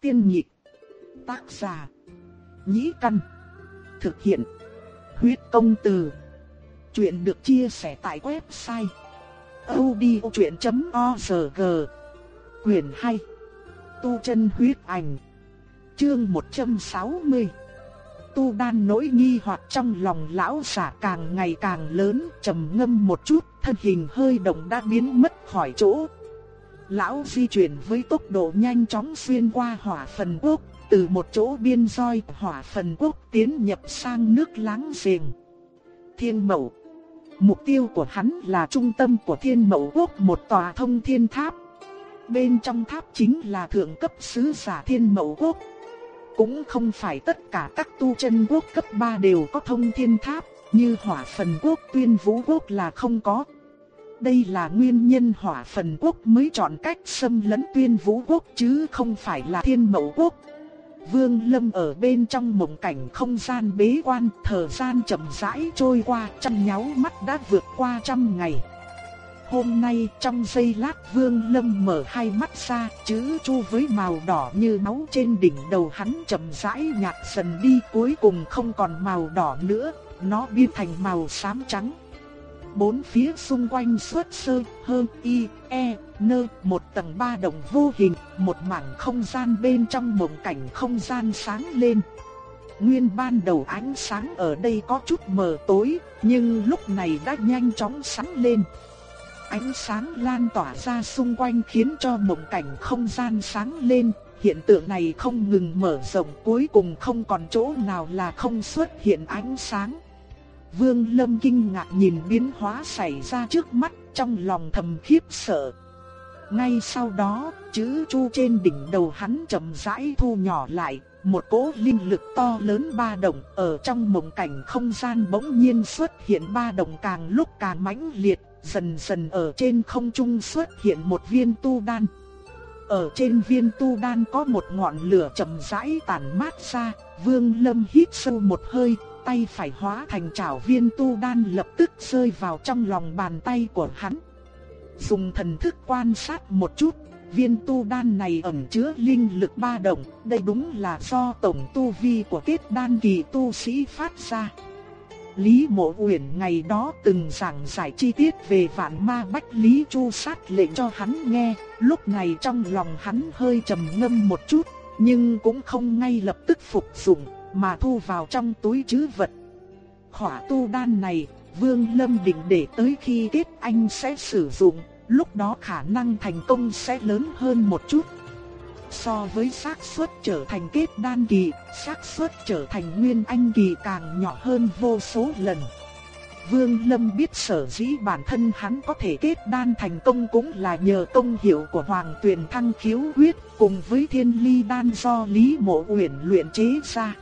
Tiên nhị Tác giả. Nhĩ căn. Thực hiện. Huyết công từ. Chuyện được chia sẻ tại website. odchuyện.org Quyền 2. Tu chân huyết ảnh. Chương 160 Tu đan nỗi nghi hoặc trong lòng lão giả càng ngày càng lớn, trầm ngâm một chút, thân hình hơi động đã biến mất khỏi chỗ. Lão di chuyển với tốc độ nhanh chóng xuyên qua hỏa phần quốc, từ một chỗ biên roi hỏa phần quốc tiến nhập sang nước láng giềng. Thiên Mậu Mục tiêu của hắn là trung tâm của Thiên Mậu quốc một tòa thông thiên tháp. Bên trong tháp chính là thượng cấp sứ giả Thiên Mậu quốc. Cũng không phải tất cả các tu chân quốc cấp 3 đều có thông thiên tháp, như hỏa phần quốc tuyên vũ quốc là không có. Đây là nguyên nhân hỏa phần quốc mới chọn cách xâm lấn tuyên vũ quốc chứ không phải là thiên mẫu quốc. Vương Lâm ở bên trong mộng cảnh không gian bế quan, thời gian chậm rãi trôi qua, trăm nháu mắt đã vượt qua trăm ngày. Hôm nay trong giây lát Vương Lâm mở hai mắt ra, chữ chu với màu đỏ như máu trên đỉnh đầu hắn chậm rãi nhạt dần đi cuối cùng không còn màu đỏ nữa, nó biến thành màu xám trắng. Bốn phía xung quanh xuất sơ, hơn, y, e, nơ, một tầng ba đồng vô hình, một mảng không gian bên trong mộng cảnh không gian sáng lên. Nguyên ban đầu ánh sáng ở đây có chút mờ tối, nhưng lúc này đã nhanh chóng sáng lên. Ánh sáng lan tỏa ra xung quanh khiến cho mộng cảnh không gian sáng lên, hiện tượng này không ngừng mở rộng cuối cùng không còn chỗ nào là không xuất hiện ánh sáng. Vương Lâm kinh ngạc nhìn biến hóa xảy ra trước mắt, trong lòng thầm khiếp sợ. Ngay sau đó, chữ chu trên đỉnh đầu hắn chậm rãi thu nhỏ lại, một cỗ linh lực to lớn ba đồng ở trong mộng cảnh không gian bỗng nhiên xuất hiện ba đồng càng lúc càng mãnh liệt, dần dần ở trên không trung xuất hiện một viên tu đan. Ở trên viên tu đan có một ngọn lửa chậm rãi tản mát ra, Vương Lâm hít sâu một hơi, tay phải hóa thành trảo viên tu đan lập tức rơi vào trong lòng bàn tay của hắn. Dùng thần thức quan sát một chút, viên tu đan này ẩn chứa linh lực ba động, đây đúng là do tổng tu vi của kết đan kỳ tu sĩ phát ra. Lý Mộ Uyển ngày đó từng giảng giải chi tiết về vạn ma bách Lý Chu sát lệnh cho hắn nghe, lúc này trong lòng hắn hơi trầm ngâm một chút, nhưng cũng không ngay lập tức phục dụng, mà thu vào trong túi chứ vật. Khỏa tu đan này, Vương Lâm định để tới khi kết anh sẽ sử dụng, lúc đó khả năng thành công sẽ lớn hơn một chút. So với xác suất trở thành kết đan kỳ, xác suất trở thành nguyên anh kỳ càng nhỏ hơn vô số lần. Vương Lâm biết sở dĩ bản thân hắn có thể kết đan thành công cũng là nhờ công hiệu của Hoàng Tuyền Thăng khiếu huyết cùng với Thiên Ly đan do Lý Mộ Uyển luyện chế ra.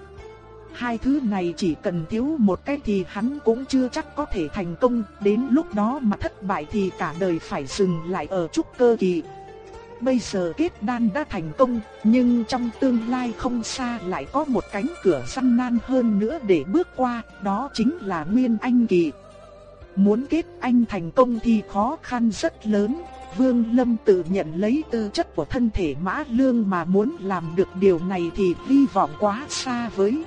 Hai thứ này chỉ cần thiếu một cái thì hắn cũng chưa chắc có thể thành công, đến lúc đó mà thất bại thì cả đời phải dừng lại ở trúc cơ kỳ. Bây giờ kết đan đã thành công, nhưng trong tương lai không xa lại có một cánh cửa săn nan hơn nữa để bước qua, đó chính là Nguyên Anh kỳ. Muốn kết anh thành công thì khó khăn rất lớn, Vương Lâm tự nhận lấy tư chất của thân thể mã lương mà muốn làm được điều này thì hy vọng quá xa với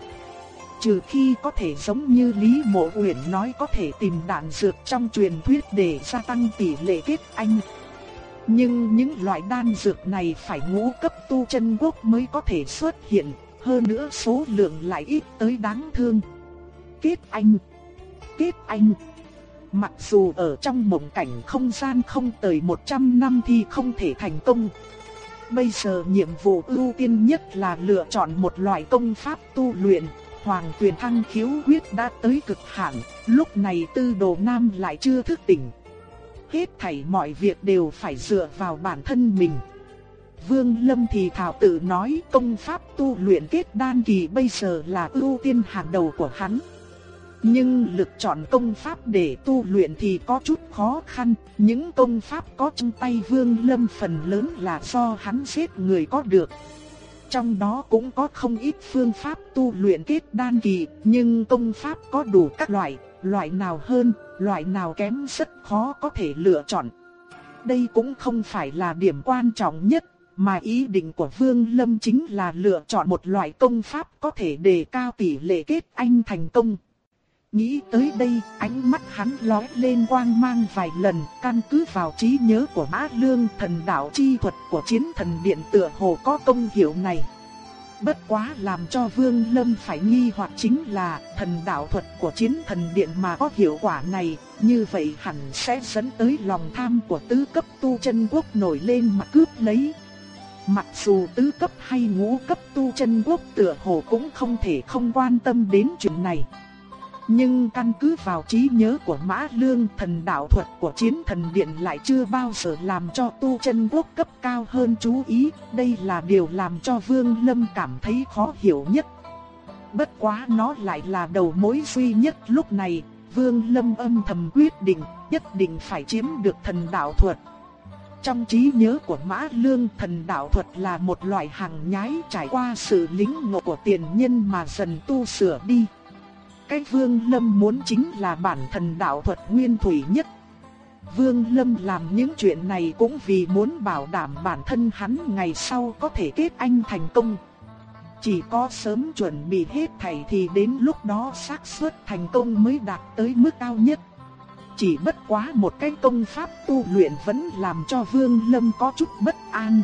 trừ khi có thể giống như Lý Mộ Uyển nói có thể tìm đạn dược trong truyền thuyết để gia tăng tỷ lệ kết anh. Nhưng những loại đan dược này phải ngũ cấp tu chân quốc mới có thể xuất hiện, hơn nữa số lượng lại ít tới đáng thương. Kết anh, kết anh. Mặc dù ở trong mộng cảnh không gian không tới 100 năm thì không thể thành công. Bây giờ nhiệm vụ ưu tiên nhất là lựa chọn một loại công pháp tu luyện, Hoàng Tuyền Thăng khiếu huyết đã tới cực hạn, lúc này tư đồ nam lại chưa thức tỉnh. Hết thảy mọi việc đều phải dựa vào bản thân mình. Vương Lâm thì thảo tự nói công pháp tu luyện kết đan kỳ bây giờ là ưu tiên hàng đầu của hắn. Nhưng lực chọn công pháp để tu luyện thì có chút khó khăn, những công pháp có trong tay Vương Lâm phần lớn là do hắn giết người có được. Trong đó cũng có không ít phương pháp tu luyện kết đan kỳ, nhưng công pháp có đủ các loại, loại nào hơn, loại nào kém rất khó có thể lựa chọn. Đây cũng không phải là điểm quan trọng nhất, mà ý định của Vương Lâm chính là lựa chọn một loại công pháp có thể đề cao tỷ lệ kết anh thành công. Nghĩ tới đây, ánh mắt hắn lóe lên quang mang vài lần, căn cứ vào trí nhớ của Mã Lương thần đạo chi thuật của chiến thần điện tựa hồ có công hiệu này. Bất quá làm cho Vương Lâm phải nghi hoặc chính là thần đạo thuật của chiến thần điện mà có hiệu quả này, như vậy hẳn sẽ dẫn tới lòng tham của tứ cấp tu chân quốc nổi lên mà cướp lấy. Mặc dù tứ cấp hay ngũ cấp tu chân quốc tựa hồ cũng không thể không quan tâm đến chuyện này. Nhưng căn cứ vào trí nhớ của Mã Lương thần đạo thuật của chiến thần điện lại chưa bao giờ làm cho tu chân quốc cấp cao hơn chú ý, đây là điều làm cho Vương Lâm cảm thấy khó hiểu nhất. Bất quá nó lại là đầu mối duy nhất lúc này, Vương Lâm âm thầm quyết định, nhất định phải chiếm được thần đạo thuật. Trong trí nhớ của Mã Lương thần đạo thuật là một loại hàng nhái trải qua sự lính ngộ của tiền nhân mà dần tu sửa đi. Cái Vương Lâm muốn chính là bản thần đạo thuật nguyên thủy nhất. Vương Lâm làm những chuyện này cũng vì muốn bảo đảm bản thân hắn ngày sau có thể kết anh thành công. Chỉ có sớm chuẩn bị hết thảy thì đến lúc đó xác suất thành công mới đạt tới mức cao nhất. Chỉ bất quá một cái công pháp tu luyện vẫn làm cho Vương Lâm có chút bất an.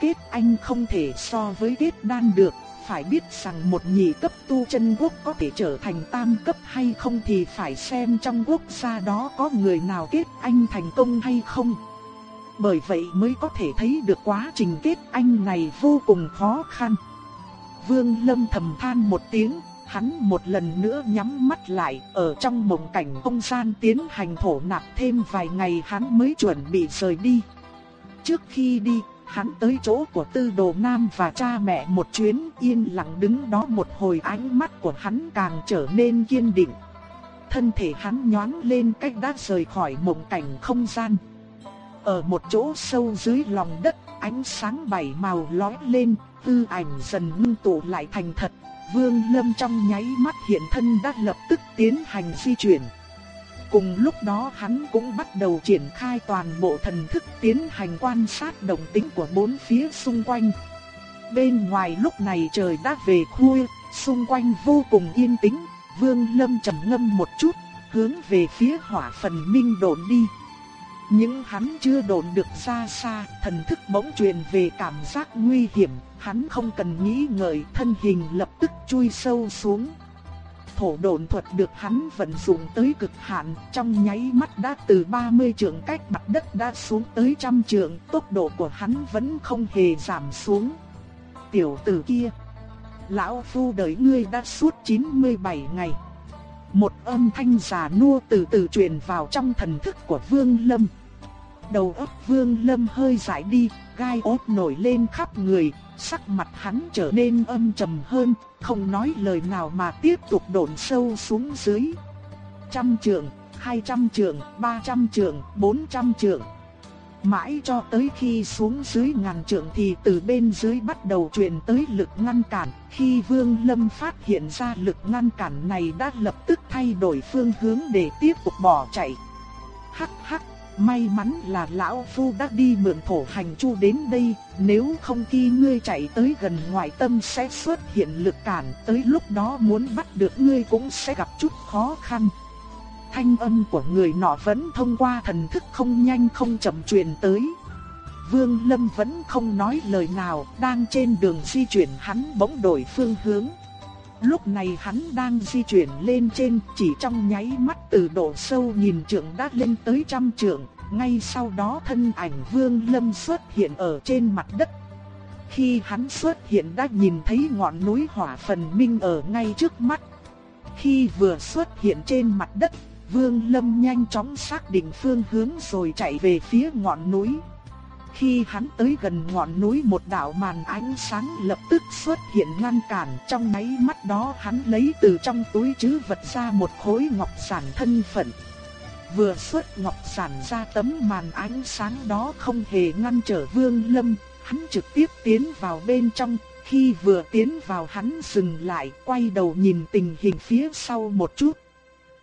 Kết anh không thể so với kết đan được, phải biết rằng một nhị cấp tu chân quốc có thể trở thành tam cấp hay không thì phải xem trong quốc gia đó có người nào kết anh thành công hay không. Bởi vậy mới có thể thấy được quá trình kết anh này vô cùng khó khăn. Vương Lâm thầm than một tiếng, hắn một lần nữa nhắm mắt lại, ở trong mộng cảnh không gian tiến hành thổ nạp thêm vài ngày hắn mới chuẩn bị rời đi. Trước khi đi, hắn tới chỗ của Tư Đồ Nam và cha mẹ một chuyến yên lặng đứng đó một hồi ánh mắt của hắn càng trở nên kiên định. Thân thể hắn nhoáng lên cách đã rời khỏi mộng cảnh không gian. Ở một chỗ sâu dưới lòng đất, ánh sáng bảy màu lóe lên, tư ảnh dần ngưng tụ lại thành thật. Vương Lâm trong nháy mắt hiện thân đã lập tức tiến hành di chuyển. Cùng lúc đó hắn cũng bắt đầu triển khai toàn bộ thần thức tiến hành quan sát động tĩnh của bốn phía xung quanh. Bên ngoài lúc này trời đã về khuya, xung quanh vô cùng yên tĩnh, Vương Lâm trầm ngâm một chút, hướng về phía hỏa phần minh độn đi. Nhưng hắn chưa độn được xa xa, thần thức bỗng truyền về cảm giác nguy hiểm, hắn không cần nghĩ ngợi, thân hình lập tức chui sâu xuống thổ độn thuật được hắn vận dụng tới cực hạn, trong nháy mắt đã từ 30 trượng cách mặt đất đã xuống tới trăm trượng, tốc độ của hắn vẫn không hề giảm xuống. Tiểu tử kia, lão phu đợi ngươi đã suốt 97 ngày. Một âm thanh già nua từ từ truyền vào trong thần thức của Vương Lâm. Đầu óc Vương Lâm hơi giải đi, gai ốt nổi lên khắp người, sắc mặt hắn trở nên âm trầm hơn, không nói lời nào mà tiếp tục đổn sâu xuống dưới. Trăm trượng, hai trăm trượng, ba trăm trượng, bốn trăm trượng. Mãi cho tới khi xuống dưới ngàn trượng thì từ bên dưới bắt đầu truyền tới lực ngăn cản. Khi Vương Lâm phát hiện ra lực ngăn cản này đã lập tức thay đổi phương hướng để tiếp tục bỏ chạy. Hắc hắc May mắn là lão phu đã đi mượn thổ hành chu đến đây, nếu không khi ngươi chạy tới gần ngoại tâm sẽ xuất hiện lực cản, tới lúc đó muốn bắt được ngươi cũng sẽ gặp chút khó khăn. Thanh âm của người nọ vẫn thông qua thần thức không nhanh không chậm truyền tới. Vương Lâm vẫn không nói lời nào, đang trên đường di chuyển hắn bỗng đổi phương hướng. Lúc này hắn đang di chuyển lên trên, chỉ trong nháy mắt từ độ sâu nhìn trượng đã lên tới trăm trượng, ngay sau đó thân ảnh Vương Lâm xuất hiện ở trên mặt đất. Khi hắn xuất hiện đã nhìn thấy ngọn núi hỏa phần minh ở ngay trước mắt. Khi vừa xuất hiện trên mặt đất, Vương Lâm nhanh chóng xác định phương hướng rồi chạy về phía ngọn núi. Khi hắn tới gần ngọn núi một đạo màn ánh sáng lập tức xuất hiện ngăn cản trong máy mắt đó hắn lấy từ trong túi chứ vật ra một khối ngọc sản thân phận. Vừa xuất ngọc sản ra tấm màn ánh sáng đó không hề ngăn trở vương lâm, hắn trực tiếp tiến vào bên trong. Khi vừa tiến vào hắn dừng lại quay đầu nhìn tình hình phía sau một chút.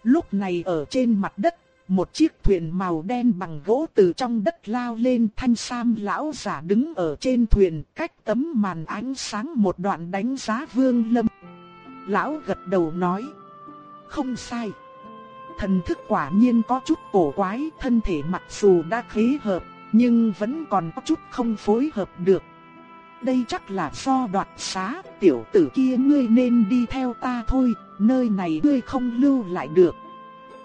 Lúc này ở trên mặt đất một chiếc thuyền màu đen bằng gỗ từ trong đất lao lên thanh sam lão giả đứng ở trên thuyền cách tấm màn ánh sáng một đoạn đánh giá vương lâm. Lão gật đầu nói. Không sai. Thần thức quả nhiên có chút cổ quái, thân thể mặc dù đã khí hợp, nhưng vẫn còn có chút không phối hợp được. Đây chắc là do đoạt xá, tiểu tử kia ngươi nên đi theo ta thôi, nơi này ngươi không lưu lại được.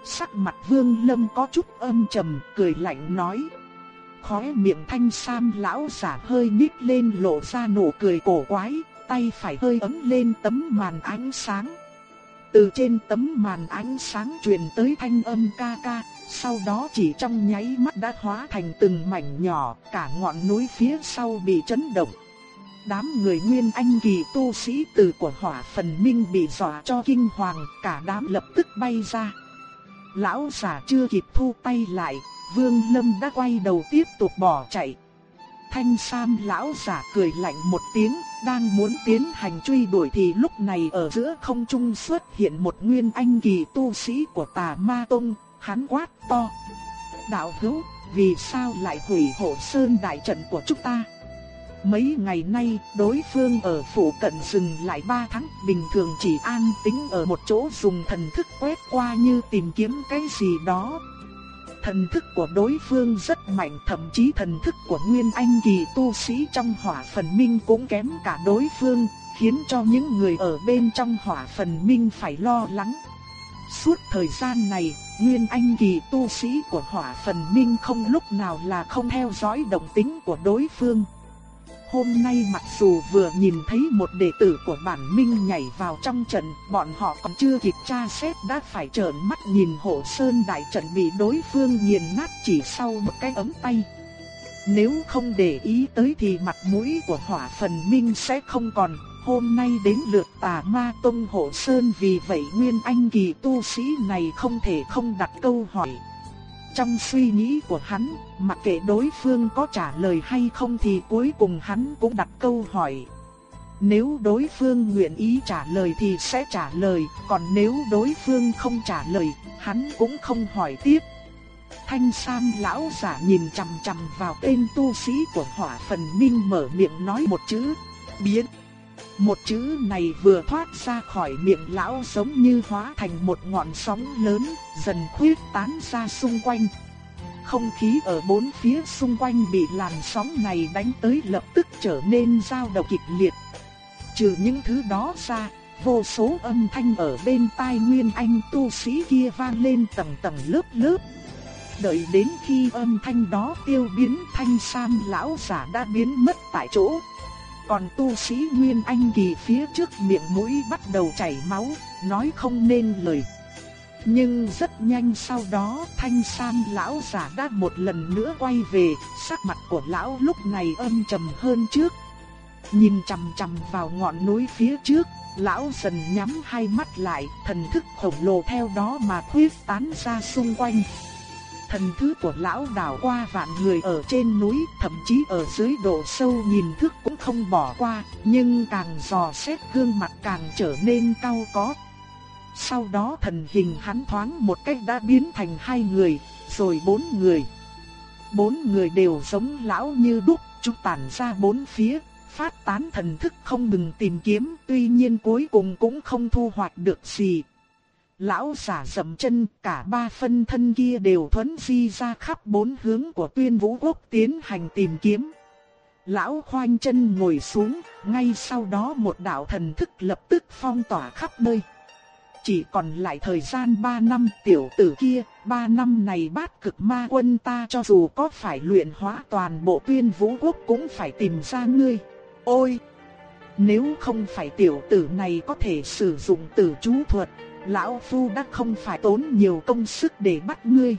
Sắc mặt vương lâm có chút âm trầm, cười lạnh nói. Khóe miệng thanh sam lão giả hơi nhích lên lộ ra nụ cười cổ quái, tay phải hơi ấm lên tấm màn ánh sáng. Từ trên tấm màn ánh sáng truyền tới thanh âm ca ca, sau đó chỉ trong nháy mắt đã hóa thành từng mảnh nhỏ, cả ngọn núi phía sau bị chấn động. Đám người nguyên anh kỳ tu sĩ từ của hỏa phần minh bị dọa cho kinh hoàng, cả đám lập tức bay ra. Lão giả chưa kịp thu tay lại, Vương Lâm đã quay đầu tiếp tục bỏ chạy. Thanh Sam lão giả cười lạnh một tiếng, đang muốn tiến hành truy đuổi thì lúc này ở giữa không trung xuất hiện một nguyên anh kỳ tu sĩ của tà ma tông, hắn quát to. Đạo hữu, vì sao lại hủy hộ sơn đại trận của chúng ta? Mấy ngày nay, đối phương ở phủ cận dừng lại 3 tháng, bình thường chỉ an tính ở một chỗ dùng thần thức quét qua như tìm kiếm cái gì đó. Thần thức của đối phương rất mạnh, thậm chí thần thức của Nguyên Anh kỳ tu sĩ trong hỏa phần minh cũng kém cả đối phương, khiến cho những người ở bên trong hỏa phần minh phải lo lắng. Suốt thời gian này, Nguyên Anh kỳ tu sĩ của hỏa phần minh không lúc nào là không theo dõi động tính của đối phương. Hôm nay mặc dù vừa nhìn thấy một đệ tử của bản minh nhảy vào trong trận, bọn họ còn chưa kịp tra xét đã phải trợn mắt nhìn hộ sơn đại trận bị đối phương nghiền nát chỉ sau một cái ấm tay. Nếu không để ý tới thì mặt mũi của hỏa phần minh sẽ không còn, hôm nay đến lượt tà ma tông hộ sơn vì vậy nguyên anh kỳ tu sĩ này không thể không đặt câu hỏi. Trong suy nghĩ của hắn, mặc kệ đối phương có trả lời hay không thì cuối cùng hắn cũng đặt câu hỏi. Nếu đối phương nguyện ý trả lời thì sẽ trả lời, còn nếu đối phương không trả lời, hắn cũng không hỏi tiếp. Thanh Sam lão giả nhìn chằm chằm vào tên tu sĩ của hỏa phần minh mở miệng nói một chữ, biến. Một chữ này vừa thoát ra khỏi miệng lão giống như hóa thành một ngọn sóng lớn, dần khuyết tán ra xung quanh. Không khí ở bốn phía xung quanh bị làn sóng này đánh tới lập tức trở nên dao động kịch liệt. Trừ những thứ đó ra, vô số âm thanh ở bên tai Nguyên Anh tu sĩ kia vang lên tầng tầng lớp lớp. Đợi đến khi âm thanh đó tiêu biến thanh sam lão giả đã biến mất tại chỗ. Còn tu sĩ Nguyên Anh kỳ phía trước miệng mũi bắt đầu chảy máu, nói không nên lời. Nhưng rất nhanh sau đó thanh sam lão giả đã một lần nữa quay về, sắc mặt của lão lúc này âm trầm hơn trước. Nhìn chằm chằm vào ngọn núi phía trước, lão dần nhắm hai mắt lại, thần thức khổng lồ theo đó mà khuyết tán ra xung quanh thần thứ của lão đảo qua vạn người ở trên núi, thậm chí ở dưới độ sâu nhìn thức cũng không bỏ qua, nhưng càng dò xét gương mặt càng trở nên cao có. Sau đó thần hình hắn thoáng một cách đã biến thành hai người, rồi bốn người. Bốn người đều giống lão như đúc, chúng tản ra bốn phía, phát tán thần thức không ngừng tìm kiếm, tuy nhiên cuối cùng cũng không thu hoạch được gì, Lão giả dậm chân cả ba phân thân kia đều thuấn di ra khắp bốn hướng của tuyên vũ quốc tiến hành tìm kiếm. Lão khoanh chân ngồi xuống, ngay sau đó một đạo thần thức lập tức phong tỏa khắp nơi. Chỉ còn lại thời gian ba năm tiểu tử kia, ba năm này bát cực ma quân ta cho dù có phải luyện hóa toàn bộ tuyên vũ quốc cũng phải tìm ra ngươi. Ôi! Nếu không phải tiểu tử này có thể sử dụng tử chú thuật, Lão Phu đã không phải tốn nhiều công sức để bắt ngươi.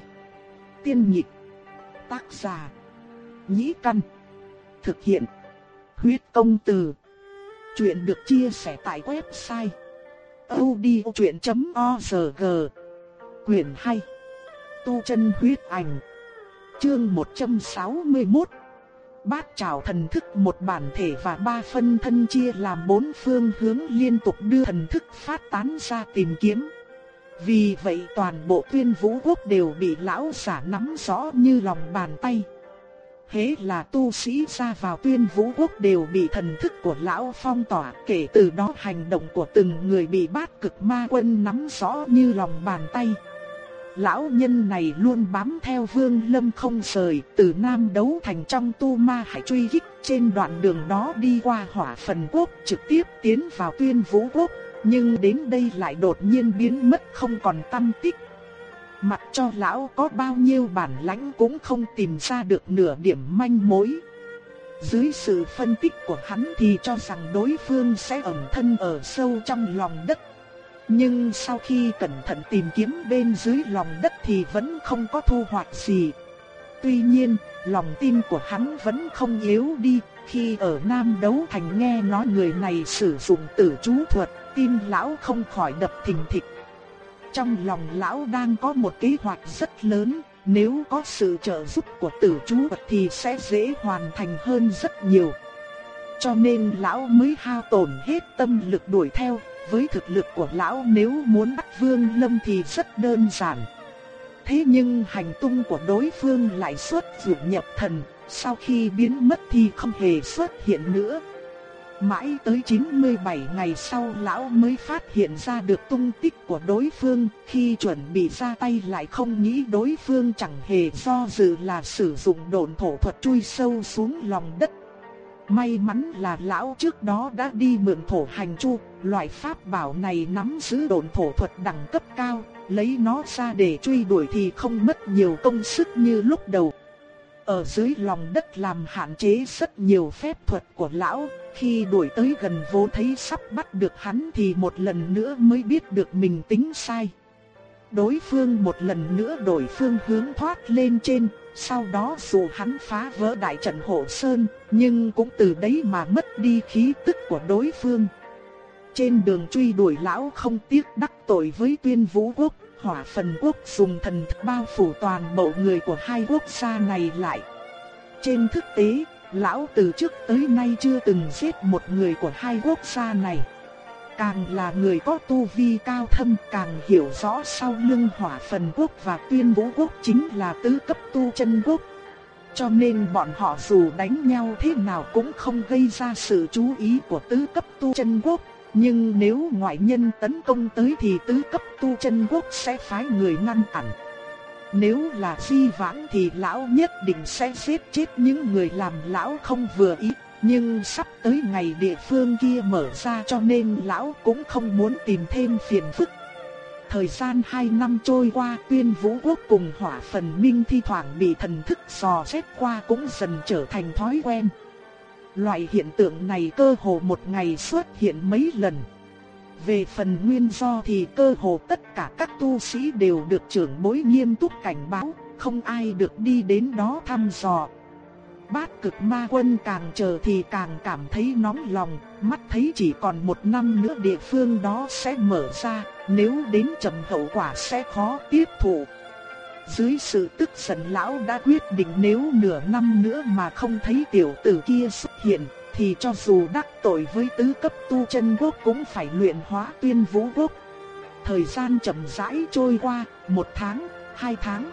Tiên nhịp. Tác giả. Nhĩ căn. Thực hiện. Huyết công từ. Chuyện được chia sẻ tại website. odchuyện.org Quyền hay. Tu chân huyết ảnh. Chương 161 Bát trảo thần thức một bản thể và ba phân thân chia làm bốn phương hướng liên tục đưa thần thức phát tán ra tìm kiếm. Vì vậy toàn bộ tuyên vũ quốc đều bị lão giả nắm rõ như lòng bàn tay. thế là tu sĩ ra vào tuyên vũ quốc đều bị thần thức của lão phong tỏa, Kể từ đó hành động của từng người bị bát cực ma quân nắm rõ như lòng bàn tay Lão nhân này luôn bám theo vương lâm không rời, Từ Nam đấu thành trong tu ma hải truy kích, Trên đoạn đường đó đi qua hỏa phần quốc, trực tiếp tiến vào tuyên vũ quốc, Nhưng đến đây lại đột nhiên biến mất không còn tâm tích Mặc cho lão có bao nhiêu bản lãnh cũng không tìm ra được nửa điểm manh mối. Dưới sự phân tích của hắn thì cho rằng đối phương sẽ ẩn thân ở sâu trong lòng đất. Nhưng sau khi cẩn thận tìm kiếm bên dưới lòng đất thì vẫn không có thu hoạch gì. Tuy nhiên, lòng tin của hắn vẫn không yếu đi, khi ở Nam Đấu Thành nghe nói người này sử dụng tử chú thuật, tim lão không khỏi đập thình thịch. Trong lòng lão đang có một kế hoạch rất lớn, nếu có sự trợ giúp của tử chú vật thì sẽ dễ hoàn thành hơn rất nhiều. Cho nên lão mới hao tổn hết tâm lực đuổi theo, với thực lực của lão nếu muốn bắt Vương Lâm thì rất đơn giản. Thế nhưng hành tung của đối phương lại xuất dụ nhập thần, sau khi biến mất thì không hề xuất hiện nữa. Mãi tới 97 ngày sau lão mới phát hiện ra được tung tích của đối phương, khi chuẩn bị ra tay lại không nghĩ đối phương chẳng hề do dự là sử dụng độn thổ thuật chui sâu xuống lòng đất. May mắn là lão trước đó đã đi mượn thổ hành chu, loại pháp bảo này nắm giữ độn thổ thuật đẳng cấp cao, lấy nó ra để truy đuổi thì không mất nhiều công sức như lúc đầu. Ở dưới lòng đất làm hạn chế rất nhiều phép thuật của lão, khi đuổi tới gần vô thấy sắp bắt được hắn thì một lần nữa mới biết được mình tính sai. Đối phương một lần nữa đổi phương hướng thoát lên trên, sau đó dù hắn phá vỡ đại trận hộ sơn, nhưng cũng từ đấy mà mất đi khí tức của đối phương. Trên đường truy đuổi lão không tiếc đắc tội với tuyên vũ quốc, hỏa phần quốc dùng thần thức bao phủ toàn bộ người của hai quốc gia này lại. Trên thực tế, lão từ trước tới nay chưa từng giết một người của hai quốc gia này. Càng là người có tu vi cao thâm càng hiểu rõ sau lưng hỏa phần quốc và tuyên vũ quốc chính là tứ cấp tu chân quốc. Cho nên bọn họ dù đánh nhau thế nào cũng không gây ra sự chú ý của tứ cấp tu chân quốc. Nhưng nếu ngoại nhân tấn công tới thì tứ cấp tu chân quốc sẽ phái người ngăn cản. Nếu là di vãng thì lão nhất định sẽ giết chết những người làm lão không vừa ý. Nhưng sắp tới ngày địa phương kia mở ra cho nên lão cũng không muốn tìm thêm phiền phức. Thời gian 2 năm trôi qua, tuyên vũ quốc cùng hỏa phần minh thi thoảng bị thần thức dò xét qua cũng dần trở thành thói quen. Loại hiện tượng này cơ hồ một ngày xuất hiện mấy lần. Về phần nguyên do thì cơ hồ tất cả các tu sĩ đều được trưởng bối nghiêm túc cảnh báo, không ai được đi đến đó thăm dò. Bát cực ma quân càng chờ thì càng cảm thấy nóng lòng, mắt thấy chỉ còn một năm nữa địa phương đó sẽ mở ra, nếu đến chậm hậu quả sẽ khó tiếp thụ. Dưới sự tức giận lão đã quyết định nếu nửa năm nữa mà không thấy tiểu tử kia xuất hiện, thì cho dù đắc tội với tứ cấp tu chân quốc cũng phải luyện hóa tuyên vũ quốc. Thời gian chậm rãi trôi qua, một tháng, hai tháng.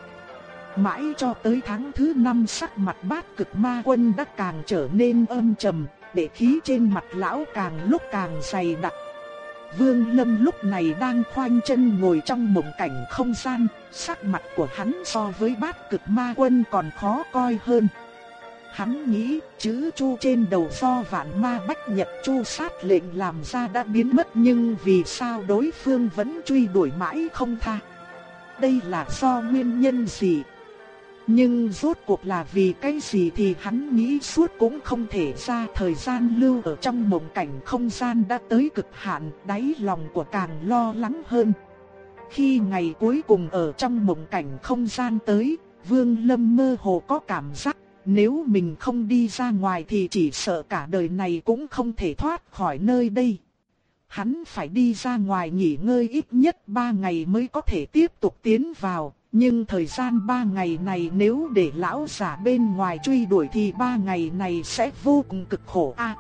Mãi cho tới tháng thứ năm sắc mặt bát cực ma quân đã càng trở nên âm trầm, để khí trên mặt lão càng lúc càng dày đặc. Vương Lâm lúc này đang khoanh chân ngồi trong mộng cảnh không gian, sắc mặt của hắn so với bát cực ma quân còn khó coi hơn. Hắn nghĩ chữ chu trên đầu do vạn ma bách nhật chu sát lệnh làm ra đã biến mất nhưng vì sao đối phương vẫn truy đuổi mãi không tha. Đây là do nguyên nhân gì? Nhưng rốt cuộc là vì cái gì thì hắn nghĩ suốt cũng không thể ra thời gian lưu ở trong mộng cảnh không gian đã tới cực hạn, đáy lòng của càng lo lắng hơn. Khi ngày cuối cùng ở trong mộng cảnh không gian tới, Vương Lâm mơ hồ có cảm giác nếu mình không đi ra ngoài thì chỉ sợ cả đời này cũng không thể thoát khỏi nơi đây. Hắn phải đi ra ngoài nghỉ ngơi ít nhất 3 ngày mới có thể tiếp tục tiến vào, nhưng thời gian ba ngày này nếu để lão giả bên ngoài truy đuổi thì ba ngày này sẽ vô cùng cực khổ a.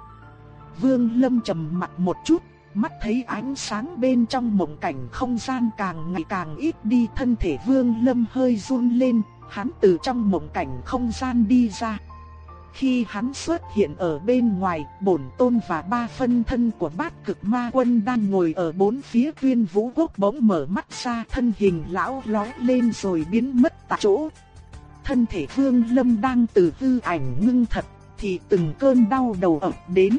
Vương Lâm trầm mặt một chút, mắt thấy ánh sáng bên trong mộng cảnh không gian càng ngày càng ít đi thân thể Vương Lâm hơi run lên, hắn từ trong mộng cảnh không gian đi ra. Khi hắn xuất hiện ở bên ngoài, bổn tôn và ba phân thân của bát cực ma quân đang ngồi ở bốn phía tuyên vũ quốc bỗng mở mắt ra thân hình lão lói lên rồi biến mất tại chỗ. Thân thể vương lâm đang từ hư ảnh ngưng thật, thì từng cơn đau đầu ập đến.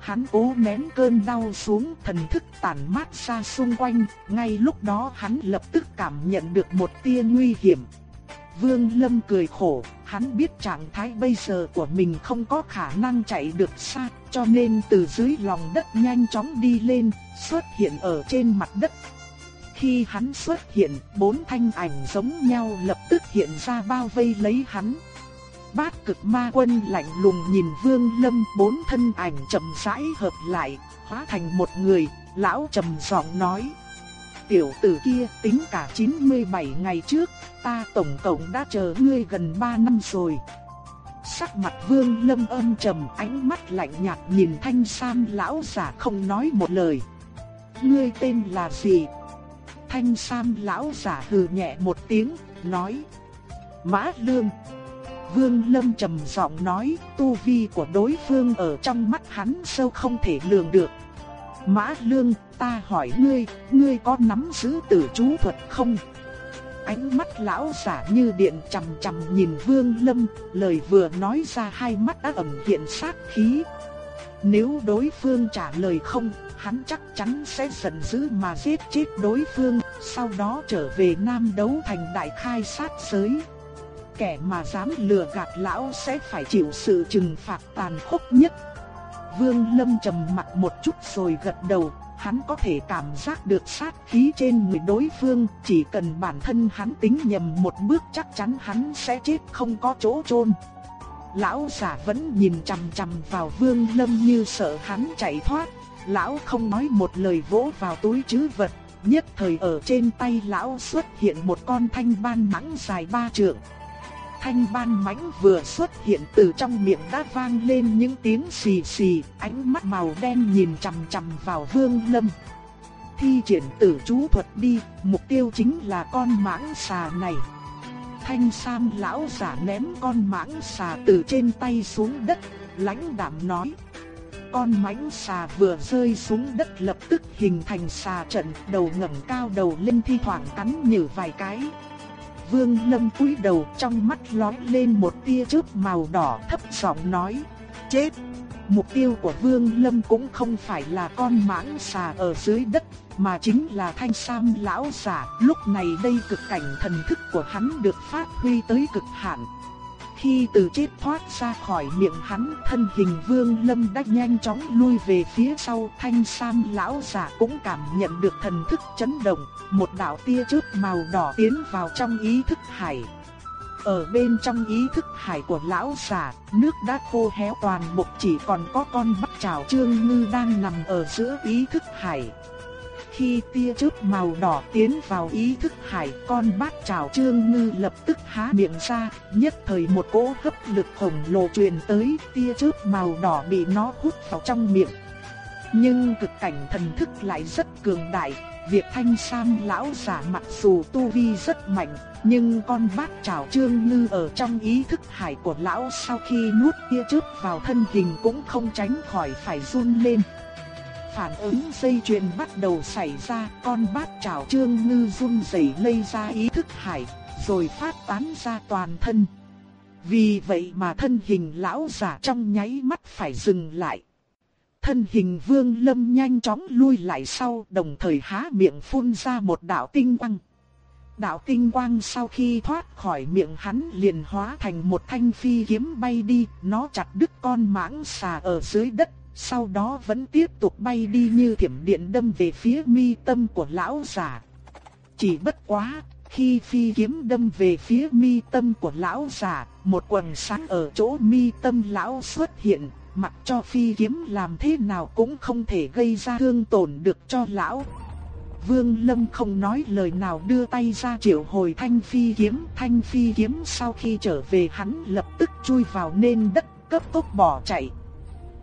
Hắn cố nén cơn đau xuống thần thức tản mát ra xung quanh, ngay lúc đó hắn lập tức cảm nhận được một tia nguy hiểm. Vương Lâm cười khổ, hắn biết trạng thái bây giờ của mình không có khả năng chạy được xa, cho nên từ dưới lòng đất nhanh chóng đi lên, xuất hiện ở trên mặt đất. Khi hắn xuất hiện, bốn thanh ảnh giống nhau lập tức hiện ra bao vây lấy hắn. Bát cực ma quân lạnh lùng nhìn Vương Lâm bốn thân ảnh chậm rãi hợp lại, hóa thành một người, lão trầm giọng nói. Tiểu tử kia tính cả 97 ngày trước, ta tổng cộng đã chờ ngươi gần 3 năm rồi. Sắc mặt vương lâm âm trầm ánh mắt lạnh nhạt nhìn thanh sam lão giả không nói một lời. Ngươi tên là gì? Thanh sam lão giả hừ nhẹ một tiếng, nói. Mã lương. Vương lâm trầm giọng nói, tu vi của đối phương ở trong mắt hắn sâu không thể lường được. Mã lương, ta hỏi ngươi, ngươi có nắm giữ tử chú thuật không? Ánh mắt lão giả như điện chằm chằm nhìn Vương Lâm, lời vừa nói ra hai mắt đã ẩn hiện sát khí. Nếu đối phương trả lời không, hắn chắc chắn sẽ giận dữ mà giết chết đối phương, sau đó trở về Nam đấu thành đại khai sát giới. Kẻ mà dám lừa gạt lão sẽ phải chịu sự trừng phạt tàn khốc nhất. Vương Lâm trầm mặt một chút rồi gật đầu, hắn có thể cảm giác được sát khí trên người đối phương, chỉ cần bản thân hắn tính nhầm một bước chắc chắn hắn sẽ chết không có chỗ chôn. Lão giả vẫn nhìn chằm chằm vào Vương Lâm như sợ hắn chạy thoát, lão không nói một lời vỗ vào túi trữ vật, nhất thời ở trên tay lão xuất hiện một con thanh ban mãng dài ba trượng. Thanh ban mãnh vừa xuất hiện từ trong miệng đã vang lên những tiếng xì xì, ánh mắt màu đen nhìn chằm chằm vào Vương Lâm. Thi triển tử chú thuật đi, mục tiêu chính là con mãng xà này. Thanh Sam lão giả ném con mãng xà từ trên tay xuống đất, lãnh đạm nói. Con mãng xà vừa rơi xuống đất lập tức hình thành xà trận, đầu ngẩng cao đầu lên thi thoảng cắn nhử vài cái. Vương Lâm cúi đầu trong mắt lóe lên một tia chớp màu đỏ thấp giọng nói, chết. Mục tiêu của Vương Lâm cũng không phải là con mãng xà ở dưới đất, mà chính là thanh sam lão giả. Lúc này đây cực cảnh thần thức của hắn được phát huy tới cực hạn. Khi từ chết thoát ra khỏi miệng hắn, thân hình Vương Lâm đã nhanh chóng lui về phía sau, thanh sam lão giả cũng cảm nhận được thần thức chấn động, một đạo tia chớp màu đỏ tiến vào trong ý thức hải. Ở bên trong ý thức hải của lão giả, nước đã khô héo toàn bộ chỉ còn có con bắt chảo trương ngư đang nằm ở giữa ý thức hải. Khi tia chớp màu đỏ tiến vào ý thức hải, con bát trảo trương ngư lập tức há miệng ra, nhất thời một cỗ hấp lực khổng lồ truyền tới, tia chớp màu đỏ bị nó hút vào trong miệng. Nhưng cực cảnh thần thức lại rất cường đại, việc thanh sam lão giả mặc dù tu vi rất mạnh, nhưng con bát trảo trương ngư ở trong ý thức hải của lão sau khi nuốt tia chớp vào thân hình cũng không tránh khỏi phải run lên phản ứng dây chuyền bắt đầu xảy ra, con bát trảo trương ngư run rẩy lây ra ý thức hải, rồi phát tán ra toàn thân. Vì vậy mà thân hình lão giả trong nháy mắt phải dừng lại. Thân hình vương lâm nhanh chóng lui lại sau đồng thời há miệng phun ra một đạo tinh quang. Đạo tinh quang sau khi thoát khỏi miệng hắn liền hóa thành một thanh phi kiếm bay đi, nó chặt đứt con mãng xà ở dưới đất sau đó vẫn tiếp tục bay đi như thiểm điện đâm về phía mi tâm của lão giả. Chỉ bất quá, khi phi kiếm đâm về phía mi tâm của lão giả, một quần sáng ở chỗ mi tâm lão xuất hiện, mặc cho phi kiếm làm thế nào cũng không thể gây ra thương tổn được cho lão. Vương Lâm không nói lời nào đưa tay ra triệu hồi thanh phi kiếm, thanh phi kiếm sau khi trở về hắn lập tức chui vào nền đất cấp tốc bỏ chạy.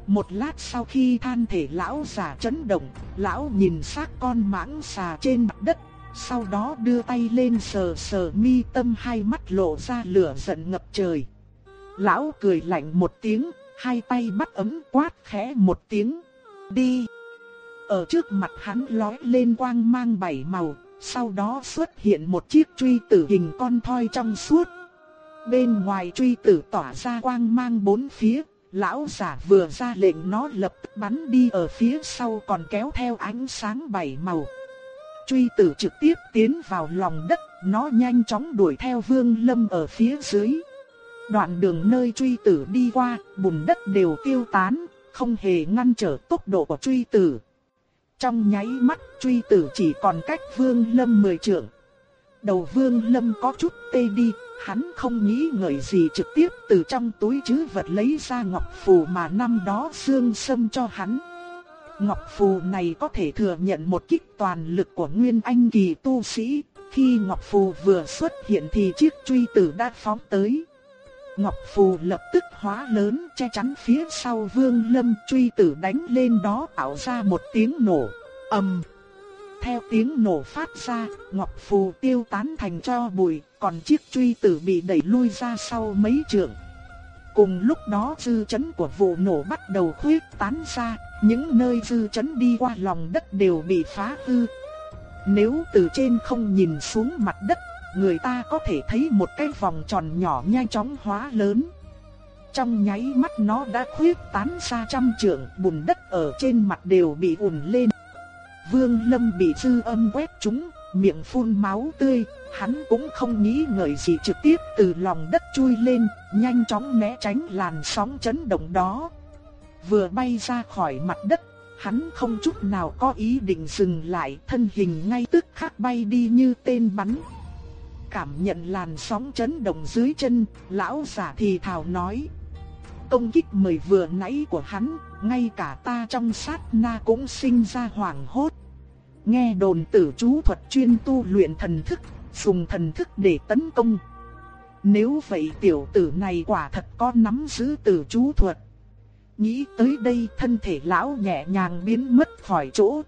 Một lát sau khi than thể lão giả chấn động, lão nhìn xác con mãng xà trên mặt đất, sau đó đưa tay lên sờ sờ mi tâm hai mắt lộ ra lửa giận ngập trời. Lão cười lạnh một tiếng, hai tay bắt ấm quát khẽ một tiếng. Đi! Ở trước mặt hắn lói lên quang mang bảy màu, sau đó xuất hiện một chiếc truy tử hình con thoi trong suốt. Bên ngoài truy tử tỏa ra quang mang bốn phía, lão giả vừa ra lệnh nó lập tức bắn đi ở phía sau còn kéo theo ánh sáng bảy màu. Truy tử trực tiếp tiến vào lòng đất, nó nhanh chóng đuổi theo vương lâm ở phía dưới. Đoạn đường nơi truy tử đi qua, bùn đất đều tiêu tán, không hề ngăn trở tốc độ của truy tử. Trong nháy mắt truy tử chỉ còn cách vương lâm mười trượng. Đầu vương lâm có chút tê đi, hắn không nghĩ ngợi gì trực tiếp từ trong túi chứ vật lấy ra ngọc phù mà năm đó xương sâm cho hắn. Ngọc phù này có thể thừa nhận một kích toàn lực của Nguyên Anh kỳ tu sĩ, khi Ngọc phù vừa xuất hiện thì chiếc truy tử đã phóng tới. Ngọc phù lập tức hóa lớn che chắn phía sau Vương Lâm truy tử đánh lên đó tạo ra một tiếng nổ ầm. Theo tiếng nổ phát ra, Ngọc phù tiêu tán thành cho bụi, còn chiếc truy tử bị đẩy lui ra sau mấy trượng. Cùng lúc đó dư chấn của vụ nổ bắt đầu khuyết tán ra, những nơi dư chấn đi qua lòng đất đều bị phá hư. Nếu từ trên không nhìn xuống mặt đất, người ta có thể thấy một cái vòng tròn nhỏ nhanh chóng hóa lớn. Trong nháy mắt nó đã khuyết tán ra trăm trượng, bùn đất ở trên mặt đều bị ùn lên. Vương Lâm bị dư âm quét trúng, miệng phun máu tươi, hắn cũng không nghĩ ngợi gì trực tiếp từ lòng đất chui lên, nhanh chóng né tránh làn sóng chấn động đó. Vừa bay ra khỏi mặt đất, hắn không chút nào có ý định dừng lại, thân hình ngay tức khắc bay đi như tên bắn. Cảm nhận làn sóng chấn động dưới chân, lão giả thì thào nói. Công kích mười vừa nãy của hắn, ngay cả ta trong sát na cũng sinh ra hoảng hốt. Nghe đồn tử chú thuật chuyên tu luyện thần thức, dùng thần thức để tấn công. Nếu vậy tiểu tử này quả thật có nắm giữ tử chú thuật. Nghĩ tới đây thân thể lão nhẹ nhàng biến mất khỏi chỗ.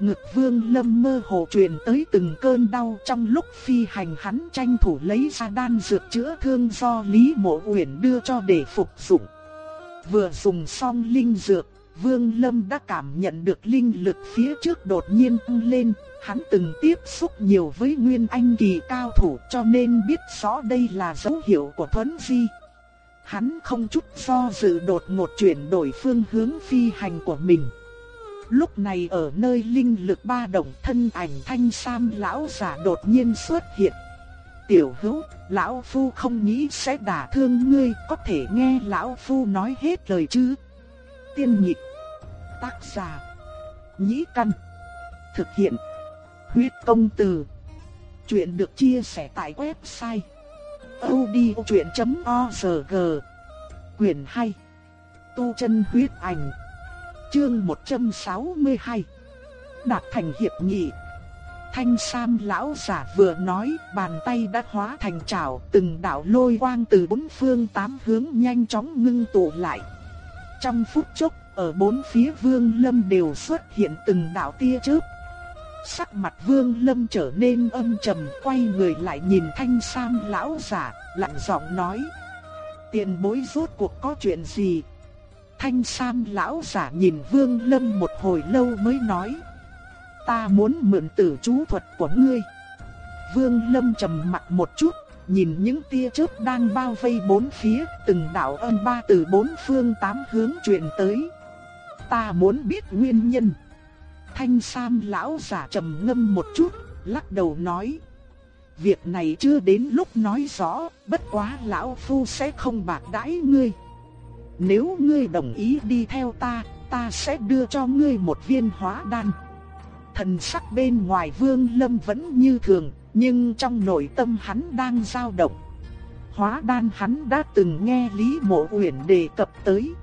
Ngực vương lâm mơ hồ truyền tới từng cơn đau trong lúc phi hành hắn tranh thủ lấy ra đan dược chữa thương do Lý Mộ Uyển đưa cho để phục dụng. Vừa dùng xong linh dược, Vương Lâm đã cảm nhận được linh lực phía trước đột nhiên tăng lên, hắn từng tiếp xúc nhiều với Nguyên Anh kỳ cao thủ cho nên biết rõ đây là dấu hiệu của thuấn di. Hắn không chút do dự đột ngột chuyển đổi phương hướng phi hành của mình. Lúc này ở nơi linh lực ba động thân ảnh thanh sam lão giả đột nhiên xuất hiện. Tiểu hữu, lão phu không nghĩ sẽ đả thương ngươi, có thể nghe lão phu nói hết lời chứ? Tiên nhịp Tác giả. Nhĩ căn. Thực hiện. Huyết công từ. Chuyện được chia sẻ tại website. odchuyện.org Quyền 2. Tu chân huyết ảnh. Chương 162. Đạt thành hiệp nghị. Thanh Sam lão giả vừa nói, bàn tay đã hóa thành chảo, từng đạo lôi quang từ bốn phương tám hướng nhanh chóng ngưng tụ lại. Trong phút chốc, ở bốn phía Vương Lâm đều xuất hiện từng đạo tia chớp. Sắc mặt Vương Lâm trở nên âm trầm, quay người lại nhìn Thanh Sam lão giả, lạnh giọng nói: "Tiền bối rốt cuộc có chuyện gì?" Thanh Sam lão giả nhìn Vương Lâm một hồi lâu mới nói: "Ta muốn mượn tử chú thuật của ngươi." Vương Lâm trầm mặt một chút, nhìn những tia chớp đang bao vây bốn phía, từng đạo âm ba từ bốn phương tám hướng truyền tới. Ta muốn biết nguyên nhân. Thanh Sam lão giả trầm ngâm một chút, lắc đầu nói. Việc này chưa đến lúc nói rõ, bất quá lão phu sẽ không bạc đãi ngươi. Nếu ngươi đồng ý đi theo ta, ta sẽ đưa cho ngươi một viên hóa đan. Thần sắc bên ngoài vương lâm vẫn như thường, nhưng trong nội tâm hắn đang dao động. Hóa đan hắn đã từng nghe Lý Mộ Uyển đề cập tới.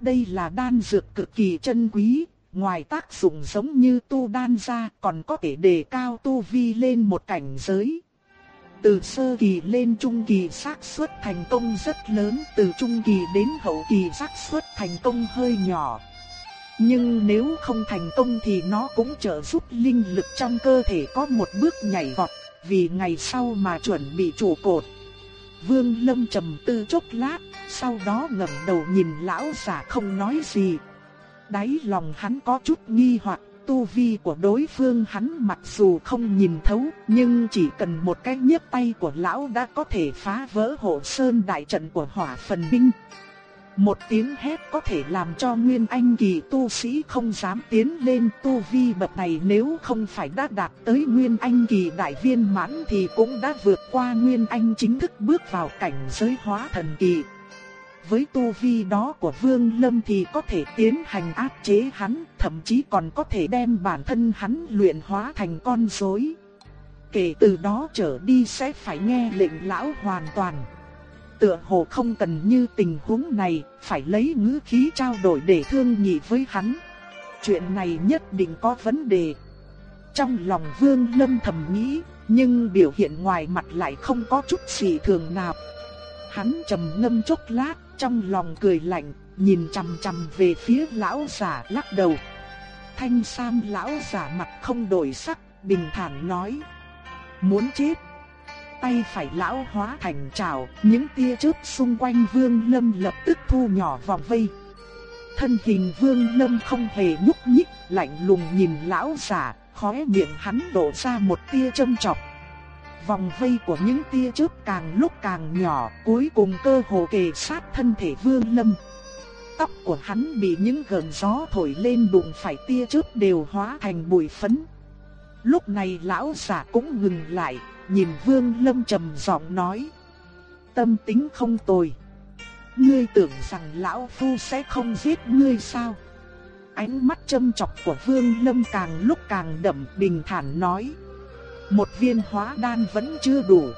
Đây là đan dược cực kỳ chân quý, ngoài tác dụng giống như tu đan ra còn có thể đề cao tu vi lên một cảnh giới. từ sơ kỳ lên trung kỳ xác suất thành công rất lớn, từ trung kỳ đến hậu kỳ xác suất thành công hơi nhỏ. Nhưng nếu không thành công thì nó cũng trợ giúp linh lực trong cơ thể có một bước nhảy vọt, vì ngày sau mà chuẩn bị trụ cột. Vương Lâm trầm tư chốc lát, sau đó ngẩng đầu nhìn lão giả không nói gì. Đáy lòng hắn có chút nghi hoặc, tu vi của đối phương hắn mặc dù không nhìn thấu, nhưng chỉ cần một cái nhấc tay của lão đã có thể phá vỡ hộ sơn đại trận của hỏa phần binh. Một tiếng hét có thể làm cho Nguyên Anh kỳ tu sĩ không dám tiến lên tu vi bậc này nếu không phải đã đạt tới Nguyên Anh kỳ đại viên mãn thì cũng đã vượt qua Nguyên Anh chính thức bước vào cảnh giới hóa thần kỳ. Với tu vi đó của Vương Lâm thì có thể tiến hành áp chế hắn, thậm chí còn có thể đem bản thân hắn luyện hóa thành con rối. Kể từ đó trở đi sẽ phải nghe lệnh lão hoàn toàn. Tựa hồ không cần như tình huống này, phải lấy ngữ khí trao đổi để thương nhị với hắn. Chuyện này nhất định có vấn đề. Trong lòng Vương Lâm thầm nghĩ, nhưng biểu hiện ngoài mặt lại không có chút gì thường nào. Hắn trầm ngâm chốc lát, trong lòng cười lạnh, nhìn chằm chằm về phía lão giả lắc đầu. Thanh Sam lão giả mặt không đổi sắc, bình thản nói: "Muốn chết?" Tay phải lão hóa thành trảo, những tia chớp xung quanh Vương Lâm lập tức thu nhỏ vòng vây. Thân hình Vương Lâm không hề nhúc nhích, lạnh lùng nhìn lão giả, khóe miệng hắn đổ ra một tia châm chọc. Vòng vây của những tia chớp càng lúc càng nhỏ, cuối cùng cơ hồ kề sát thân thể Vương Lâm. Tóc của hắn bị những gợn gió thổi lên đụng phải tia chớp đều hóa thành bụi phấn. Lúc này lão giả cũng ngừng lại, nhìn Vương Lâm trầm giọng nói: "Tâm tính không tồi, ngươi tưởng rằng lão phu sẽ không giết ngươi sao?" Ánh mắt châm chọc của Vương Lâm càng lúc càng đậm, bình thản nói: một viên hóa đan vẫn chưa đủ.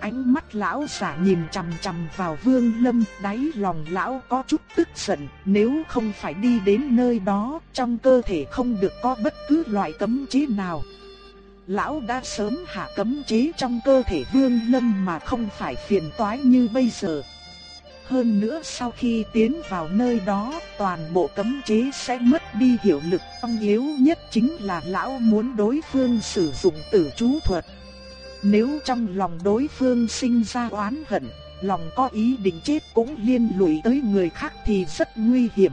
Ánh mắt lão giả nhìn chằm chằm vào vương lâm, đáy lòng lão có chút tức giận, nếu không phải đi đến nơi đó, trong cơ thể không được có bất cứ loại cấm chế nào. Lão đã sớm hạ cấm chế trong cơ thể vương lâm mà không phải phiền toái như bây giờ. Hơn nữa sau khi tiến vào nơi đó, toàn bộ cấm chế sẽ mất đi hiệu lực. Ông yếu nhất chính là lão muốn đối phương sử dụng tử chú thuật. Nếu trong lòng đối phương sinh ra oán hận, lòng có ý định chết cũng liên lụy tới người khác thì rất nguy hiểm.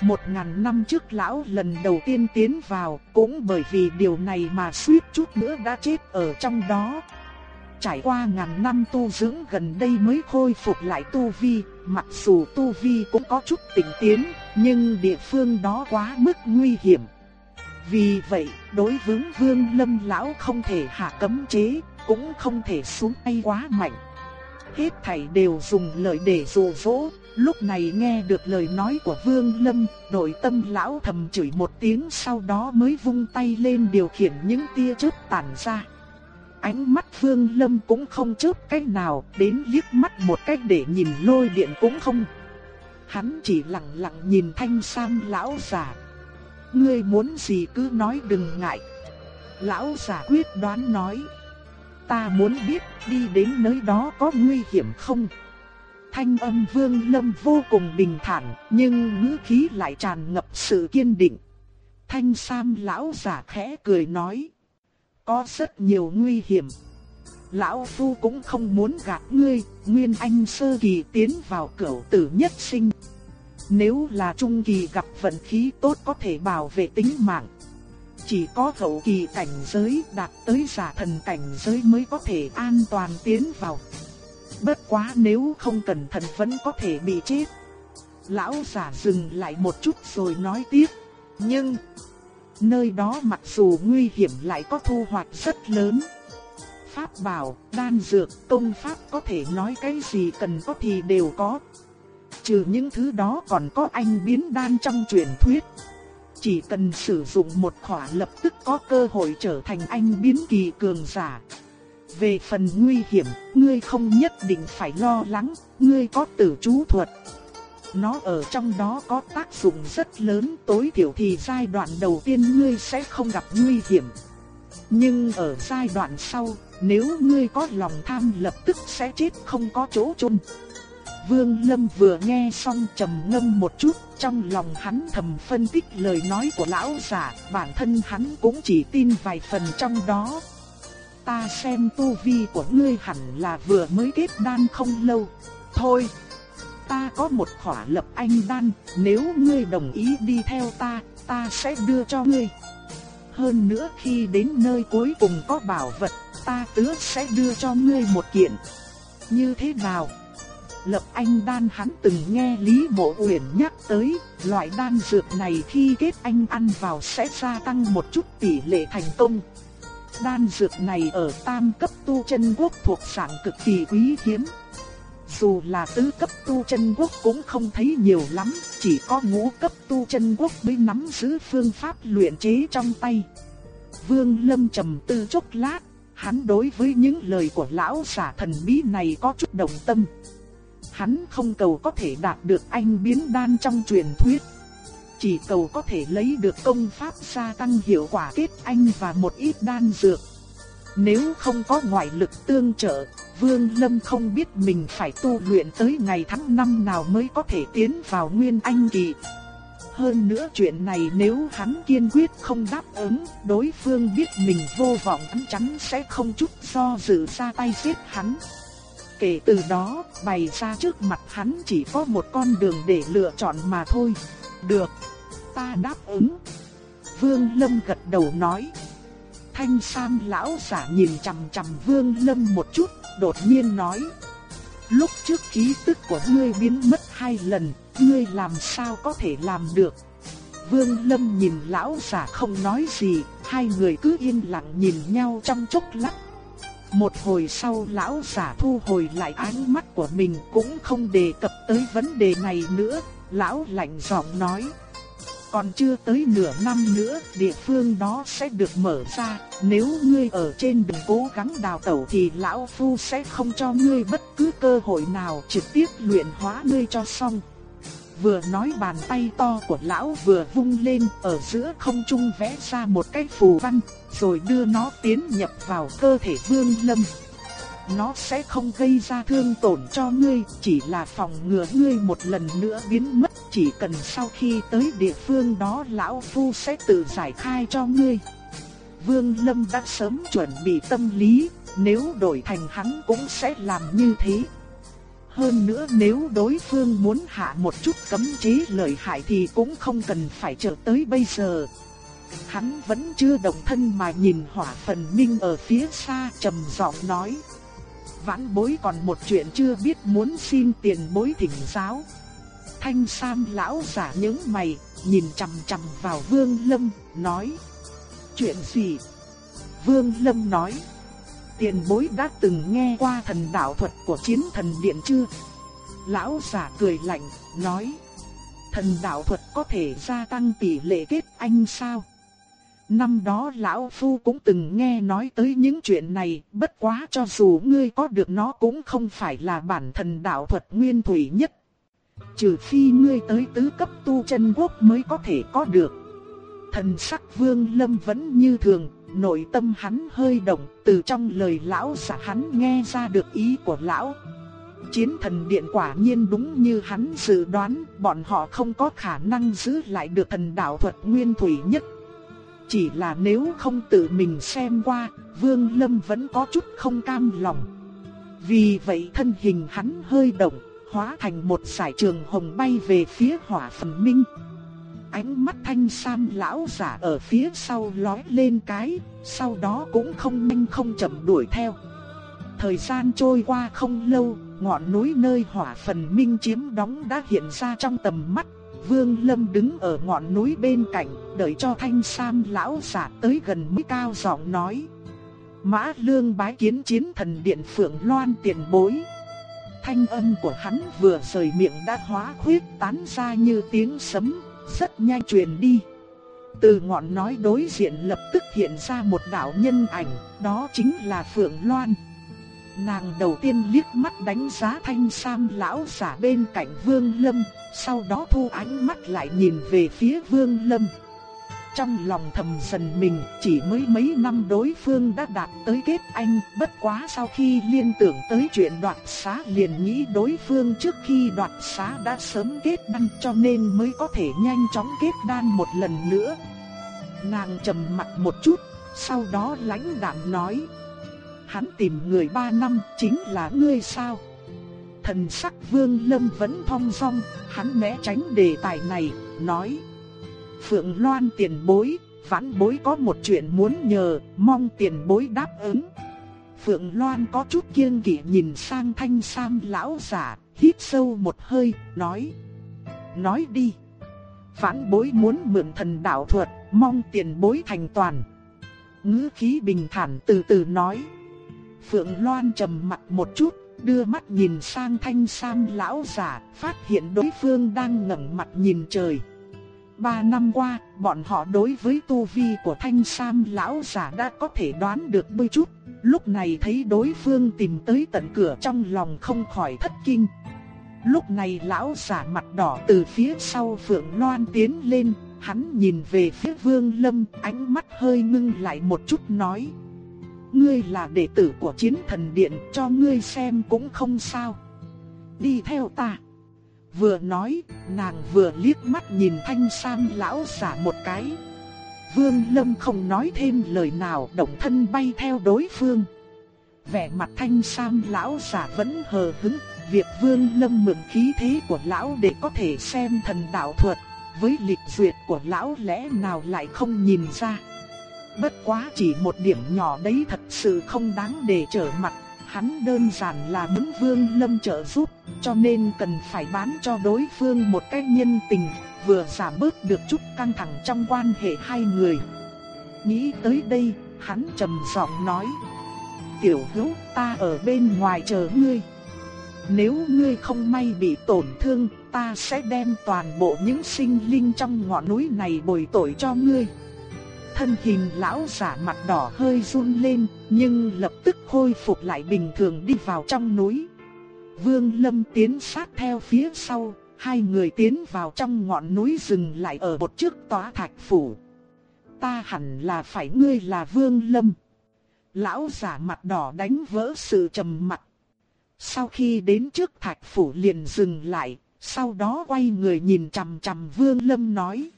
Một ngàn năm trước lão lần đầu tiên tiến vào, cũng bởi vì điều này mà suýt chút nữa đã chết ở trong đó, trải qua ngàn năm tu dưỡng gần đây mới khôi phục lại tu vi, mặc dù tu vi cũng có chút tỉnh tiến, nhưng địa phương đó quá mức nguy hiểm. Vì vậy, đối với Vương Lâm lão không thể hạ cấm chế, cũng không thể xuống tay quá mạnh. Hết thảy đều dùng lời để dụ dỗ, lúc này nghe được lời nói của Vương Lâm, nội tâm lão thầm chửi một tiếng sau đó mới vung tay lên điều khiển những tia chớp tản ra. Ánh mắt Vương Lâm cũng không chớp cách nào, đến liếc mắt một cách để nhìn lôi điện cũng không. Hắn chỉ lặng lặng nhìn thanh sam lão già. Ngươi muốn gì cứ nói đừng ngại. Lão già quyết đoán nói. Ta muốn biết đi đến nơi đó có nguy hiểm không? Thanh âm Vương Lâm vô cùng bình thản, nhưng ngữ khí lại tràn ngập sự kiên định. Thanh Sam lão giả khẽ cười nói: có rất nhiều nguy hiểm. Lão Phu cũng không muốn gạt ngươi, Nguyên Anh sơ kỳ tiến vào cửu tử nhất sinh. Nếu là trung kỳ gặp vận khí tốt có thể bảo vệ tính mạng. Chỉ có hậu kỳ cảnh giới đạt tới giả thần cảnh giới mới có thể an toàn tiến vào. Bất quá nếu không cẩn thận vẫn có thể bị chết. Lão giả dừng lại một chút rồi nói tiếp. Nhưng nơi đó mặc dù nguy hiểm lại có thu hoạch rất lớn. Pháp bảo, đan dược, công pháp có thể nói cái gì cần có thì đều có. Trừ những thứ đó còn có anh biến đan trong truyền thuyết. Chỉ cần sử dụng một khỏa lập tức có cơ hội trở thành anh biến kỳ cường giả. Về phần nguy hiểm, ngươi không nhất định phải lo lắng, ngươi có tử chú thuật, nó ở trong đó có tác dụng rất lớn tối thiểu thì giai đoạn đầu tiên ngươi sẽ không gặp nguy hiểm. Nhưng ở giai đoạn sau, nếu ngươi có lòng tham lập tức sẽ chết không có chỗ chôn. Vương Lâm vừa nghe xong trầm ngâm một chút, trong lòng hắn thầm phân tích lời nói của lão giả, bản thân hắn cũng chỉ tin vài phần trong đó. Ta xem tu vi của ngươi hẳn là vừa mới kết đan không lâu. Thôi, ta có một khỏa lập anh đan, nếu ngươi đồng ý đi theo ta, ta sẽ đưa cho ngươi. Hơn nữa khi đến nơi cuối cùng có bảo vật, ta tứa sẽ đưa cho ngươi một kiện. Như thế nào? Lập anh đan hắn từng nghe Lý Mộ Uyển nhắc tới, loại đan dược này khi kết anh ăn vào sẽ gia tăng một chút tỷ lệ thành công. Đan dược này ở tam cấp tu chân quốc thuộc dạng cực kỳ quý hiếm. Dù là tứ cấp tu chân quốc cũng không thấy nhiều lắm, chỉ có ngũ cấp tu chân quốc mới nắm giữ phương pháp luyện chế trong tay. Vương Lâm trầm tư chốc lát, hắn đối với những lời của lão giả thần bí này có chút động tâm. Hắn không cầu có thể đạt được anh biến đan trong truyền thuyết. Chỉ cầu có thể lấy được công pháp gia tăng hiệu quả kết anh và một ít đan dược. Nếu không có ngoại lực tương trợ, Vương Lâm không biết mình phải tu luyện tới ngày tháng năm nào mới có thể tiến vào Nguyên Anh Kỳ. Hơn nữa chuyện này nếu hắn kiên quyết không đáp ứng, đối phương biết mình vô vọng chắc chắn sẽ không chút do dự ra tay giết hắn. Kể từ đó, bày ra trước mặt hắn chỉ có một con đường để lựa chọn mà thôi. Được, ta đáp ứng. Vương Lâm gật đầu nói. Thanh Sam lão giả nhìn chằm chằm Vương Lâm một chút, đột nhiên nói. Lúc trước khí tức của ngươi biến mất hai lần, ngươi làm sao có thể làm được? Vương Lâm nhìn lão giả không nói gì, hai người cứ yên lặng nhìn nhau trong chốc lát. Một hồi sau lão giả thu hồi lại ánh mắt của mình cũng không đề cập tới vấn đề này nữa, lão lạnh giọng nói. Còn chưa tới nửa năm nữa, địa phương đó sẽ được mở ra, nếu ngươi ở trên đường cố gắng đào tẩu thì lão phu sẽ không cho ngươi bất cứ cơ hội nào trực tiếp luyện hóa ngươi cho xong. Vừa nói bàn tay to của lão vừa vung lên ở giữa không trung vẽ ra một cái phù văn, rồi đưa nó tiến nhập vào cơ thể vương lâm. Nó sẽ không gây ra thương tổn cho ngươi, chỉ là phòng ngừa ngươi một lần nữa biến mất. Chỉ cần sau khi tới địa phương đó lão phu sẽ tự giải khai cho ngươi. Vương Lâm đã sớm chuẩn bị tâm lý, nếu đổi thành hắn cũng sẽ làm như thế. Hơn nữa nếu đối phương muốn hạ một chút cấm chế lợi hại thì cũng không cần phải chờ tới bây giờ. Hắn vẫn chưa động thân mà nhìn hỏa phần minh ở phía xa trầm giọng nói. Vãn bối còn một chuyện chưa biết muốn xin tiền bối thỉnh giáo. Thanh Sam lão giả những mày, nhìn chằm chằm vào Vương Lâm, nói. Chuyện gì? Vương Lâm nói. Tiền bối đã từng nghe qua thần đạo thuật của chiến thần điện chưa? Lão giả cười lạnh, nói. Thần đạo thuật có thể gia tăng tỷ lệ kết anh sao? Năm đó lão phu cũng từng nghe nói tới những chuyện này, bất quá cho dù ngươi có được nó cũng không phải là bản thần đạo thuật nguyên thủy nhất. Trừ phi ngươi tới tứ cấp tu chân quốc mới có thể có được. Thần sắc vương lâm vẫn như thường, nội tâm hắn hơi động, từ trong lời lão giả hắn nghe ra được ý của lão. Chiến thần điện quả nhiên đúng như hắn dự đoán, bọn họ không có khả năng giữ lại được thần đạo thuật nguyên thủy nhất. Chỉ là nếu không tự mình xem qua, Vương Lâm vẫn có chút không cam lòng. Vì vậy thân hình hắn hơi động, hóa thành một sải trường hồng bay về phía hỏa phần minh. Ánh mắt thanh sam lão giả ở phía sau lói lên cái, sau đó cũng không nhanh không chậm đuổi theo. Thời gian trôi qua không lâu, ngọn núi nơi hỏa phần minh chiếm đóng đã hiện ra trong tầm mắt. Vương Lâm đứng ở ngọn núi bên cạnh, đợi cho thanh sam lão giả tới gần mới cao giọng nói. Mã lương bái kiến chiến thần điện phượng loan tiền bối. Thanh âm của hắn vừa rời miệng đã hóa khuyết tán ra như tiếng sấm, rất nhanh truyền đi. Từ ngọn nói đối diện lập tức hiện ra một đạo nhân ảnh, đó chính là Phượng Loan. Nàng đầu tiên liếc mắt đánh giá thanh sam lão giả bên cạnh Vương Lâm, sau đó thu ánh mắt lại nhìn về phía Vương Lâm. trong lòng thầm dần mình, chỉ mới mấy năm đối phương đã đạt tới kết anh, bất quá sau khi liên tưởng tới chuyện đoạt xá liền nghĩ đối phương trước khi đoạt xá đã sớm kết đan cho nên mới có thể nhanh chóng kết đan một lần nữa. Nàng trầm mặt một chút, sau đó lãnh đạm nói, hắn tìm người ba năm chính là ngươi sao? Thần sắc vương lâm vẫn thong dong, hắn né tránh đề tài này, nói. Phượng Loan tiền bối, vãn bối có một chuyện muốn nhờ, mong tiền bối đáp ứng. Phượng Loan có chút kiêng kỵ nhìn sang thanh sam lão giả, hít sâu một hơi, nói. Nói đi. Vãn bối muốn mượn thần đạo thuật, mong tiền bối thành toàn. Ngữ khí bình thản từ từ nói. Phượng Loan trầm mặt một chút, đưa mắt nhìn sang thanh sam lão giả, phát hiện đối phương đang ngẩng mặt nhìn trời. Ba năm qua, bọn họ đối với tu vi của thanh sam lão giả đã có thể đoán được đôi chút, lúc này thấy đối phương tìm tới tận cửa trong lòng không khỏi thất kinh. Lúc này lão giả mặt đỏ từ phía sau Phượng Loan tiến lên, hắn nhìn về phía Vương Lâm, ánh mắt hơi ngưng lại một chút nói ngươi là đệ tử của chiến thần điện cho ngươi xem cũng không sao. Đi theo ta. Vừa nói, nàng vừa liếc mắt nhìn thanh sam lão giả một cái. Vương Lâm không nói thêm lời nào động thân bay theo đối phương. Vẻ mặt thanh sam lão giả vẫn hờ hững, việc Vương Lâm mượn khí thế của lão để có thể xem thần đạo thuật, với lịch duyệt của lão lẽ nào lại không nhìn ra. Bất quá chỉ một điểm nhỏ đấy thật sự không đáng để trở mặt, hắn đơn giản là muốn Vương Lâm trợ giúp, cho nên cần phải bán cho đối phương một cái nhân tình, vừa giảm bớt được chút căng thẳng trong quan hệ hai người. Nghĩ tới đây, hắn trầm giọng nói: "Tiểu Hữu, ta ở bên ngoài chờ ngươi. Nếu ngươi không may bị tổn thương, ta sẽ đem toàn bộ những sinh linh trong ngọn núi này bồi tội cho ngươi." Thân hình lão giả mặt đỏ hơi run lên, nhưng lập tức khôi phục lại bình thường đi vào trong núi. Vương Lâm tiến sát theo phía sau, hai người tiến vào trong ngọn núi dừng lại ở một chiếc tòa thạch phủ. Ta hẳn là phải ngươi là Vương Lâm. Lão giả mặt đỏ đánh vỡ sự trầm mặc. Sau khi đến trước thạch phủ liền dừng lại, sau đó quay người nhìn chằm chằm Vương Lâm nói.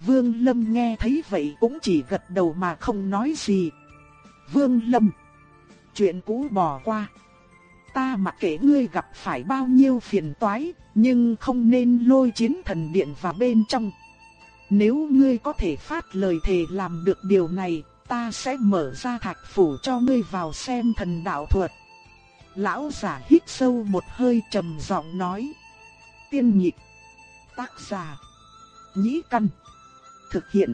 Vương Lâm nghe thấy vậy cũng chỉ gật đầu mà không nói gì. Vương Lâm, chuyện cũ bỏ qua. Ta mặc kệ ngươi gặp phải bao nhiêu phiền toái, nhưng không nên lôi chiến thần điện vào bên trong. Nếu ngươi có thể phát lời thề làm được điều này, ta sẽ mở ra thạch phủ cho ngươi vào xem thần đạo thuật. Lão giả hít sâu một hơi trầm giọng nói. Tiên nhịp. Tác giả. Nhĩ căn. Thực hiện.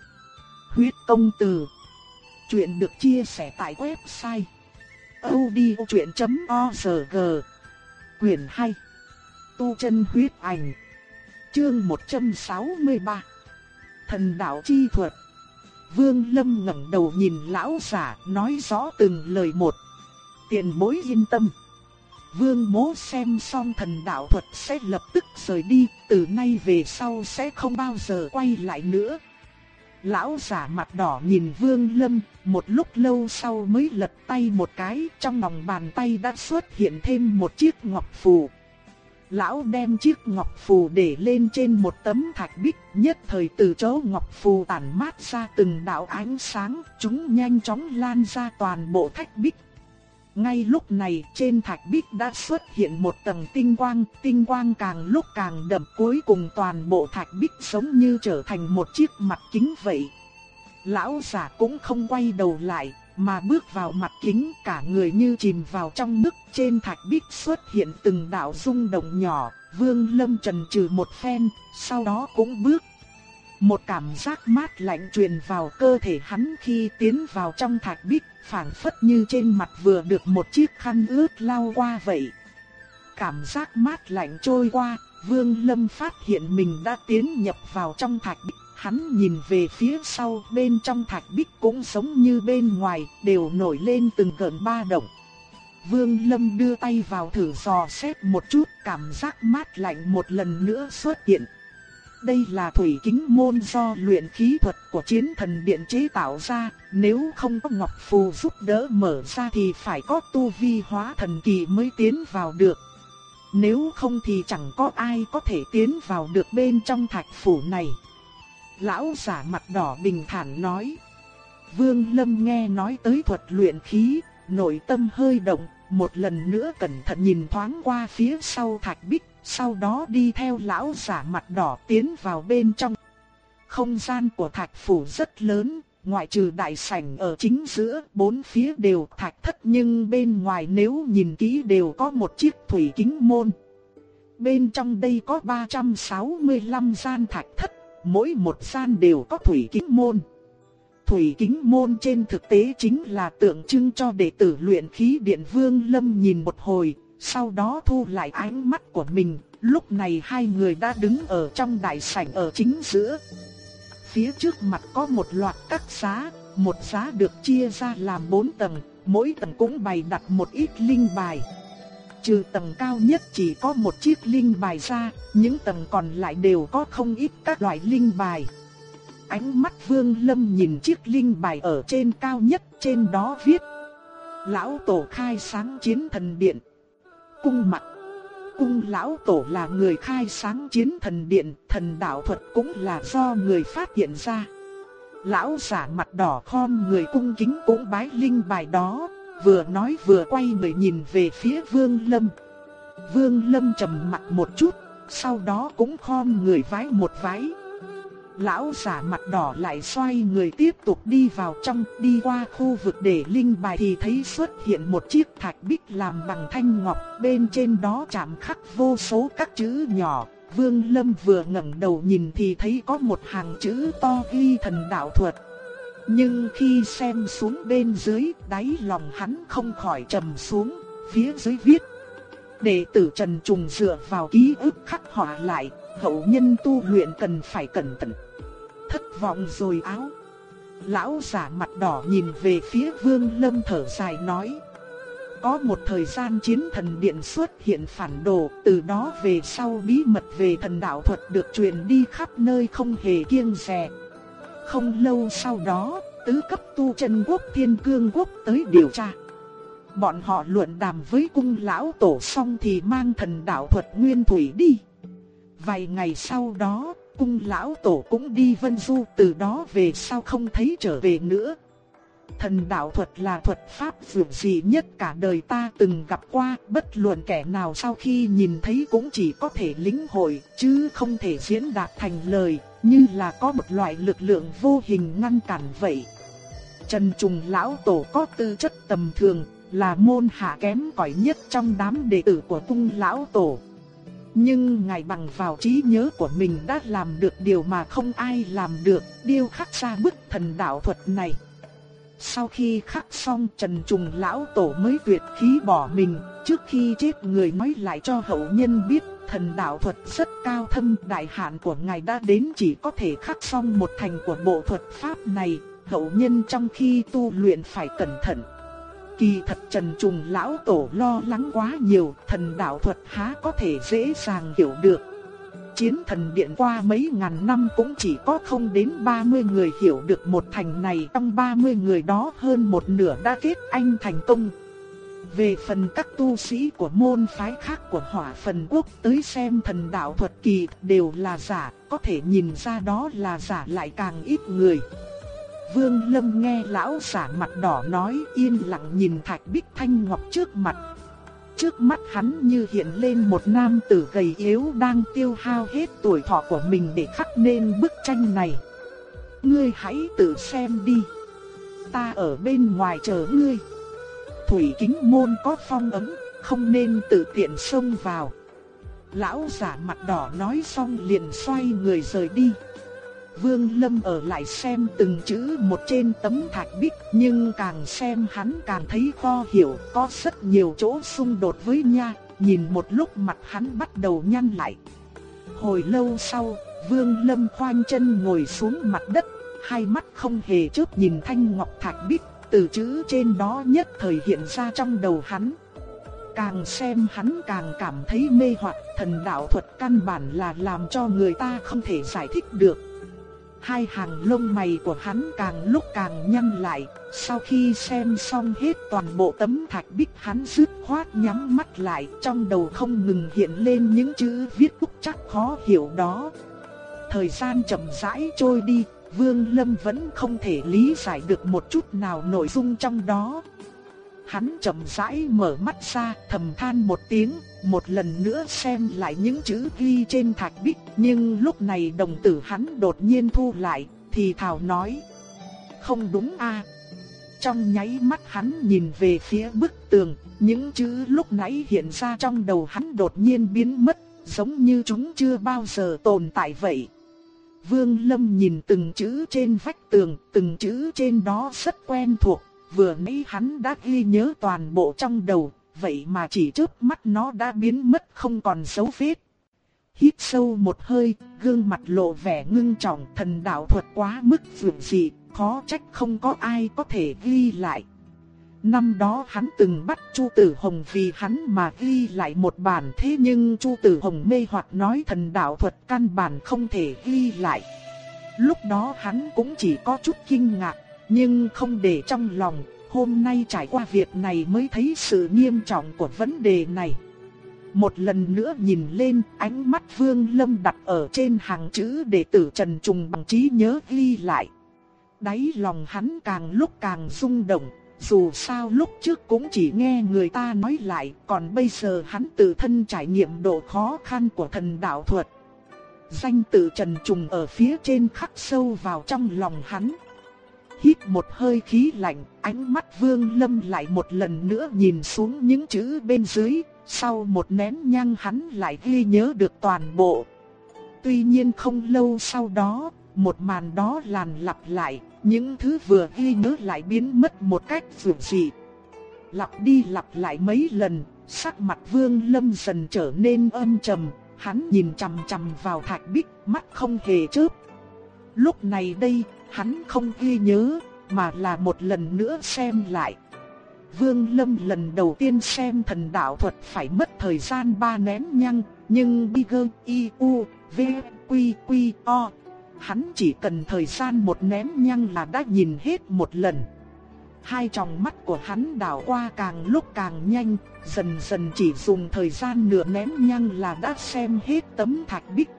Huyết công từ. Chuyện được chia sẻ tại website. odchuyện.org Quyền 2. Tu chân huyết ảnh. Chương 163. Thần đạo chi thuật. Vương Lâm ngẩng đầu nhìn lão giả, nói rõ từng lời một. Tiền bối yên tâm. Vương Mỗ xem xong thần đạo thuật sẽ lập tức rời đi, từ nay về sau sẽ không bao giờ quay lại nữa. Lão giả mặt đỏ nhìn Vương Lâm, một lúc lâu sau mới lật tay một cái, trong lòng bàn tay đã xuất hiện thêm một chiếc ngọc phù. Lão đem chiếc ngọc phù để lên trên một tấm thạch bích, nhất thời từ chỗ ngọc phù tản mát ra từng đạo ánh sáng, chúng nhanh chóng lan ra toàn bộ thạch bích. Ngay lúc này trên thạch bích đã xuất hiện một tầng tinh quang, tinh quang càng lúc càng đậm cuối cùng toàn bộ thạch bích giống như trở thành một chiếc mặt kính vậy. Lão giả cũng không quay đầu lại, mà bước vào mặt kính cả người như chìm vào trong nước trên thạch bích xuất hiện từng đạo rung động nhỏ, vương lâm trần trừ một phen, sau đó cũng bước. Một cảm giác mát lạnh truyền vào cơ thể hắn khi tiến vào trong thạch bích phảng phất như trên mặt vừa được một chiếc khăn ướt lau qua vậy. Cảm giác mát lạnh trôi qua, Vương Lâm phát hiện mình đã tiến nhập vào trong thạch bích. Hắn nhìn về phía sau bên trong thạch bích cũng giống như bên ngoài, đều nổi lên từng cơn ba động. Vương Lâm đưa tay vào thử dò xét một chút, cảm giác mát lạnh một lần nữa xuất hiện đây là thủy kính môn do luyện khí thuật của chiến thần điện chế tạo ra, nếu không có ngọc phù giúp đỡ mở ra thì phải có tu vi hóa thần kỳ mới tiến vào được. Nếu không thì chẳng có ai có thể tiến vào được bên trong thạch phủ này. Lão giả mặt đỏ bình thản nói. Vương Lâm nghe nói tới thuật luyện khí, nội tâm hơi động, một lần nữa cẩn thận nhìn thoáng qua phía sau thạch bích, sau đó đi theo lão giả mặt đỏ tiến vào bên trong. Không gian của thạch phủ rất lớn, ngoại trừ đại sảnh ở chính giữa, bốn phía đều thạch thất nhưng bên ngoài nếu nhìn kỹ đều có một chiếc thủy kính môn. Bên trong đây có 365 gian thạch thất, mỗi một gian đều có thủy kính môn. Thủy kính môn trên thực tế chính là tượng trưng cho đệ tử luyện khí điện vương lâm nhìn một hồi, sau đó thu lại ánh mắt của mình, lúc này hai người đã đứng ở trong đại sảnh ở chính giữa. Phía trước mặt có một loạt các giá, một giá được chia ra làm bốn tầng, mỗi tầng cũng bày đặt một ít linh bài. Trừ tầng cao nhất chỉ có một chiếc linh bài ra, những tầng còn lại đều có không ít các loại linh bài. Ánh mắt Vương Lâm nhìn chiếc linh bài ở trên cao nhất, trên đó viết: Lão tổ khai sáng chiến thần điện. Cung mặt Cung lão tổ là người khai sáng chiến thần điện, thần đạo thuật cũng là do người phát hiện ra. Lão giả mặt đỏ khom người cung kính cũng bái linh bài đó, vừa nói vừa quay người nhìn về phía Vương Lâm. Vương Lâm trầm mặt một chút, sau đó cũng khom người vái một vái. Lão giả mặt đỏ lại xoay người tiếp tục đi vào trong, đi qua khu vực để linh bài thì thấy xuất hiện một chiếc thạch bích làm bằng thanh ngọc, bên trên đó chạm khắc vô số các chữ nhỏ. Vương Lâm vừa ngẩng đầu nhìn thì thấy có một hàng chữ to ghi thần đạo thuật. Nhưng khi xem xuống bên dưới, đáy lòng hắn không khỏi trầm xuống, phía dưới viết. Đệ tử Trần Trùng dựa vào ký ức khắc họa lại, hậu nhân tu luyện cần phải cẩn thận. Thất vọng rồi áo. Lão giả mặt đỏ nhìn về phía Vương Lâm thở dài nói. Có một thời gian chiến thần điện xuất hiện phản đồ, từ đó về sau bí mật về thần đạo thuật được truyền đi khắp nơi không hề kiêng dè, không lâu sau đó, tứ cấp tu chân quốc thiên cương quốc tới điều tra. Bọn họ luận đàm với cung lão tổ xong thì mang thần đạo thuật nguyên thủy đi. Vài ngày sau đó, cung lão tổ cũng đi vân du từ đó về sau không thấy trở về nữa. Thần đạo thuật là thuật pháp dường dị nhất cả đời ta từng gặp qua, bất luận kẻ nào sau khi nhìn thấy cũng chỉ có thể lĩnh hội, chứ không thể diễn đạt thành lời, như là có một loại lực lượng vô hình ngăn cản vậy. Trần Trùng Lão Tổ có tư chất tầm thường, là môn hạ kém cỏi nhất trong đám đệ tử của cung Lão Tổ. Nhưng ngài bằng vào trí nhớ của mình đã làm được điều mà không ai làm được, điêu khắc ra bức thần đạo thuật này. Sau khi khắc xong Trần Trùng Lão Tổ mới tuyệt khí bỏ mình, trước khi chết người nói lại cho hậu nhân biết thần đạo thuật rất cao thâm đại hạn của ngài đã đến chỉ có thể khắc xong một thành của bộ thuật pháp này, hậu nhân trong khi tu luyện phải cẩn thận. Kỳ thật Trần Trùng Lão Tổ lo lắng quá nhiều, thần đạo thuật há có thể dễ dàng hiểu được. Chiến thần điện qua mấy ngàn năm cũng chỉ có không đến 30 người hiểu được một thành này, trong 30 người đó hơn một nửa đã kết anh thành công. Về phần các tu sĩ của môn phái khác của hỏa phần quốc tới xem thần đạo thuật kỳ đều là giả, có thể nhìn ra đó là giả lại càng ít người. Vương Lâm nghe lão giả mặt đỏ nói yên lặng nhìn thạch bích thanh ngọc trước mặt. Trước mắt hắn như hiện lên một nam tử gầy yếu đang tiêu hao hết tuổi thọ của mình để khắc nên bức tranh này. Ngươi hãy tự xem đi. Ta ở bên ngoài chờ ngươi thủy kính môn có phong ấm, không nên tự tiện xông vào. Lão giả mặt đỏ nói xong liền xoay người rời đi. Vương Lâm ở lại xem từng chữ một trên tấm thạch bích, nhưng càng xem hắn càng thấy khó hiểu, có rất nhiều chỗ xung đột với nha, nhìn một lúc mặt hắn bắt đầu nhăn lại. Hồi lâu sau, Vương Lâm khoanh chân ngồi xuống mặt đất, hai mắt không hề chớp nhìn thanh ngọc thạch bích từ chữ trên đó nhất thời hiện ra trong đầu hắn. Càng xem hắn càng cảm thấy mê hoặc thần đạo thuật căn bản là làm cho người ta không thể giải thích được. Hai hàng lông mày của hắn càng lúc càng nhăn lại, sau khi xem xong hết toàn bộ tấm thạch bích hắn dứt khoát nhắm mắt lại, trong đầu không ngừng hiện lên những chữ viết túc chắc khó hiểu đó. Thời gian chậm rãi trôi đi, Vương Lâm vẫn không thể lý giải được một chút nào nội dung trong đó. Hắn chậm rãi mở mắt ra, thầm than một tiếng, một lần nữa xem lại những chữ ghi trên thạch bích, nhưng lúc này đồng tử hắn đột nhiên thu lại, thì thào nói: "Không đúng a." Trong nháy mắt hắn nhìn về phía bức tường, những chữ lúc nãy hiện ra trong đầu hắn đột nhiên biến mất, giống như chúng chưa bao giờ tồn tại vậy. Vương Lâm nhìn từng chữ trên vách tường, từng chữ trên đó rất quen thuộc, vừa nãy hắn đã ghi nhớ toàn bộ trong đầu, vậy mà chỉ trước mắt nó đã biến mất không còn dấu vết. Hít sâu một hơi, gương mặt lộ vẻ ngưng trọng, thần đạo thuật quá mức vượt dị, khó trách không có ai có thể ghi lại. Năm đó hắn từng bắt Chu Tử Hồng vì hắn mà ghi lại một bản thế nhưng Chu Tử Hồng mê hoặc nói thần đạo thuật căn bản không thể ghi lại. Lúc đó hắn cũng chỉ có chút kinh ngạc, nhưng không để trong lòng, hôm nay trải qua việc này mới thấy sự nghiêm trọng của vấn đề này. Một lần nữa nhìn lên, ánh mắt Vương Lâm đặt ở trên hàng chữ đệ tử Trần Trùng bằng trí nhớ ghi lại. Đáy lòng hắn càng lúc càng rung động, dù sao lúc trước cũng chỉ nghe người ta nói lại, còn bây giờ hắn tự thân trải nghiệm độ khó khăn của thần đạo thuật. Danh tự Trần Trùng ở phía trên khắc sâu vào trong lòng hắn. Hít một hơi khí lạnh, ánh mắt Vương Lâm lại một lần nữa nhìn xuống những chữ bên dưới, sau một nén nhang hắn lại ghi nhớ được toàn bộ. Tuy nhiên không lâu sau đó, một màn đó làn lặp lại, những thứ vừa ghi nhớ lại biến mất một cách dường dị. Lặp đi lặp lại mấy lần, sắc mặt Vương Lâm dần trở nên âm trầm, hắn nhìn chằm chằm vào thạch bích, mắt không hề chớp. Lúc này đây, hắn không ghi nhớ, mà là một lần nữa xem lại. Vương Lâm lần đầu tiên xem thần đạo thuật phải mất thời gian ba nén nhăng, nhưng Bigger I U V Quy Quy O hắn chỉ cần thời gian một nén nhăng là đã nhìn hết một lần. Hai tròng mắt của hắn đảo qua càng lúc càng nhanh, dần dần chỉ dùng thời gian nửa nén nhăng là đã xem hết tấm thạch bích.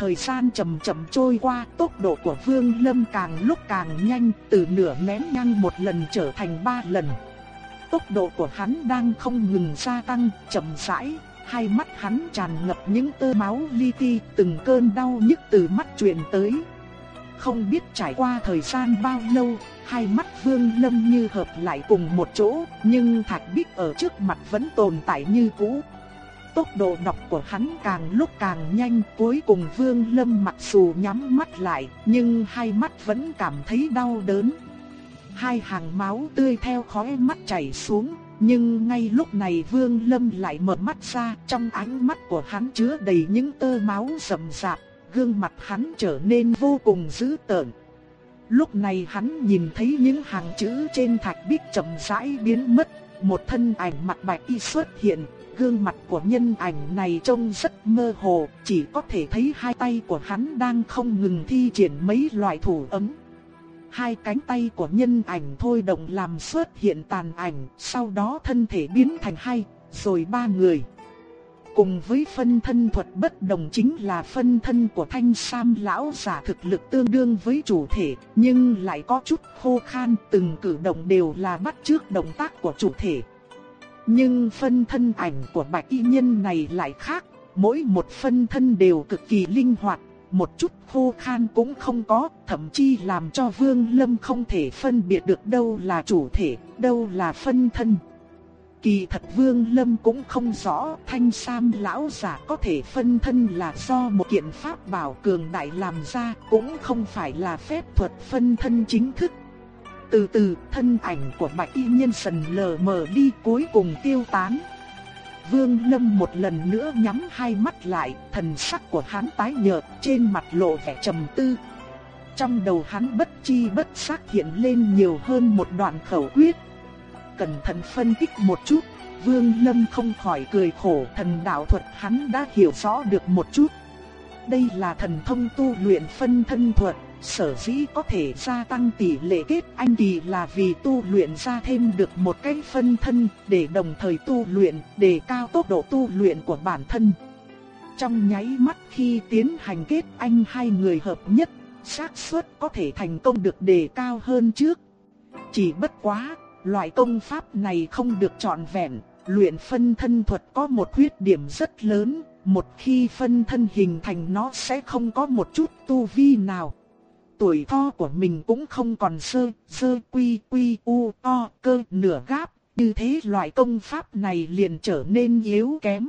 Thời gian chậm chậm trôi qua, tốc độ của Vương Lâm càng lúc càng nhanh, từ nửa nén nhăng một lần trở thành ba lần. Tốc độ của hắn đang không ngừng gia tăng, chậm rãi, hai mắt hắn tràn ngập những tơ máu li ti, từng cơn đau nhức từ mắt truyền tới. Không biết trải qua thời gian bao lâu, hai mắt Vương Lâm như hợp lại cùng một chỗ, nhưng thạch bích ở trước mặt vẫn tồn tại như cũ. Tốc độ đọc của hắn càng lúc càng nhanh, cuối cùng Vương Lâm mặc dù nhắm mắt lại, nhưng hai mắt vẫn cảm thấy đau đớn. Hai hàng máu tươi theo khóe mắt chảy xuống, nhưng ngay lúc này Vương Lâm lại mở mắt ra, trong ánh mắt của hắn chứa đầy những tơ máu rầm rạp, gương mặt hắn trở nên vô cùng dữ tợn. Lúc này hắn nhìn thấy những hàng chữ trên thạch bích chậm rãi biến mất, một thân ảnh mặt bạch y xuất hiện, gương mặt của nhân ảnh này trông rất mơ hồ, chỉ có thể thấy hai tay của hắn đang không ngừng thi triển mấy loại thủ ấm hai cánh tay của nhân ảnh thôi động làm xuất hiện tàn ảnh, sau đó thân thể biến thành hai, rồi ba người. Cùng với phân thân thuật bất đồng chính là phân thân của thanh sam lão giả thực lực tương đương với chủ thể, nhưng lại có chút khô khan, từng cử động đều là bắt chước động tác của chủ thể. Nhưng phân thân ảnh của bạch y nhân này lại khác, mỗi một phân thân đều cực kỳ linh hoạt, một chút khô khan cũng không có, thậm chí làm cho Vương Lâm không thể phân biệt được đâu là chủ thể, đâu là phân thân. Kỳ thật Vương Lâm cũng không rõ thanh sam lão giả có thể phân thân là do một kiện pháp bảo cường đại làm ra, cũng không phải là phép thuật phân thân chính thức. Từ từ, thân ảnh của bạch y nhân sần lờ mờ đi cuối cùng tiêu tán. Vương Lâm một lần nữa nhắm hai mắt lại, thần sắc của hắn tái nhợt, trên mặt lộ vẻ trầm tư. Trong đầu hắn bất chi bất giác hiện lên nhiều hơn một đoạn khẩu quyết. Cẩn thận phân tích một chút, Vương Lâm không khỏi cười khổ thần đạo thuật hắn đã hiểu rõ được một chút. Đây là thần thông tu luyện phân thân thuật, sở dĩ có thể gia tăng tỷ lệ kết anh kỳ là vì tu luyện ra thêm được một cái phân thân để đồng thời tu luyện, để cao tốc độ tu luyện của bản thân. Trong nháy mắt khi tiến hành kết anh hai người hợp nhất, xác suất có thể thành công được đề cao hơn trước. Chỉ bất quá, loại công pháp này không được trọn vẹn, luyện phân thân thuật có một khuyết điểm rất lớn, một khi phân thân hình thành nó sẽ không có một chút tu vi nào. Tuổi thọ của mình cũng không còn sơ, sơ quy quy u to cơ nửa gáp, như thế loại công pháp này liền trở nên yếu kém.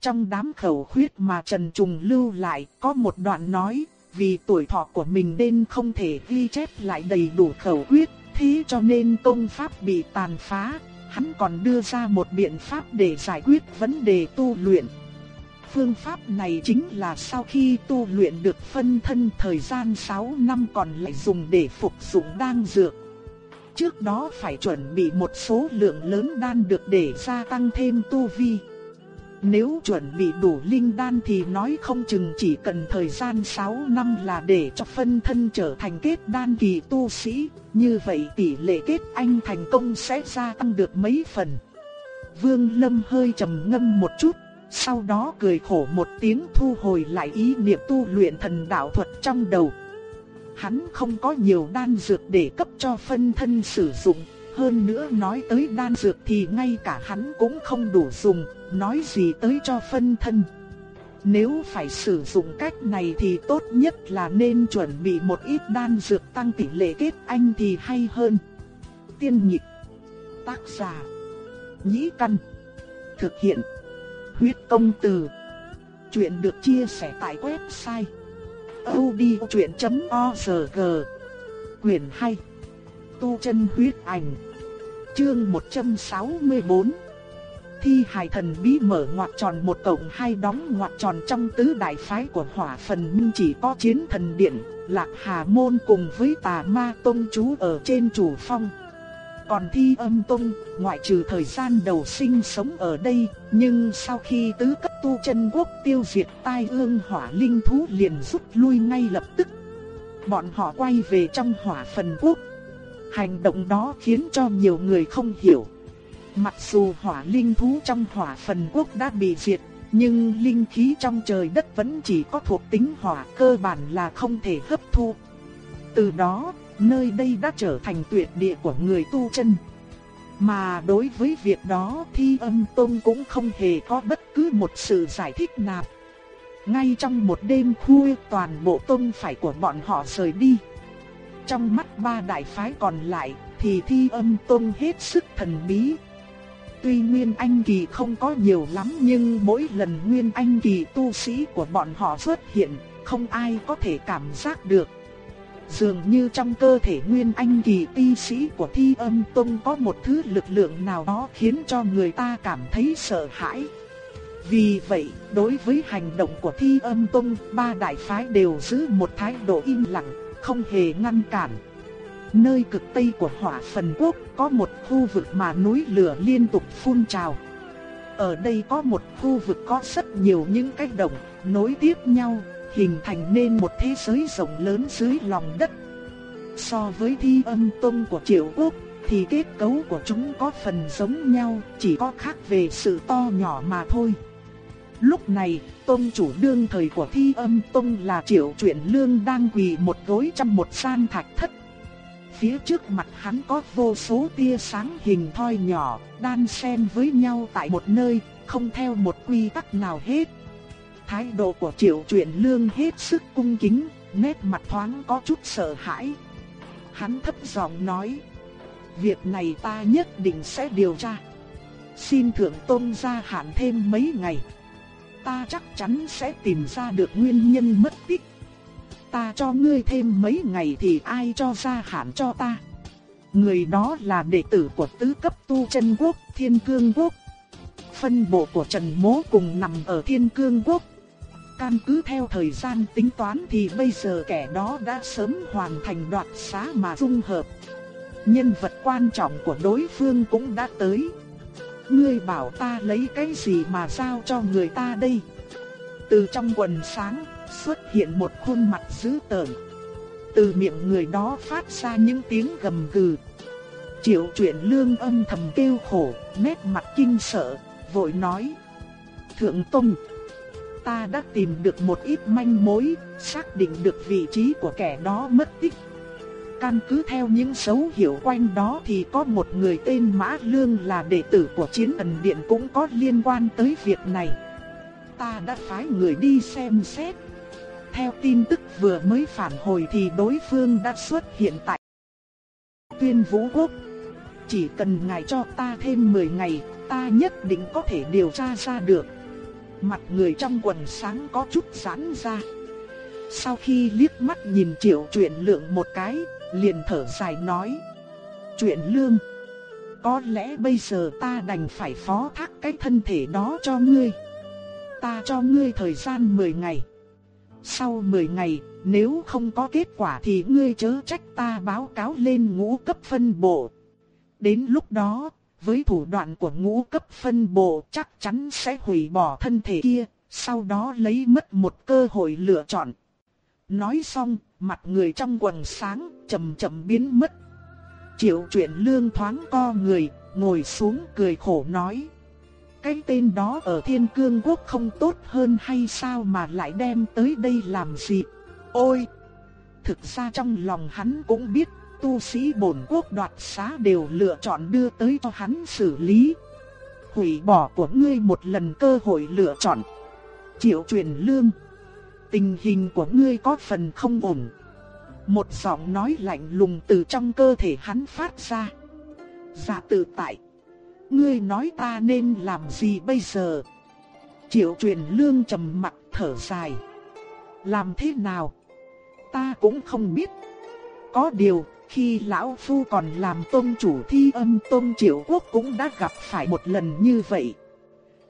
Trong đám khẩu khuyết mà Trần Trùng lưu lại có một đoạn nói, vì tuổi thọ của mình nên không thể ghi chép lại đầy đủ khẩu quyết, thế cho nên công pháp bị tàn phá, hắn còn đưa ra một biện pháp để giải quyết vấn đề tu luyện. Phương pháp này chính là sau khi tu luyện được phân thân thời gian 6 năm còn lại dùng để phục dụng đan dược. Trước đó phải chuẩn bị một số lượng lớn đan được để gia tăng thêm tu vi. Nếu chuẩn bị đủ linh đan thì nói không chừng chỉ cần thời gian 6 năm là để cho phân thân trở thành kết đan kỳ tu sĩ, như vậy tỷ lệ kết anh thành công sẽ gia tăng được mấy phần. Vương Lâm hơi trầm ngâm một chút, sau đó cười khổ một tiếng thu hồi lại ý niệm tu luyện thần đạo thuật trong đầu. Hắn không có nhiều đan dược để cấp cho phân thân sử dụng, hơn nữa nói tới đan dược thì ngay cả hắn cũng không đủ dùng, nói gì tới cho phân thân. Nếu phải sử dụng cách này thì tốt nhất là nên chuẩn bị một ít đan dược tăng tỷ lệ kết anh thì hay hơn. Tiên nhịp Tác giả Nhĩ Căn Thực hiện Huyết công từ. Chuyện được chia sẻ tại website odchuyện.org Quyền 2 Tu chân huyết ảnh. Chương 164 Thi hài thần bí mở ngoặt tròn một cộng hai đóng ngoặt tròn trong tứ đại phái của hỏa phần minh chỉ có chiến thần điện, lạc hà môn cùng với tà ma tông chú ở trên chủ phong. Còn thi âm tông, ngoại trừ thời gian đầu sinh sống ở đây, nhưng sau khi tứ cấp tu chân quốc tiêu diệt tai ương hỏa linh thú liền rút lui ngay lập tức. Bọn họ quay về trong hỏa phần quốc. Hành động đó khiến cho nhiều người không hiểu. Mặc dù hỏa linh thú trong hỏa phần quốc đã bị diệt, nhưng linh khí trong trời đất vẫn chỉ có thuộc tính hỏa cơ bản là không thể hấp thu. Từ đó, nơi đây đã trở thành tuyệt địa của người tu chân. Mà đối với việc đó thi âm tông cũng không hề có bất cứ một sự giải thích nào. Ngay trong một đêm khuya toàn bộ tông phải của bọn họ rời đi. Trong mắt ba đại phái còn lại thì thi âm tông hết sức thần bí, Tuy Nguyên Anh Kỳ không có nhiều lắm nhưng mỗi lần Nguyên Anh Kỳ tu sĩ của bọn họ xuất hiện, không ai có thể cảm giác được. Dường như trong cơ thể Nguyên Anh Kỳ ti sĩ của Thi Âm Tông có một thứ lực lượng nào đó khiến cho người ta cảm thấy sợ hãi. Vì vậy, đối với hành động của Thi Âm Tông, ba đại phái đều giữ một thái độ im lặng, không hề ngăn cản. Nơi cực tây của hỏa phần quốc có một khu vực mà núi lửa liên tục phun trào. Ở đây có một khu vực có rất nhiều những cái động nối tiếp nhau, hình thành nên một thế giới rộng lớn dưới lòng đất. So với thi âm tông của triệu quốc, thì kết cấu của chúng có phần giống nhau, chỉ có khác về sự to nhỏ mà thôi. Lúc này, tôn chủ đương thời của thi âm tông là triệu truyện lương đang quỳ một gối trong một san thạch thất phía trước mặt hắn có vô số tia sáng hình thoi nhỏ, đan xen với nhau tại một nơi, không theo một quy tắc nào hết. Thái độ của triệu truyện lương hết sức cung kính, nét mặt thoáng có chút sợ hãi. Hắn thấp giọng nói, việc này ta nhất định sẽ điều tra. Xin thượng tôn gia hạn thêm mấy ngày. Ta chắc chắn sẽ tìm ra được nguyên nhân mất tích ta cho ngươi thêm mấy ngày thì ai cho gia hạn cho ta. Người đó là đệ tử của tứ cấp tu chân quốc, thiên cương quốc. Phân bộ của Trần Mố cùng nằm ở thiên cương quốc. Căn cứ theo thời gian tính toán thì bây giờ kẻ đó đã sớm hoàn thành đoạt xá mà dung hợp. Nhân vật quan trọng của đối phương cũng đã tới. ngươi bảo ta lấy cái gì mà giao cho người ta đây? Từ trong quần sáng xuất hiện một khuôn mặt dữ tợn. Từ miệng người đó phát ra những tiếng gầm gừ. Triệu chuyện lương âm thầm kêu khổ, nét mặt kinh sợ, vội nói. Thượng Tông, ta đã tìm được một ít manh mối, xác định được vị trí của kẻ đó mất tích. Căn cứ theo những dấu hiệu quanh đó thì có một người tên Mã Lương là đệ tử của chiến thần điện cũng có liên quan tới việc này. Ta đã phái người đi xem xét. Theo tin tức vừa mới phản hồi thì đối phương đã xuất hiện tại Tuyên Vũ Quốc. Chỉ cần ngài cho ta thêm 10 ngày, ta nhất định có thể điều tra ra được. Mặt người trong quần sáng có chút giãn ra. Sau khi liếc mắt nhìn triệu chuyện lượng một cái, liền thở dài nói. Chuyện lương, có lẽ bây giờ ta đành phải phó thác cái thân thể đó cho ngươi. Ta cho ngươi thời gian 10 ngày. Sau 10 ngày, nếu không có kết quả thì ngươi chớ trách ta báo cáo lên ngũ cấp phân bộ. Đến lúc đó, với thủ đoạn của ngũ cấp phân bộ chắc chắn sẽ hủy bỏ thân thể kia, sau đó lấy mất một cơ hội lựa chọn. Nói xong, mặt người trong quần sáng, chậm chậm biến mất. Triệu chuyện lương thoáng co người, ngồi xuống cười khổ nói. Cái tên đó ở thiên cương quốc không tốt hơn hay sao mà lại đem tới đây làm gì? Ôi! Thực ra trong lòng hắn cũng biết, tu sĩ bổn quốc đoạt xá đều lựa chọn đưa tới cho hắn xử lý. Hủy bỏ của ngươi một lần cơ hội lựa chọn. Triệu truyền lương. Tình hình của ngươi có phần không ổn. Một giọng nói lạnh lùng từ trong cơ thể hắn phát ra. Dạ tự tại. Ngươi nói ta nên làm gì bây giờ? Triệu truyền lương trầm mặt thở dài. Làm thế nào? Ta cũng không biết. Có điều, khi lão phu còn làm tôn chủ thi âm tôn triệu quốc cũng đã gặp phải một lần như vậy.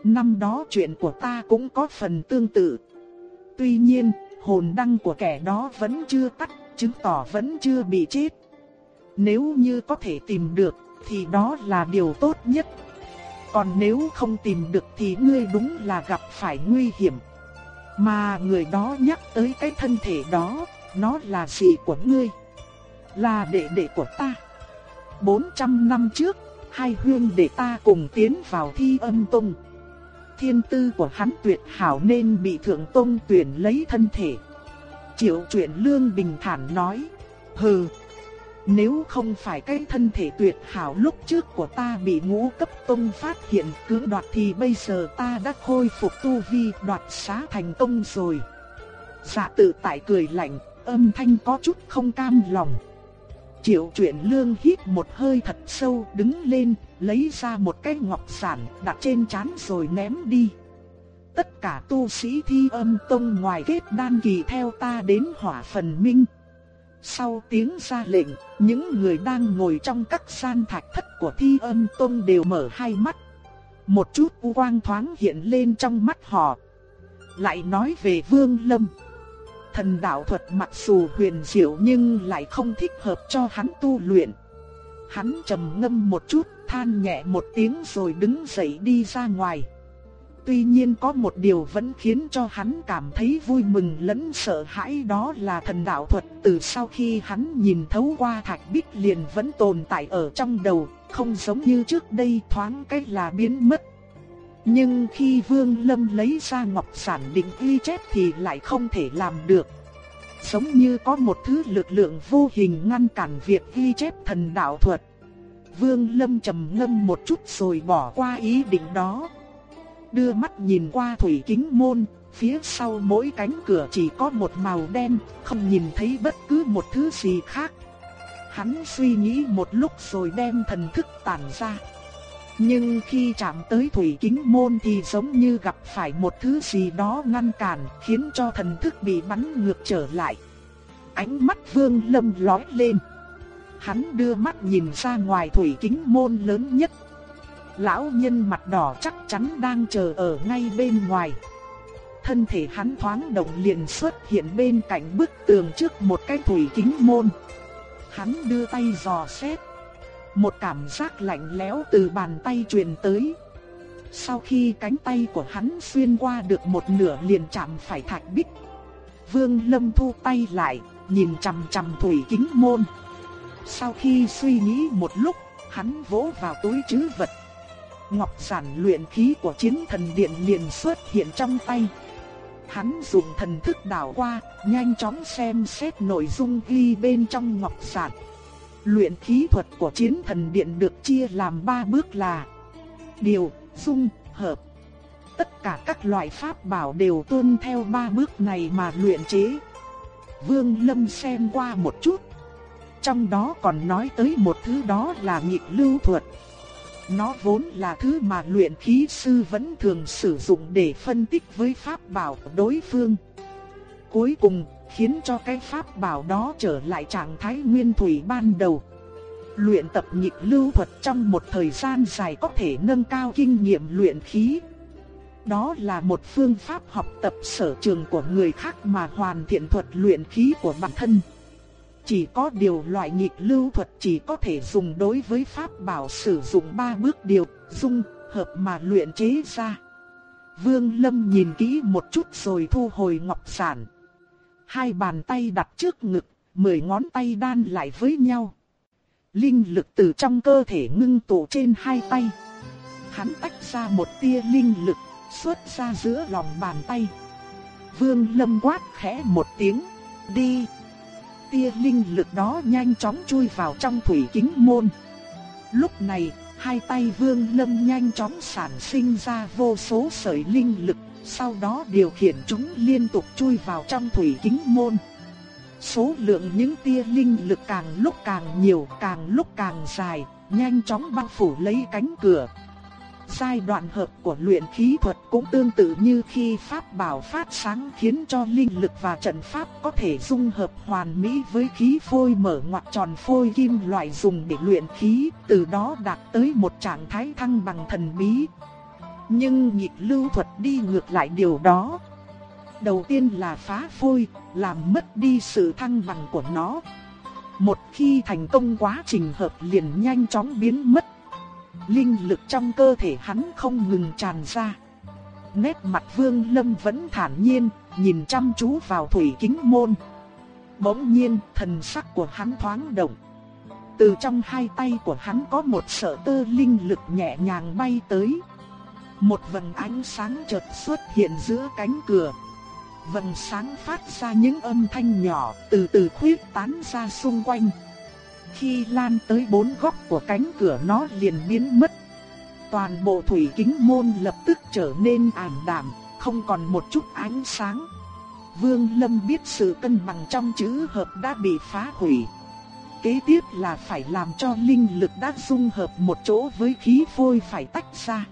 Năm đó chuyện của ta cũng có phần tương tự. Tuy nhiên, hồn đăng của kẻ đó vẫn chưa tắt, chứng tỏ vẫn chưa bị chết. Nếu như có thể tìm được, thì đó là điều tốt nhất. Còn nếu không tìm được thì ngươi đúng là gặp phải nguy hiểm. Mà người đó nhắc tới cái thân thể đó, nó là gì của ngươi? Là đệ đệ của ta. 400 năm trước, hai huynh đệ ta cùng tiến vào thi âm tông. Thiên tư của hắn tuyệt hảo nên bị thượng tông tuyển lấy thân thể. Triệu truyện lương bình thản nói, hừ, nếu không phải cái thân thể tuyệt hảo lúc trước của ta bị ngũ cấp tông phát hiện cưỡng đoạt thì bây giờ ta đã khôi phục tu vi đoạt xá thành công rồi. Dạ tự tại cười lạnh, âm thanh có chút không cam lòng. Triệu truyện lương hít một hơi thật sâu đứng lên, lấy ra một cái ngọc sản đặt trên chán rồi ném đi. Tất cả tu sĩ thi âm tông ngoài kết đan kỳ theo ta đến hỏa phần minh. Sau tiếng ra lệnh, những người đang ngồi trong các gian thạch thất của thi âm tông đều mở hai mắt. Một chút u quang thoáng hiện lên trong mắt họ. Lại nói về Vương Lâm. Thần đạo thuật mặc dù huyền diệu nhưng lại không thích hợp cho hắn tu luyện. Hắn trầm ngâm một chút, than nhẹ một tiếng rồi đứng dậy đi ra ngoài. Tuy nhiên có một điều vẫn khiến cho hắn cảm thấy vui mừng lẫn sợ hãi đó là thần đạo thuật từ sau khi hắn nhìn thấu qua thạch bích liền vẫn tồn tại ở trong đầu, không giống như trước đây thoáng cách là biến mất. Nhưng khi Vương Lâm lấy ra ngọc sản định ghi chép thì lại không thể làm được. Giống như có một thứ lực lượng vô hình ngăn cản việc ghi chép thần đạo thuật. Vương Lâm trầm ngâm một chút rồi bỏ qua ý định đó. Đưa mắt nhìn qua thủy kính môn, phía sau mỗi cánh cửa chỉ có một màu đen, không nhìn thấy bất cứ một thứ gì khác. Hắn suy nghĩ một lúc rồi đem thần thức tản ra. Nhưng khi chạm tới thủy kính môn thì giống như gặp phải một thứ gì đó ngăn cản, khiến cho thần thức bị bắn ngược trở lại. Ánh mắt Vương Lâm lóe lên. Hắn đưa mắt nhìn ra ngoài thủy kính môn lớn nhất. Lão nhân mặt đỏ chắc chắn đang chờ ở ngay bên ngoài. Thân thể hắn thoáng động liền xuất hiện bên cạnh bức tường trước một cái thủy kính môn. Hắn đưa tay dò xét. Một cảm giác lạnh lẽo từ bàn tay truyền tới, Sau khi cánh tay của hắn xuyên qua được một nửa liền chạm phải thạch bích. Vương Lâm thu tay lại, nhìn chằm chằm thủy kính môn. Sau khi suy nghĩ một lúc, hắn vỗ vào túi trữ vật. Ngọc giản luyện khí của chiến thần điện liền xuất hiện trong tay. Hắn dùng thần thức đảo qua, nhanh chóng xem xét nội dung ghi bên trong ngọc giản. Luyện khí thuật của chiến thần điện được chia làm 3 bước là Điều, dung, hợp. Tất cả các loại pháp bảo đều tuân theo ba bước này mà luyện chế. Vương Lâm xem qua một chút. Trong đó còn nói tới một thứ đó là nghịch lưu thuật. Nó vốn là thứ mà luyện khí sư vẫn thường sử dụng để phân tích với pháp bảo đối phương. Cuối cùng, khiến cho cái pháp bảo đó trở lại trạng thái nguyên thủy ban đầu. Luyện tập nhịp lưu thuật trong một thời gian dài có thể nâng cao kinh nghiệm luyện khí. Đó là một phương pháp học tập sở trường của người khác mà hoàn thiện thuật luyện khí của bản thân. Chỉ có điều loại nhịp lưu thuật chỉ có thể dùng đối với pháp bảo sử dụng ba bước điều, dung, hợp mà luyện chế ra. Vương Lâm nhìn kỹ một chút rồi thu hồi ngọc sản. Hai bàn tay đặt trước ngực, mười ngón tay đan lại với nhau. Linh lực từ trong cơ thể ngưng tụ trên hai tay. Hắn tách ra một tia linh lực, xuất ra giữa lòng bàn tay. Vương Lâm quát khẽ một tiếng, đi. Tia linh lực đó nhanh chóng chui vào trong thủy kính môn. Lúc này, hai tay Vương Lâm nhanh chóng sản sinh ra vô số sợi linh lực, sau đó điều khiển chúng liên tục chui vào trong thủy kính môn. Số lượng những tia linh lực càng lúc càng nhiều, càng lúc càng dài, nhanh chóng bao phủ lấy cánh cửa. Giai đoạn hợp của luyện khí thuật cũng tương tự như khi pháp bảo phát sáng khiến cho linh lực và trận pháp có thể dung hợp hoàn mỹ với khí phôi mở ngoặt tròn phôi kim loại dùng để luyện khí, từ đó đạt tới một trạng thái thăng bằng thần bí. Nhưng nhịp lưu thuật đi ngược lại điều đó. Đầu tiên là phá phôi, làm mất đi sự thăng bằng của nó. Một khi thành công quá trình hợp liền nhanh chóng biến mất. Linh lực trong cơ thể hắn không ngừng tràn ra. Nét mặt Vương Lâm vẫn thản nhiên, nhìn chăm chú vào thủy kính môn. Bỗng nhiên, thần sắc của hắn thoáng động. Từ trong hai tay của hắn có một sợi tơ linh lực nhẹ nhàng bay tới. Một vầng ánh sáng chợt xuất hiện giữa cánh cửa. Vầng sáng phát ra những âm thanh nhỏ từ từ khuyết tán ra xung quanh. Khi lan tới bốn góc của cánh cửa nó liền biến mất. Toàn bộ thủy kính môn lập tức trở nên ảm đạm, không còn một chút ánh sáng. Vương Lâm biết sự cân bằng trong chữ hợp đã bị phá hủy. Kế tiếp là phải làm cho linh lực đã dung hợp một chỗ với khí phôi phải tách ra.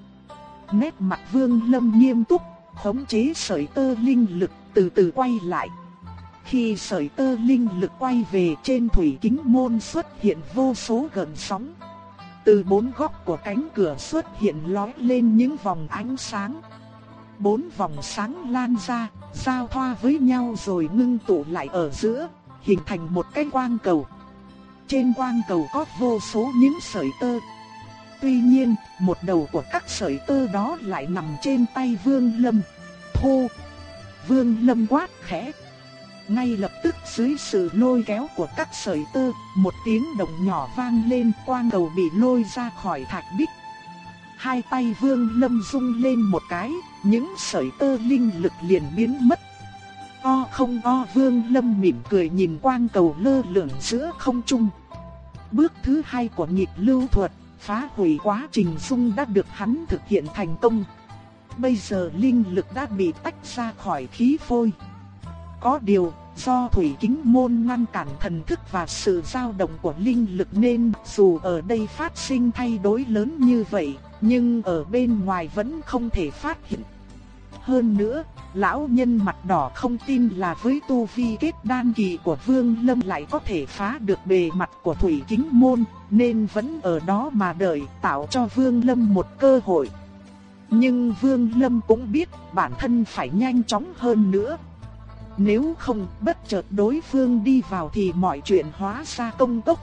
Nét mặt Vương Lâm nghiêm túc, khống chế sợi tơ linh lực từ từ quay lại. Khi sợi tơ linh lực quay về trên thủy kính môn xuất hiện vô số gần sóng. Từ bốn góc của cánh cửa xuất hiện lói lên những vòng ánh sáng. Bốn vòng sáng lan ra, giao thoa với nhau rồi ngưng tụ lại ở giữa, hình thành một cái quang cầu. Trên quang cầu có vô số những sợi tơ. Tuy nhiên, một đầu của các sợi tơ đó lại nằm trên tay Vương Lâm. Thô! Vương Lâm quát khẽ. Ngay lập tức dưới sự lôi kéo của các sợi tơ, một tiếng động nhỏ vang lên quang cầu bị lôi ra khỏi thạch bích. Hai tay Vương Lâm rung lên một cái, những sợi tơ linh lực liền biến mất. O không o Vương Lâm mỉm cười nhìn quang cầu lơ lửng giữa không trung. Bước thứ hai của nhịp lưu thuật, phá hủy quá trình dung đã được hắn thực hiện thành công. Bây giờ linh lực đã bị tách ra khỏi khí phôi. Có điều, do thủy kính môn ngăn cản thần thức và sự dao động của linh lực nên dù ở đây phát sinh thay đổi lớn như vậy, nhưng ở bên ngoài vẫn không thể phát hiện. Hơn nữa, lão nhân mặt đỏ không tin là với tu vi kết đan kỳ của Vương Lâm lại có thể phá được bề mặt của thủy kính môn, nên vẫn ở đó mà đợi tạo cho Vương Lâm một cơ hội. Nhưng Vương Lâm cũng biết bản thân phải nhanh chóng hơn nữa. Nếu không bất chợt đối phương đi vào thì mọi chuyện hóa ra công tốc.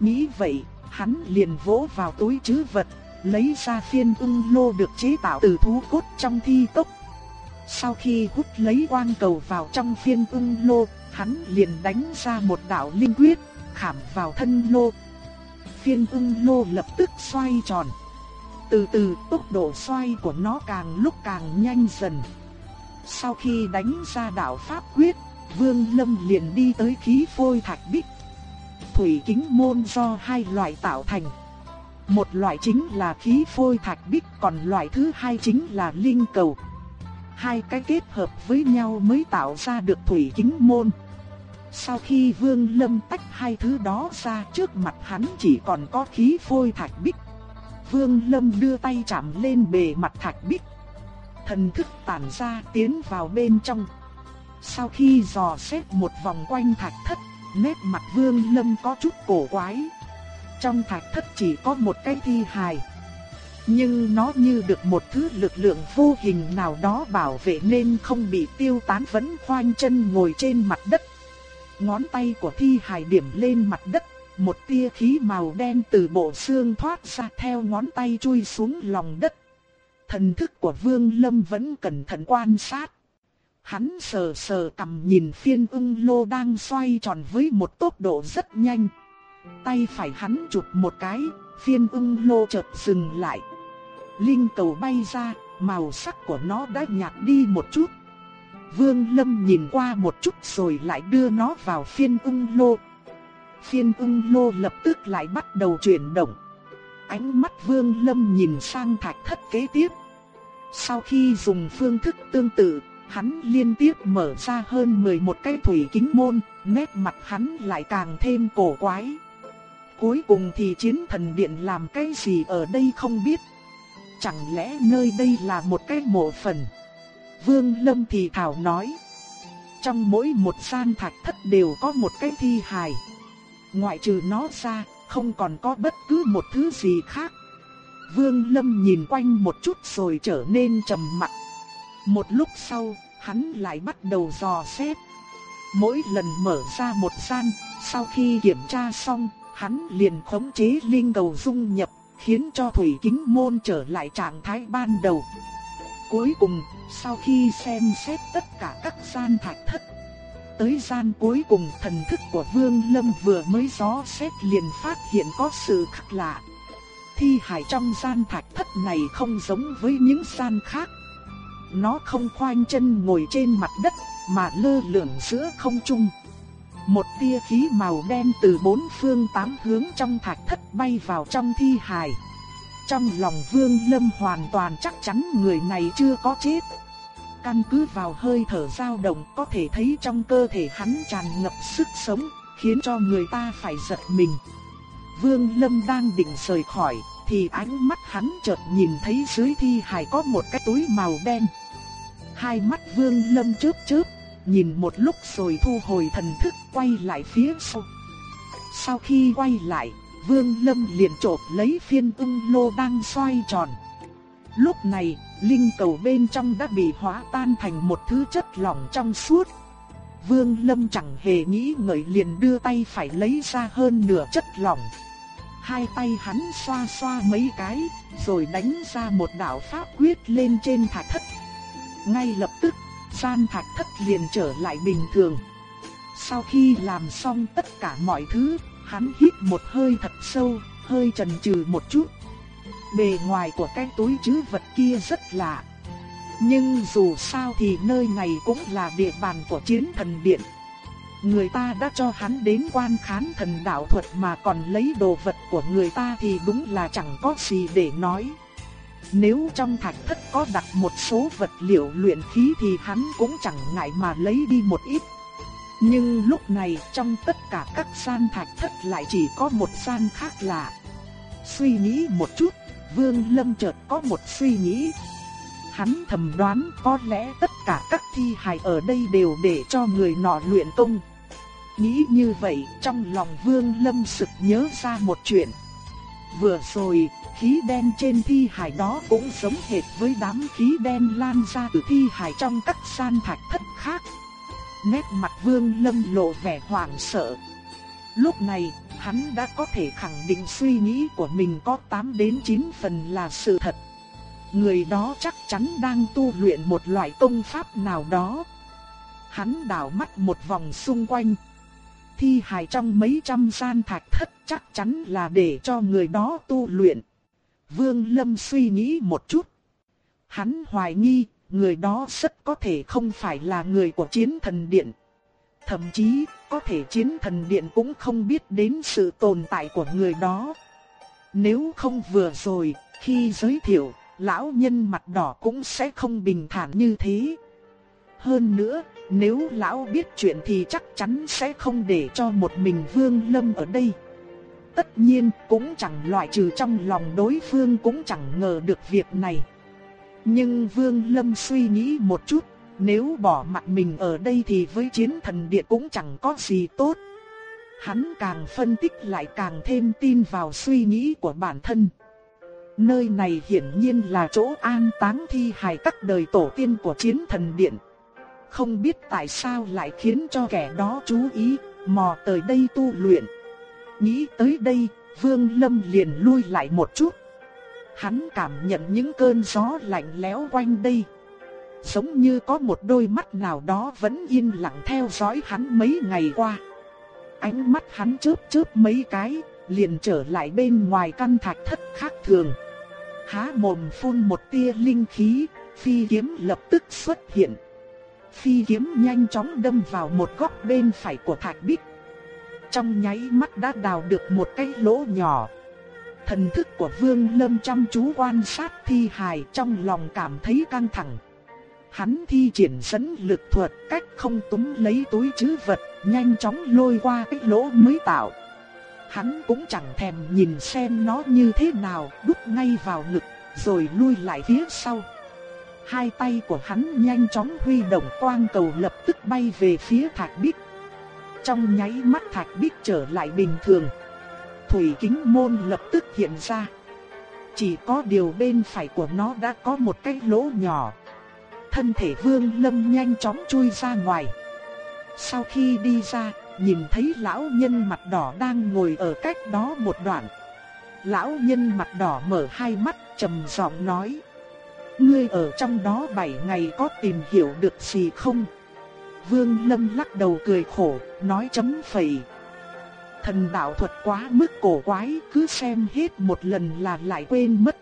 Nghĩ vậy, hắn liền vỗ vào túi chứ vật, lấy ra phiên ưng lô được chế tạo từ thú cốt trong thi tốc. Sau khi hút lấy quang cầu vào trong phiên ưng lô, hắn liền đánh ra một đạo linh quyết, khảm vào thân lô. Phiên ưng lô lập tức xoay tròn. Từ từ tốc độ xoay của nó càng lúc càng nhanh dần. Sau khi đánh ra đạo pháp quyết, Vương Lâm liền đi tới khí phôi thạch bích. Thủy kính môn do hai loại tạo thành. Một loại chính là khí phôi thạch bích, còn loại thứ hai chính là linh cầu. Hai cái kết hợp với nhau mới tạo ra được thủy kính môn. Sau khi Vương Lâm tách hai thứ đó ra trước mặt hắn chỉ còn có khí phôi thạch bích. Vương Lâm đưa tay chạm lên bề mặt thạch bích. Thần thức tản ra tiến vào bên trong. Sau khi dò xét một vòng quanh thạch thất, nét mặt Vương Lâm có chút cổ quái. Trong thạch thất chỉ có một cái thi hài. Nhưng nó như được một thứ lực lượng vô hình nào đó bảo vệ nên không bị tiêu tán vẫn khoanh chân ngồi trên mặt đất. Ngón tay của thi hài điểm lên mặt đất, một tia khí màu đen từ bộ xương thoát ra theo ngón tay chui xuống lòng đất. Thần thức của Vương Lâm vẫn cẩn thận quan sát. Hắn sờ sờ cầm nhìn phiên ưng lô đang xoay tròn với một tốc độ rất nhanh. Tay phải hắn chụp một cái, phiên ưng lô chợt dừng lại. Linh cầu bay ra, màu sắc của nó đã nhạt đi một chút. Vương Lâm nhìn qua một chút rồi lại đưa nó vào phiên ung lô. Phiên ung lô lập tức lại bắt đầu chuyển động. Ánh mắt Vương Lâm nhìn sang thạch thất kế tiếp. Sau khi dùng phương thức tương tự, hắn liên tiếp mở ra hơn 11 cái thủy kính môn, nét mặt hắn lại càng thêm cổ quái. Cuối cùng thì chiến thần điện làm cái gì ở đây không biết. Chẳng lẽ nơi đây là một cái mộ phần? Vương Lâm thì thảo nói. Trong mỗi một gian thạch thất đều có một cái thi hài. Ngoại trừ nó ra, không còn có bất cứ một thứ gì khác. Vương Lâm nhìn quanh một chút rồi trở nên trầm mặc. Một lúc sau, hắn lại bắt đầu dò xét. Mỗi lần mở ra một gian, sau khi kiểm tra xong, hắn liền khống chế linh cầu dung nhập, khiến cho thủy kính môn trở lại trạng thái ban đầu. Cuối cùng, sau khi xem xét tất cả các gian thạch thất, tới gian cuối cùng thần thức của Vương Lâm vừa mới gió xét liền phát hiện có sự khác lạ. Thi hải trong gian thạch thất này không giống với những gian khác. Nó không khoanh chân ngồi trên mặt đất mà lơ lửng giữa không trung. Một tia khí màu đen từ bốn phương tám hướng trong thạch thất bay vào trong thi hài. Trong lòng Vương Lâm hoàn toàn chắc chắn người này chưa có chết. Căn cứ vào hơi thở dao động có thể thấy trong cơ thể hắn tràn ngập sức sống, khiến cho người ta phải giật mình. Vương Lâm đang định rời khỏi, thì ánh mắt hắn chợt nhìn thấy dưới thi hài có một cái túi màu đen. Hai mắt Vương Lâm chớp chớp, nhìn một lúc rồi thu hồi thần thức quay lại phía sau. Sau khi quay lại, Vương Lâm liền chộp lấy phiên ưng lô đang xoay tròn. Lúc này, linh cầu bên trong đã bị hóa tan thành một thứ chất lỏng trong suốt. Vương Lâm chẳng hề nghĩ ngợi liền đưa tay phải lấy ra hơn nửa chất lỏng. Hai tay hắn xoa xoa mấy cái, rồi đánh ra một đạo pháp quyết lên trên thạch thất. Ngay lập tức, gian thạch thất liền trở lại bình thường. Sau khi làm xong tất cả mọi thứ, hắn hít một hơi thật sâu, hơi chần chừ một chút. Bề ngoài của cái túi trữ vật kia rất lạ. Nhưng dù sao thì nơi này cũng là địa bàn của chiến thần điện. Người ta đã cho hắn đến quan khán thần đạo thuật mà còn lấy đồ vật của người ta thì đúng là chẳng có gì để nói. Nếu trong thạch thất có đặt một số vật liệu luyện khí thì hắn cũng chẳng ngại mà lấy đi một ít. Nhưng lúc này trong tất cả các gian thạch thất lại chỉ có một gian khác lạ. Suy nghĩ một chút, Vương Lâm chợt có một suy nghĩ. Hắn thầm đoán có lẽ tất cả các thi hài ở đây đều để cho người nọ luyện công. Nghĩ như vậy, trong lòng Vương Lâm sực nhớ ra một chuyện. Vừa rồi, khí đen trên thi hải đó cũng giống hệt với đám khí đen lan ra từ thi hải trong các san thạch thất khác. Nét mặt Vương Lâm lộ vẻ hoảng sợ. Lúc này, Hắn đã có thể khẳng định suy nghĩ của mình có 8 đến 9 phần là sự thật. Người đó chắc chắn đang tu luyện một loại công pháp nào đó. Hắn đảo mắt một vòng xung quanh. Thi hài trong mấy trăm gian thạch thất chắc chắn là để cho người đó tu luyện. Vương Lâm suy nghĩ một chút. Hắn hoài nghi, người đó rất có thể không phải là người của chiến thần điện. Thậm chí, có thể chiến thần điện cũng không biết đến sự tồn tại của người đó. Nếu không vừa rồi, khi giới thiệu, lão nhân mặt đỏ cũng sẽ không bình thản như thế. Hơn nữa, nếu lão biết chuyện thì chắc chắn sẽ không để cho một mình Vương Lâm ở đây. Tất nhiên cũng chẳng loại trừ trong lòng đối phương cũng chẳng ngờ được việc này. Nhưng Vương Lâm suy nghĩ một chút, nếu bỏ mặt mình ở đây thì với chiến thần điện cũng chẳng có gì tốt. Hắn càng phân tích lại càng thêm tin vào suy nghĩ của bản thân. Nơi này hiển nhiên là chỗ an táng thi hài các đời tổ tiên của chiến thần điện. Không biết tại sao lại khiến cho kẻ đó chú ý, mò tới đây tu luyện. Nghĩ tới đây, Vương Lâm liền lui lại một chút. Hắn cảm nhận những cơn gió lạnh lẽo quanh đây. Giống như có một đôi mắt nào đó vẫn yên lặng theo dõi hắn mấy ngày qua. Ánh mắt hắn chớp chớp mấy cái, liền trở lại bên ngoài căn thạch thất khác thường. Há mồm phun một tia linh khí, phi kiếm lập tức xuất hiện. Phi kiếm nhanh chóng đâm vào một góc bên phải của thạch bích. Trong nháy mắt đã đào được một cái lỗ nhỏ. Thần thức của Vương Lâm chăm chú quan sát thi hài trong lòng cảm thấy căng thẳng. Hắn thi triển dẫn lực thuật cách không túm lấy túi chứ vật, nhanh chóng lôi qua cái lỗ mới tạo. Hắn cũng chẳng thèm nhìn xem nó như thế nào, đút ngay vào ngực, rồi lui lại phía sau. Hai tay của hắn nhanh chóng huy động quang cầu lập tức bay về phía thạch bích. Trong nháy mắt thạch bích trở lại bình thường. Thủy kính môn lập tức hiện ra. Chỉ có điều bên phải của nó đã có một cái lỗ nhỏ. Thân thể vương lâm nhanh chóng chui ra ngoài. Sau khi đi ra, nhìn thấy lão nhân mặt đỏ đang ngồi ở cách đó một đoạn. Lão nhân mặt đỏ mở hai mắt trầm giọng nói. Ngươi ở trong đó bảy ngày có tìm hiểu được gì không? Vương Lâm lắc đầu cười khổ, nói chấm phẩy. Thần đạo thuật quá mức cổ quái, cứ xem hết một lần là lại quên mất.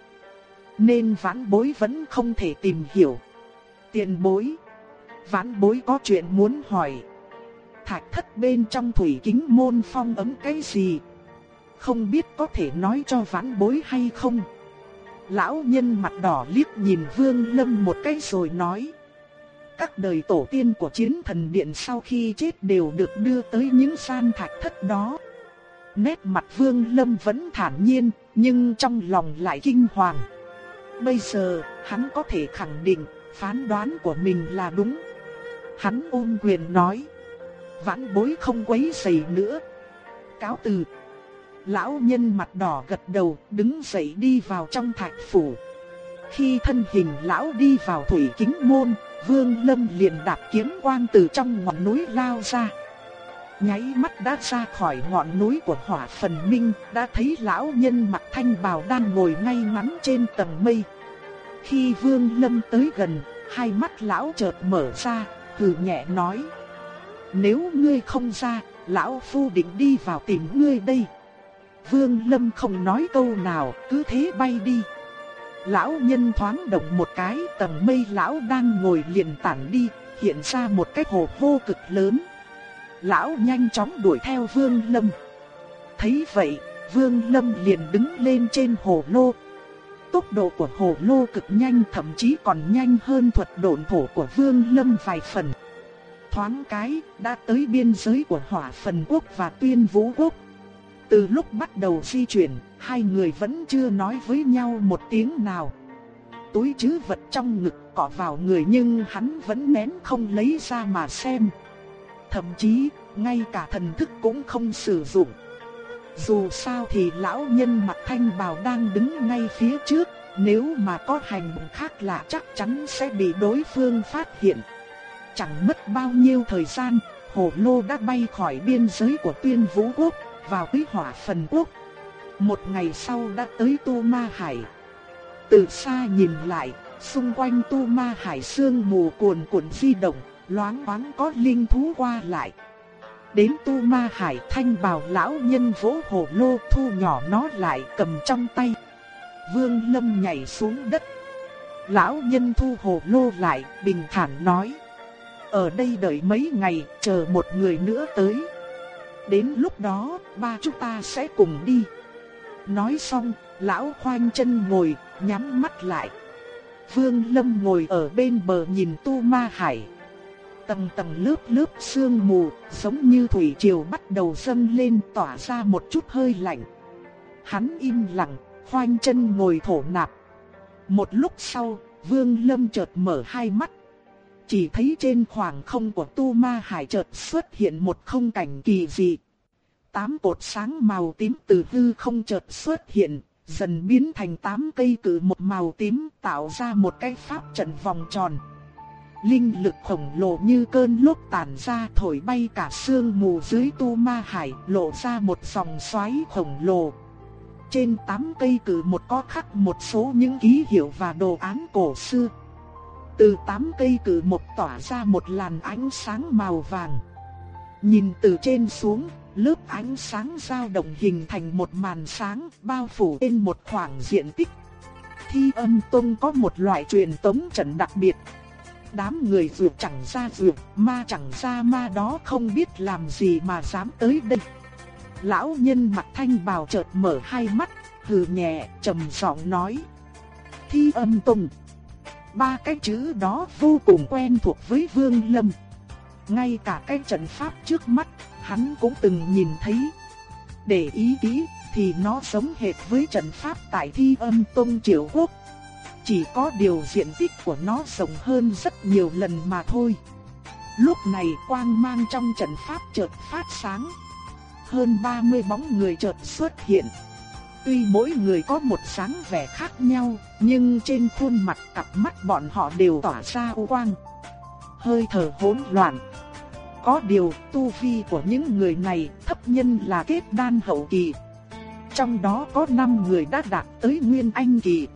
Nên vãn bối vẫn không thể tìm hiểu. Tiền bối. Vãn bối có chuyện muốn hỏi. Thạch thất bên trong thủy kính môn phong ấm cái gì? Không biết có thể nói cho vãn bối hay không? Lão nhân mặt đỏ liếc nhìn Vương Lâm một cái rồi nói. Các đời tổ tiên của chiến thần điện sau khi chết đều được đưa tới những san thạch thất đó. Nét mặt Vương Lâm vẫn thản nhiên, nhưng trong lòng lại kinh hoàng. Bây giờ, hắn có thể khẳng định, phán đoán của mình là đúng. Hắn ôm quyền nói. Vãn bối không quấy rầy nữa. Cáo từ. Lão nhân mặt đỏ gật đầu, đứng dậy đi vào trong thạch phủ. Khi thân hình lão đi vào thủy kính môn, Vương Lâm liền đạp kiếm quang từ trong ngọn núi lao ra. Nháy mắt đã ra khỏi ngọn núi của hỏa phần minh, đã thấy lão nhân mặc thanh bào đang ngồi ngay ngắn trên tầng mây. Khi Vương Lâm tới gần, hai mắt lão chợt mở ra, hừ nhẹ nói: "Nếu ngươi không ra, lão phu định đi vào tìm ngươi đây." Vương Lâm không nói câu nào, cứ thế bay đi. Lão nhân thoáng động một cái, tầng mây lão đang ngồi liền tản đi, hiện ra một cái hồ hô cực lớn. Lão nhanh chóng đuổi theo Vương Lâm. Thấy vậy, Vương Lâm liền đứng lên trên hồ lô. Tốc độ của hồ lô cực nhanh thậm chí còn nhanh hơn thuật độn thổ của Vương Lâm vài phần. Thoáng cái, đã tới biên giới của hỏa phần quốc và tuyên vũ quốc. Từ lúc bắt đầu di chuyển, hai người vẫn chưa nói với nhau một tiếng nào. Túi chứ vật trong ngực cọ vào người nhưng hắn vẫn nén không lấy ra mà xem. Thậm chí, ngay cả thần thức cũng không sử dụng. Dù sao thì lão nhân mặt thanh bào đang đứng ngay phía trước, nếu mà có hành động khác lạ chắc chắn sẽ bị đối phương phát hiện. Chẳng mất bao nhiêu thời gian, hồ lô đã bay khỏi biên giới của tuyên vũ quốc, vào tới hỏa phần quốc. Một ngày sau đã tới Tu Ma Hải. Từ xa nhìn lại, xung quanh Tu Ma Hải sương mù cuồn cuộn di động, loáng thoáng có linh thú qua lại. Đến Tu Ma Hải thanh bào lão nhân vỗ hồ lô thu nhỏ nó lại cầm trong tay. Vương Lâm nhảy xuống đất. Lão nhân thu hồ lô lại, bình thản nói. Ở đây đợi mấy ngày, chờ một người nữa tới. Đến lúc đó, ba chúng ta sẽ cùng đi. Nói xong, lão khoanh chân ngồi, nhắm mắt lại. Vương Lâm ngồi ở bên bờ nhìn Tu Ma Hải. Tầng tầng lớp lớp sương mù, giống như thủy triều bắt đầu dâng lên tỏa ra một chút hơi lạnh. Hắn im lặng, khoanh chân ngồi thổ nạp. Một lúc sau, Vương Lâm chợt mở hai mắt. Chỉ thấy trên khoảng không của Tu Ma Hải chợt xuất hiện một không cảnh kỳ dị. Tám cột sáng màu tím từ hư không chợt xuất hiện, dần biến thành tám cây cử một màu tím tạo ra một cái pháp trận vòng tròn. Linh lực khổng lồ như cơn lốc tản ra thổi bay cả sương mù dưới tu ma hải lộ ra một dòng xoáy khổng lồ. Trên tám cây cử một có khắc một số những ký hiệu và đồ án cổ xưa. Từ tám cây cử một tỏa ra một làn ánh sáng màu vàng. Nhìn từ trên xuống, lớp ánh sáng dao động hình thành một màn sáng bao phủ trên một khoảng diện tích. Thi âm tông có một loại truyền tống trận đặc biệt. Đám người vượt chẳng ra vượt, ma chẳng ra ma đó không biết làm gì mà dám tới đây. Lão nhân mặt thanh bào chợt mở hai mắt, hừ nhẹ, trầm giọng nói. Thi âm tông. Ba cái chữ đó vô cùng quen thuộc với Vương Lâm. Ngay cả cái trận pháp trước mắt, hắn cũng từng nhìn thấy. Để ý kỹ, thì nó giống hệt với trận pháp tại Thi Âm Tông Triệu Quốc. Chỉ có điều diện tích của nó rộng hơn rất nhiều lần mà thôi. Lúc này quang mang trong trận pháp chợt phát sáng. Hơn 30 bóng người chợt xuất hiện. Tuy mỗi người có một sáng vẻ khác nhau, nhưng trên khuôn mặt cặp mắt bọn họ đều tỏa ra u quang. Hơi thở hỗn loạn. Có điều, tu vi của những người này thấp nhân là kết đan hậu kỳ. Trong đó có 5 người đã đạt tới Nguyên Anh kỳ.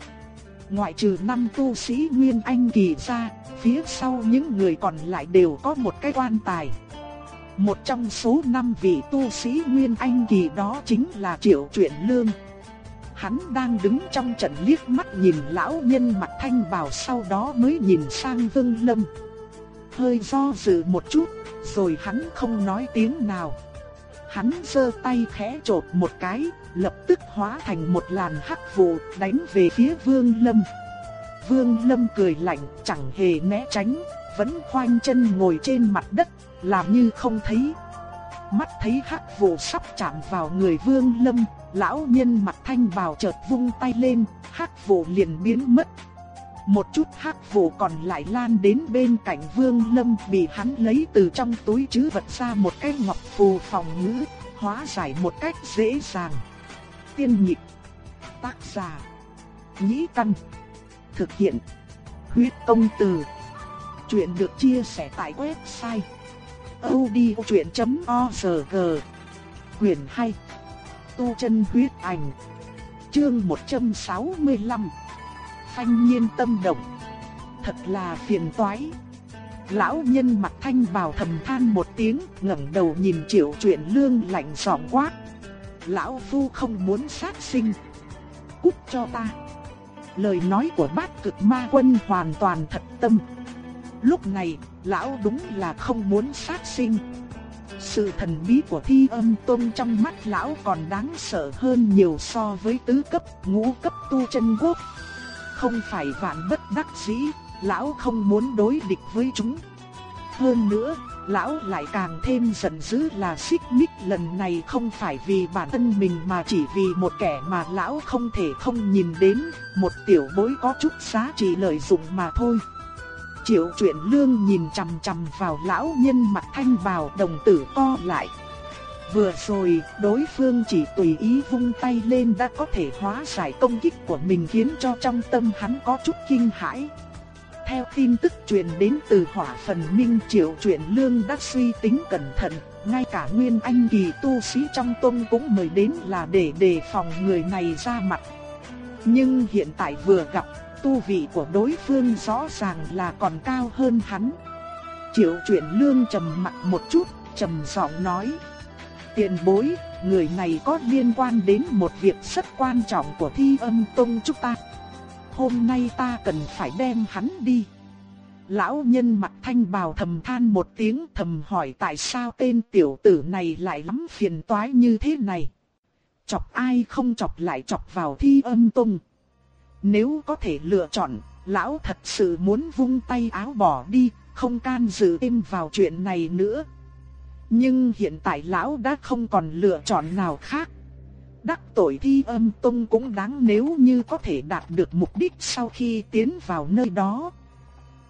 Ngoại trừ 5 tu sĩ Nguyên Anh kỳ ra, phía sau những người còn lại đều có một cái quan tài. Một trong số 5 vị tu sĩ Nguyên Anh kỳ đó chính là Triệu Truyện Lương. Hắn đang đứng trong trận liếc mắt nhìn lão nhân mặt thanh bào sau đó mới nhìn sang Vương Lâm. Hơi do dự một chút, rồi hắn không nói tiếng nào. Hắn giơ tay khẽ chộp một cái, lập tức hóa thành một làn hắc vụ đánh về phía Vương Lâm. Vương Lâm cười lạnh, chẳng hề né tránh, vẫn khoanh chân ngồi trên mặt đất, làm như không thấy. Mắt thấy hắc vụ sắp chạm vào người Vương Lâm, lão nhân mặt thanh bào chợt vung tay lên, hắc vụ liền biến mất. Một chút hắc vụ còn lại lan đến bên cạnh Vương Lâm bị hắn lấy từ trong túi chứ vật ra một cái ngọc phù phòng ngữ, hóa giải một cách dễ dàng. Tiên nhịp, tác giả, nhĩ căn, thực hiện, huyết công từ. Chuyện được chia sẻ tại website odchuyện.org Quyền 2 Tu chân huyết ảnh Chương 165 Phanh nhiên tâm động. Thật là phiền toái. Lão nhân mặt thanh bào thầm than một tiếng ngẩng đầu nhìn triệu chuyện lương lạnh giọng quát. Lão Phu không muốn sát sinh. Cút cho ta. Lời nói của bát cực ma quân hoàn toàn thật tâm. Lúc này, lão đúng là không muốn sát sinh. Sự thần bí của thi âm tôn trong mắt lão còn đáng sợ hơn nhiều so với tứ cấp, ngũ cấp tu chân quốc. Không phải vạn bất đắc dĩ, lão không muốn đối địch với chúng. Hơn nữa, lão lại càng thêm giận dữ là xích mích lần này không phải vì bản thân mình mà chỉ vì một kẻ mà lão không thể không nhìn đến, một tiểu bối có chút giá trị lợi dụng mà thôi. Triệu truyện lương nhìn chằm chằm vào lão nhân mặt thanh bào đồng tử co lại. Vừa rồi, đối phương chỉ tùy ý vung tay lên đã có thể hóa giải công kích của mình khiến cho trong tâm hắn có chút kinh hãi. Theo tin tức truyền đến từ hỏa phần minh triệu chuyện lương đã suy tính cẩn thận, ngay cả nguyên anh kỳ tu sĩ trong tôn cũng mời đến là để đề phòng người này ra mặt. Nhưng hiện tại vừa gặp, tu vị của đối phương rõ ràng là còn cao hơn hắn. Triệu chuyện lương trầm mặt một chút, trầm giọng nói. Tiền bối, người này có liên quan đến một việc rất quan trọng của thi âm tông chúng ta. Hôm nay ta cần phải đem hắn đi. Lão nhân mặt thanh bào thầm than một tiếng thầm hỏi tại sao tên tiểu tử này lại lắm phiền toái như thế này. Chọc ai không chọc lại chọc vào thi âm tung. Nếu có thể lựa chọn, lão thật sự muốn vung tay áo bỏ đi, không can dự thêm vào chuyện này nữa. Nhưng hiện tại lão đã không còn lựa chọn nào khác. Đắc tội thi âm tông cũng đáng nếu như có thể đạt được mục đích sau khi tiến vào nơi đó.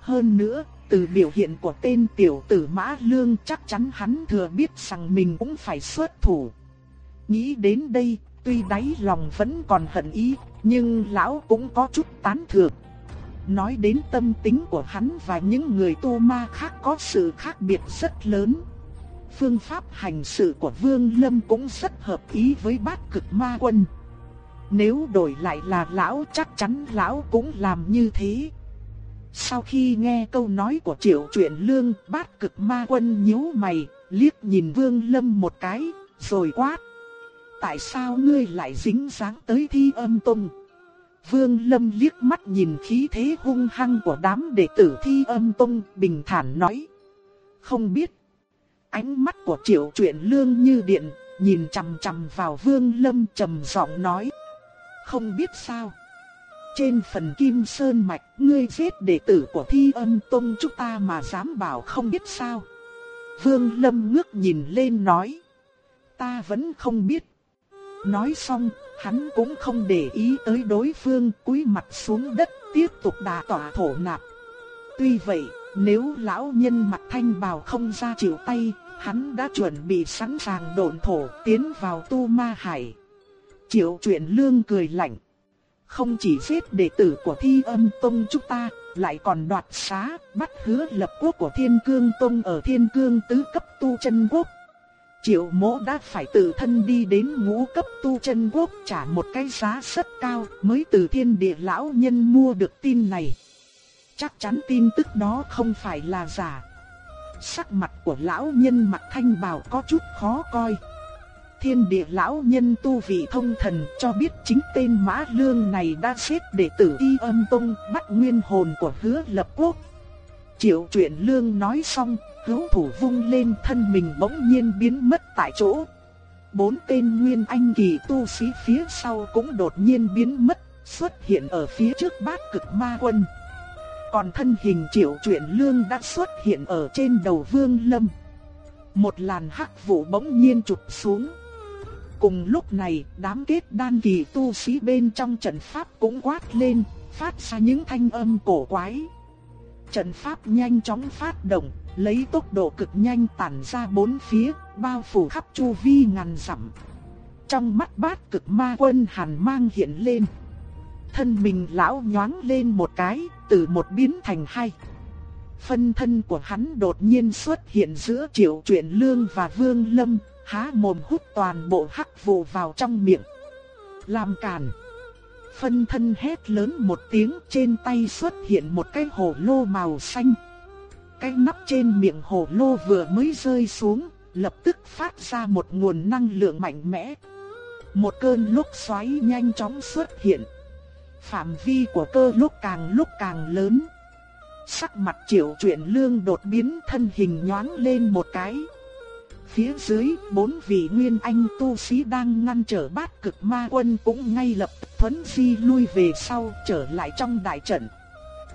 Hơn nữa, từ biểu hiện của tên tiểu tử Mã Lương chắc chắn hắn thừa biết rằng mình cũng phải xuất thủ. Nghĩ đến đây, tuy đáy lòng vẫn còn hận ý, nhưng lão cũng có chút tán thưởng. Nói đến tâm tính của hắn và những người tu ma khác có sự khác biệt rất lớn. Phương pháp hành sự của Vương Lâm cũng rất hợp ý với bát cực ma quân. Nếu đổi lại là lão chắc chắn lão cũng làm như thế. Sau khi nghe câu nói của triệu truyện lương, bát cực ma quân nhíu mày, liếc nhìn Vương Lâm một cái, rồi quát. Tại sao ngươi lại dính dáng tới thi âm tông? Vương Lâm liếc mắt nhìn khí thế hung hăng của đám đệ tử thi âm tông, bình thản nói. Không biết. Ánh mắt của triệu truyện lương như điện, nhìn chằm chằm vào Vương Lâm trầm giọng nói. Không biết sao. Trên phần kim sơn mạch, ngươi giết đệ tử của thi âm tông chúng ta mà dám bảo không biết sao. Vương Lâm ngước nhìn lên nói. Ta vẫn không biết. Nói xong, hắn cũng không để ý tới đối phương cúi mặt xuống đất tiếp tục đà tỏa thổ nạp. Tuy vậy, nếu lão nhân mặt thanh bào không ra chịu tay, hắn đã chuẩn bị sẵn sàng độn thổ tiến vào tu ma hải. Triệu chuyện lương cười lạnh không chỉ giết đệ tử của Thi Âm Tông chúng ta, lại còn đoạt xá, bắt hứa lập quốc của Thiên Cương Tông ở Thiên Cương tứ cấp tu chân quốc. Triệu mỗ đã phải tự thân đi đến ngũ cấp tu chân quốc trả một cái giá rất cao mới từ thiên địa lão nhân mua được tin này. Chắc chắn tin tức đó không phải là giả. Sắc mặt của lão nhân mặt thanh bào có chút khó coi thiên địa lão nhân tu vị thông thần cho biết chính tên Mã Lương này đã xếp đệ tử y âm tông bắt nguyên hồn của hứa lập quốc. Triệu truyện lương nói xong, hữu thủ vung lên thân mình bỗng nhiên biến mất tại chỗ. Bốn tên nguyên anh kỳ tu sĩ phía sau cũng đột nhiên biến mất, xuất hiện ở phía trước bát cực ma quân. Còn thân hình triệu chuyện lương đã xuất hiện ở trên đầu vương lâm. Một làn hắc vụ bỗng nhiên chụp xuống. Cùng lúc này, đám kết đan kỳ tu sĩ bên trong trận pháp cũng quát lên, phát ra những thanh âm cổ quái. Trận pháp nhanh chóng phát động, lấy tốc độ cực nhanh tản ra bốn phía, bao phủ khắp chu vi ngàn dặm. Trong mắt bát cực ma quân hàn mang hiện lên. Thân mình lão nhoáng lên một cái, từ một biến thành hai. Phân thân của hắn đột nhiên xuất hiện giữa triệu truyện lương và vương lâm, há mồm hút toàn bộ hắc vụ vào trong miệng. Làm càn Phân thân hét lớn một tiếng trên tay xuất hiện một cái hồ lô màu xanh. Cái nắp trên miệng hồ lô vừa mới rơi xuống, lập tức phát ra một nguồn năng lượng mạnh mẽ. Một cơn lốc xoáy nhanh chóng xuất hiện. Phạm vi của cơ lúc càng lúc càng lớn. Sắc mặt triệu truyện lương đột biến thân hình nhoáng lên một cái. Phía dưới, bốn vị nguyên anh tu sĩ đang ngăn trở bát cực ma quân cũng ngay lập thuấn di lui về sau trở lại trong đại trận.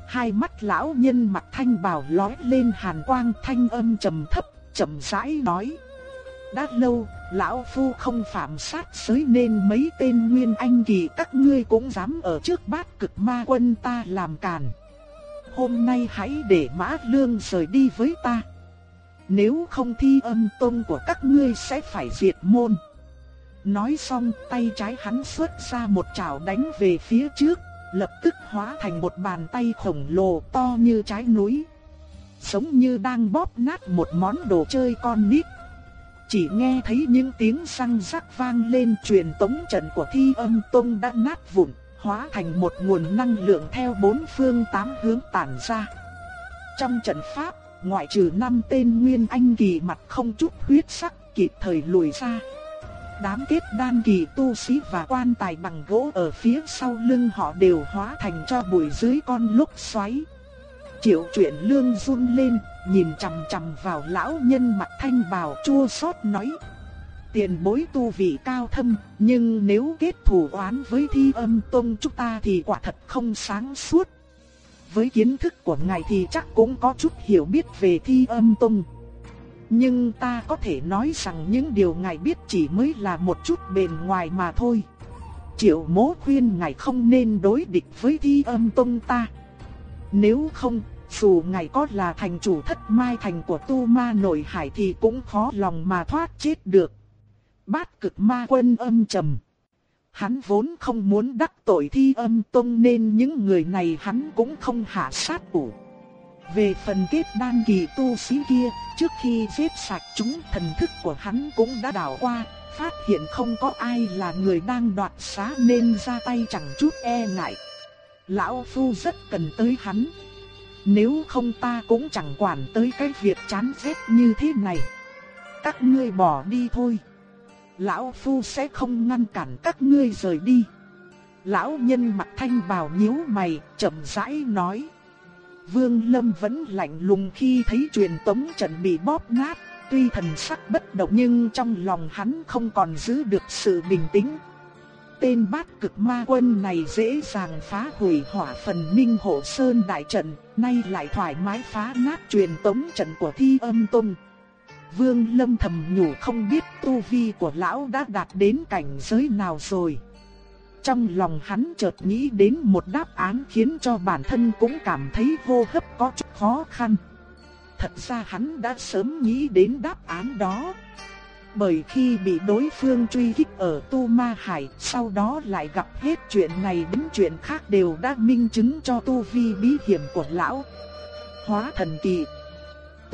Hai mắt lão nhân mặt thanh bào lói lên hàn quang thanh âm trầm thấp, chậm rãi nói. Đã lâu, lão phu không phạm sát giới nên mấy tên nguyên anh kỳ các ngươi cũng dám ở trước bát cực ma quân ta làm càn. Hôm nay hãy để mã lương rời đi với ta. Nếu không thi âm tông của các ngươi sẽ phải diệt môn. Nói xong tay trái hắn xuất ra một chảo đánh về phía trước, lập tức hóa thành một bàn tay khổng lồ to như trái núi. Giống như đang bóp nát một món đồ chơi con nít chỉ nghe thấy những tiếng răng rắc vang lên truyền tống trận của thi âm tông đã nát vụn, hóa thành một nguồn năng lượng theo bốn phương tám hướng tản ra. Trong trận pháp, ngoại trừ năm tên nguyên anh kỳ mặt không chút huyết sắc kịp thời lùi ra. Đám kết đan kỳ tu sĩ và quan tài bằng gỗ ở phía sau lưng họ đều hóa thành cho bụi dưới con lúc xoáy. Triệu chuyện lương run lên, nhìn chằm chằm vào lão nhân mặt thanh bào chua xót nói. Tiền bối tu vị cao thâm, nhưng nếu kết thù oán với thi âm tông chúng ta thì quả thật không sáng suốt. Với kiến thức của ngài thì chắc cũng có chút hiểu biết về thi âm tông. Nhưng ta có thể nói rằng những điều ngài biết chỉ mới là một chút bề ngoài mà thôi. Triệu mố khuyên ngài không nên đối địch với thi âm tông ta. Nếu không, dù ngài có là thành chủ thất mai thành của tu ma nội hải thì cũng khó lòng mà thoát chết được. Bát cực ma quân âm trầm. Hắn vốn không muốn đắc tội thi âm tông nên những người này hắn cũng không hạ sát ủ. Về phần kết đan kỳ tu sĩ kia, trước khi giết sạch chúng thần thức của hắn cũng đã đảo qua, phát hiện không có ai là người đang đoạt xá nên ra tay chẳng chút e ngại. Lão Phu rất cần tới hắn. Nếu không ta cũng chẳng quản tới cái việc chán ghét như thế này. Các ngươi bỏ đi thôi. Lão Phu sẽ không ngăn cản các ngươi rời đi. Lão nhân mặt thanh bào nhíu mày, chậm rãi nói. Vương Lâm vẫn lạnh lùng khi thấy truyền tống trận bị bóp nát, tuy thần sắc bất động nhưng trong lòng hắn không còn giữ được sự bình tĩnh. Tên bát cực ma quân này dễ dàng phá hủy hỏa phần minh hộ sơn đại trận, nay lại thoải mái phá nát truyền tống trận của thi âm tông. Vương Lâm thầm nhủ không biết tu vi của lão đã đạt đến cảnh giới nào rồi. Trong lòng hắn chợt nghĩ đến một đáp án khiến cho bản thân cũng cảm thấy hô hấp có chút khó khăn. Thật ra hắn đã sớm nghĩ đến đáp án đó. Bởi khi bị đối phương truy kích ở Tu Ma Hải, sau đó lại gặp hết chuyện này đến chuyện khác đều đã minh chứng cho tu vi bí hiểm của lão. Hóa thần kỳ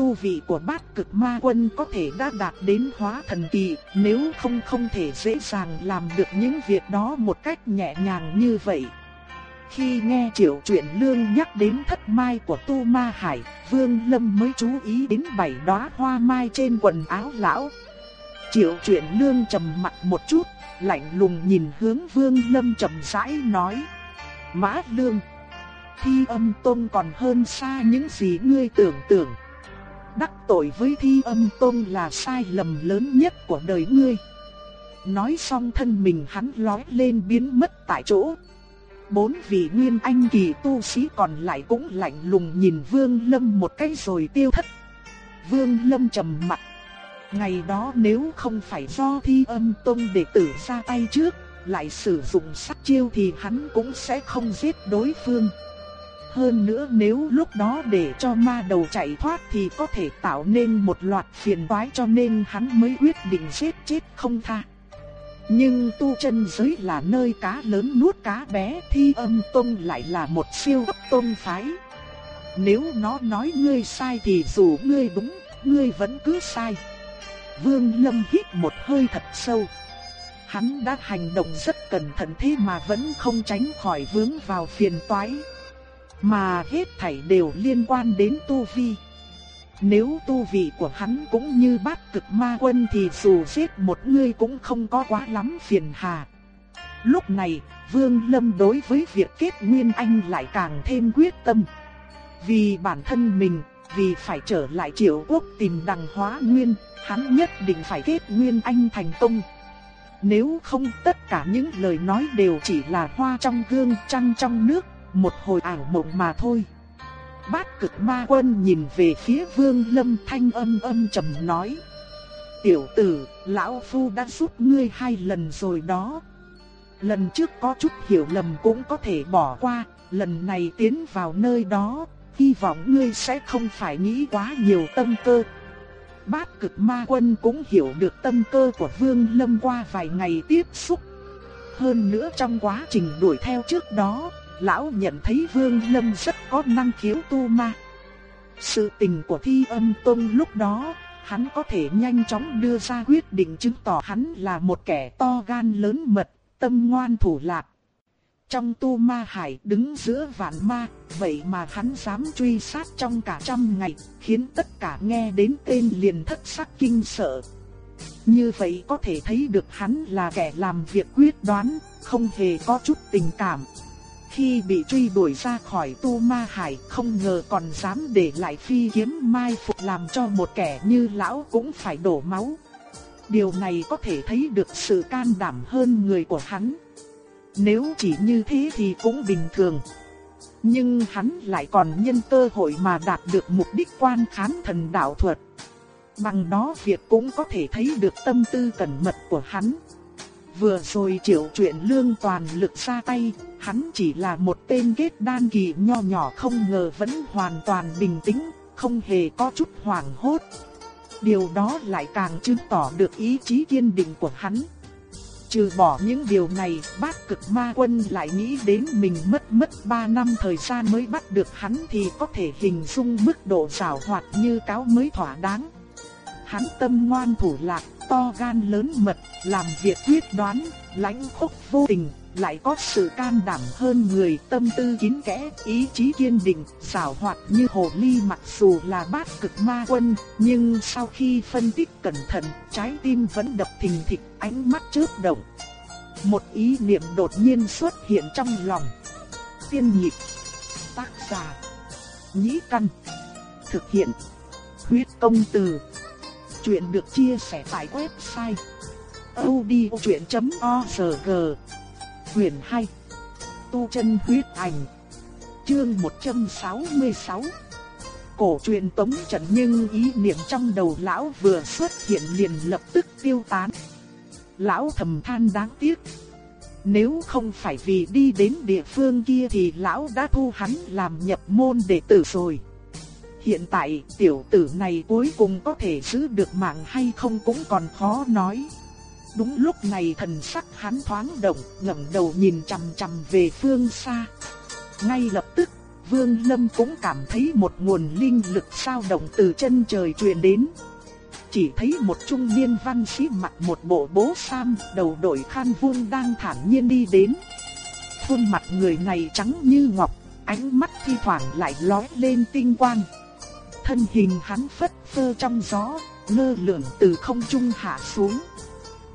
tu vị của bát cực ma quân có thể đã đạt đến hóa thần kỳ, nếu không không thể dễ dàng làm được những việc đó một cách nhẹ nhàng như vậy. Khi nghe triệu chuyện lương nhắc đến thất mai của tu ma hải, vương lâm mới chú ý đến bảy đóa hoa mai trên quần áo lão. Triệu chuyện lương trầm mặt một chút, lạnh lùng nhìn hướng vương lâm trầm rãi nói. Mã lương, thi âm tôn còn hơn xa những gì ngươi tưởng tượng đắc tội với thi âm tôn là sai lầm lớn nhất của đời ngươi. Nói xong thân mình hắn lói lên biến mất tại chỗ. Bốn vị nguyên anh kỳ tu sĩ còn lại cũng lạnh lùng nhìn Vương Lâm một cái rồi tiêu thất. Vương Lâm trầm mặt. Ngày đó nếu không phải do thi âm tông đệ tử ra tay trước, lại sử dụng sát chiêu thì hắn cũng sẽ không giết đối phương. Hơn nữa nếu lúc đó để cho ma đầu chạy thoát thì có thể tạo nên một loạt phiền toái cho nên hắn mới quyết định giết chết không tha. Nhưng tu chân giới là nơi cá lớn nuốt cá bé thi âm tông lại là một siêu cấp tôn phái. Nếu nó nói ngươi sai thì dù ngươi đúng, ngươi vẫn cứ sai. Vương Lâm hít một hơi thật sâu. Hắn đã hành động rất cẩn thận thế mà vẫn không tránh khỏi vướng vào phiền toái. Mà hết thảy đều liên quan đến tu vi. Nếu tu vị của hắn cũng như bát cực ma quân thì dù giết một người cũng không có quá lắm phiền hà. Lúc này, Vương Lâm đối với việc kết Nguyên Anh lại càng thêm quyết tâm. Vì bản thân mình, vì phải trở lại triệu quốc tìm đằng hóa nguyên, hắn nhất định phải kết Nguyên Anh thành công. Nếu không tất cả những lời nói đều chỉ là hoa trong gương trăng trong nước, một hồi ảo mộng mà thôi. Bát cực ma quân nhìn về phía vương lâm thanh âm âm trầm nói. Tiểu tử, lão phu đã giúp ngươi hai lần rồi đó. Lần trước có chút hiểu lầm cũng có thể bỏ qua, lần này tiến vào nơi đó, hy vọng ngươi sẽ không phải nghĩ quá nhiều tâm cơ. Bát cực ma quân cũng hiểu được tâm cơ của Vương Lâm qua vài ngày tiếp xúc. Hơn nữa trong quá trình đuổi theo trước đó, lão nhận thấy Vương Lâm rất có năng khiếu tu ma. Sự tình của Thi Âm Tông lúc đó, hắn có thể nhanh chóng đưa ra quyết định chứng tỏ hắn là một kẻ to gan lớn mật, tâm ngoan thủ lạc. Trong tu ma hải đứng giữa vạn ma, vậy mà hắn dám truy sát trong cả trăm ngày, khiến tất cả nghe đến tên liền thất sắc kinh sợ. Như vậy có thể thấy được hắn là kẻ làm việc quyết đoán, không hề có chút tình cảm. Khi bị truy đuổi ra khỏi tu ma hải không ngờ còn dám để lại phi kiếm mai phục làm cho một kẻ như lão cũng phải đổ máu. Điều này có thể thấy được sự can đảm hơn người của hắn. Nếu chỉ như thế thì cũng bình thường. Nhưng hắn lại còn nhân cơ hội mà đạt được mục đích quan khán thần đạo thuật. Bằng đó việc cũng có thể thấy được tâm tư cẩn mật của hắn. Vừa rồi triệu chuyện lương toàn lực ra tay, hắn chỉ là một tên kết đan kỳ nho nhỏ không ngờ vẫn hoàn toàn bình tĩnh, không hề có chút hoảng hốt. Điều đó lại càng chứng tỏ được ý chí kiên định của hắn. Trừ bỏ những điều này, bát cực ma quân lại nghĩ đến mình mất mất 3 năm thời gian mới bắt được hắn thì có thể hình dung mức độ xảo hoạt như cáo mới thỏa đáng. Hắn tâm ngoan thủ lạc, to gan lớn mật, làm việc quyết đoán, lãnh khốc vô tình, lại có sự can đảm hơn người, tâm tư kín kẽ, ý chí kiên định, xảo hoạt như hồ ly mặc dù là bát cực ma quân, nhưng sau khi phân tích cẩn thận, trái tim vẫn đập thình thịch, ánh mắt chớp động. Một ý niệm đột nhiên xuất hiện trong lòng. Tiên nhịp, tác giả, nhĩ căn, thực hiện, huyết công từ. Chuyện được chia sẻ tại website odchuyện.org Quyền 2 Tu chân huyết ảnh Chương 166 Cổ truyền tống trận nhưng ý niệm trong đầu lão vừa xuất hiện liền lập tức tiêu tán. Lão thầm than đáng tiếc. Nếu không phải vì đi đến địa phương kia thì lão đã thu hắn làm nhập môn đệ tử rồi. Hiện tại tiểu tử này cuối cùng có thể giữ được mạng hay không cũng còn khó nói. Đúng lúc này thần sắc hắn thoáng động, ngẩng đầu nhìn chằm chằm về phương xa. Ngay lập tức, Vương Lâm cũng cảm thấy một nguồn linh lực sao động từ chân trời truyền đến. Chỉ thấy một trung niên văn sĩ mặc một bộ bố sam, đầu đội khăn vuông đang thản nhiên đi đến. Khuôn mặt người này trắng như ngọc, ánh mắt thi thoảng lại lóe lên tinh quang. Thân hình hắn phất phơ trong gió, lơ lửng từ không trung hạ xuống.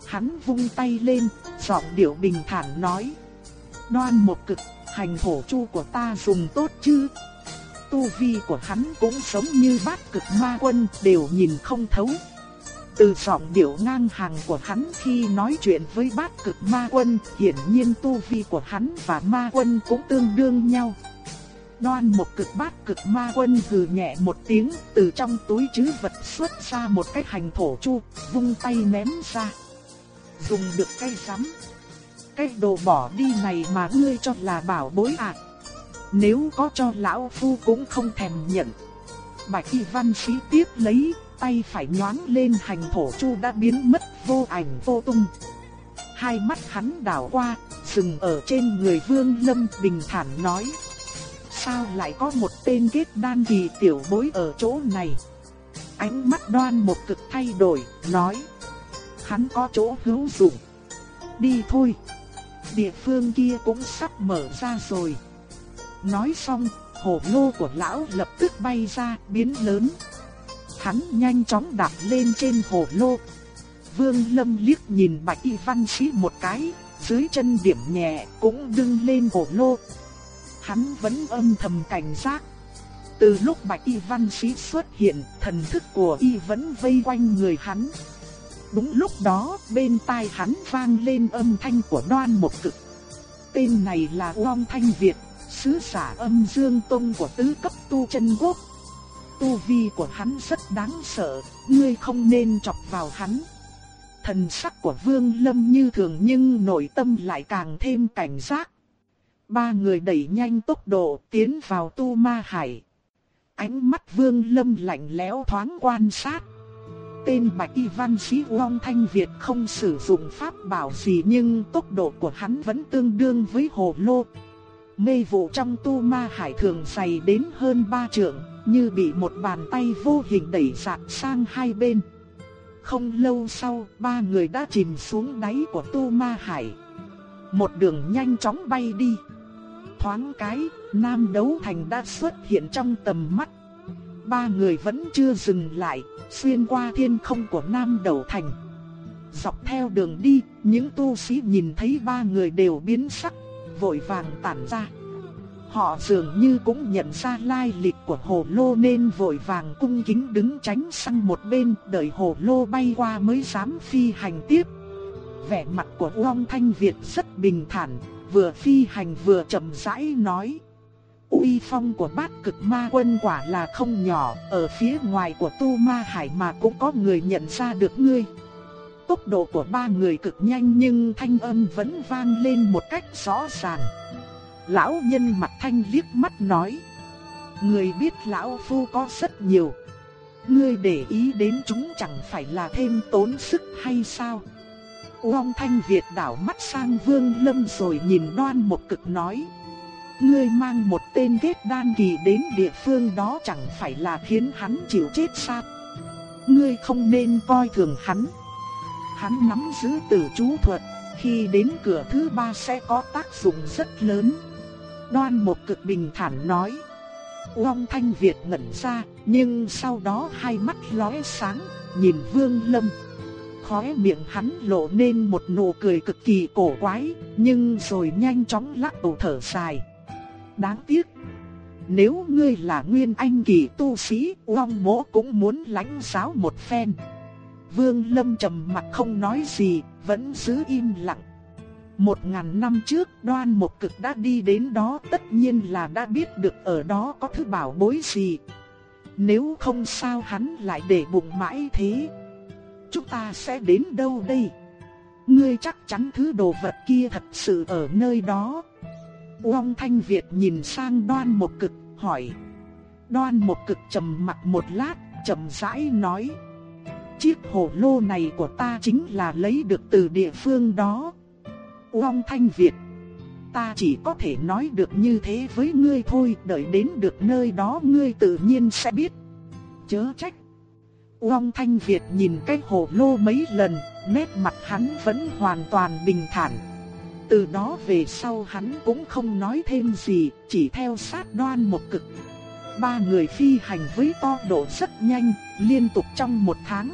Hắn vung tay lên, giọng điệu bình thản nói. Đoan một cực, hành thổ chu của ta dùng tốt chứ? Tu vi của hắn cũng giống như bát cực ma quân, đều nhìn không thấu. Từ giọng điệu ngang hàng của hắn khi nói chuyện với bát cực ma quân, hiển nhiên tu vi của hắn và ma quân cũng tương đương nhau. Đoan một cực bát cực ma quân hừ nhẹ một tiếng, từ trong túi trữ vật xuất ra một cái hành thổ chu, vung tay ném ra dùng được cây rắm. Cái đồ bỏ đi này mà ngươi cho là bảo bối à? Nếu có cho lão phu cũng không thèm nhận. Bạch y văn sĩ tiếp lấy, tay phải nhoáng lên hành thổ chu đã biến mất vô ảnh vô tung. Hai mắt hắn đảo qua, dừng ở trên người vương lâm bình thản nói. Sao lại có một tên kết đan kỳ tiểu bối ở chỗ này? Ánh mắt đoan một cực thay đổi, nói hắn có chỗ hữu dụng. Đi thôi, địa phương kia cũng sắp mở ra rồi. Nói xong, hồ lô của lão lập tức bay ra, biến lớn. Hắn nhanh chóng đạp lên trên hồ lô. Vương Lâm liếc nhìn Bạch Y Văn Sĩ một cái, dưới chân điểm nhẹ cũng đưng lên hồ lô. Hắn vẫn âm thầm cảnh giác. Từ lúc Bạch Y Văn Sĩ xuất hiện, thần thức của Y vẫn vây quanh người hắn. Đúng lúc đó, bên tai hắn vang lên âm thanh của đoan một cực. Tên này là Uông Thanh Việt, sứ giả âm dương tông của tứ cấp tu chân quốc. Tu vi của hắn rất đáng sợ, ngươi không nên chọc vào hắn. Thần sắc của Vương Lâm như thường nhưng nội tâm lại càng thêm cảnh giác. Ba người đẩy nhanh tốc độ tiến vào tu ma hải. Ánh mắt Vương Lâm lạnh lẽo thoáng quan sát tên Bạch Y Văn Sĩ Uông Thanh Việt không sử dụng pháp bảo gì nhưng tốc độ của hắn vẫn tương đương với hồ lô. Mê vụ trong tu ma hải thường dày đến hơn ba trượng, như bị một bàn tay vô hình đẩy dạt sang hai bên. Không lâu sau, ba người đã chìm xuống đáy của Tu Ma Hải. Một đường nhanh chóng bay đi. Thoáng cái, Nam Đấu Thành đã xuất hiện trong tầm mắt. Ba người vẫn chưa dừng lại, xuyên qua thiên không của Nam đầu Thành. Dọc theo đường đi, những tu sĩ nhìn thấy ba người đều biến sắc, vội vàng tản ra. Họ dường như cũng nhận ra lai lịch của hồ lô nên vội vàng cung kính đứng tránh sang một bên đợi hồ lô bay qua mới dám phi hành tiếp. Vẻ mặt của long Thanh Việt rất bình thản, vừa phi hành vừa chậm rãi nói uy phong của bát cực ma quân quả là không nhỏ, ở phía ngoài của tu ma hải mà cũng có người nhận ra được ngươi. Tốc độ của ba người cực nhanh nhưng thanh âm vẫn vang lên một cách rõ ràng. Lão nhân mặt thanh liếc mắt nói. Người biết lão phu có rất nhiều. Ngươi để ý đến chúng chẳng phải là thêm tốn sức hay sao? Uông Thanh Việt đảo mắt sang Vương Lâm rồi nhìn đoan một cực nói. Ngươi mang một tên ghét đan kỳ đến địa phương đó chẳng phải là khiến hắn chịu chết sao? Ngươi không nên coi thường hắn. Hắn nắm giữ tử chú thuật, khi đến cửa thứ ba sẽ có tác dụng rất lớn. Đoan một cực bình thản nói. Uông Thanh Việt ngẩn ra, nhưng sau đó hai mắt lóe sáng, nhìn Vương Lâm. Khóe miệng hắn lộ nên một nụ cười cực kỳ cổ quái, nhưng rồi nhanh chóng lắc đầu thở dài. Đáng tiếc, nếu ngươi là nguyên anh kỳ tu sĩ, Uông Mỗ cũng muốn lãnh giáo một phen. Vương Lâm trầm mặt không nói gì, vẫn giữ im lặng. Một ngàn năm trước đoan một cực đã đi đến đó tất nhiên là đã biết được ở đó có thứ bảo bối gì. Nếu không sao hắn lại để bụng mãi thế. Chúng ta sẽ đến đâu đây? Ngươi chắc chắn thứ đồ vật kia thật sự ở nơi đó. Uông Thanh Việt nhìn sang đoan một cực, hỏi. Đoan một cực trầm mặt một lát, trầm rãi nói. Chiếc hồ lô này của ta chính là lấy được từ địa phương đó. Uông Thanh Việt. Ta chỉ có thể nói được như thế với ngươi thôi, đợi đến được nơi đó ngươi tự nhiên sẽ biết. Chớ trách. Uông Thanh Việt nhìn cái hồ lô mấy lần, nét mặt hắn vẫn hoàn toàn bình thản. Từ đó về sau hắn cũng không nói thêm gì, chỉ theo sát đoan một cực. Ba người phi hành với to độ rất nhanh, liên tục trong một tháng.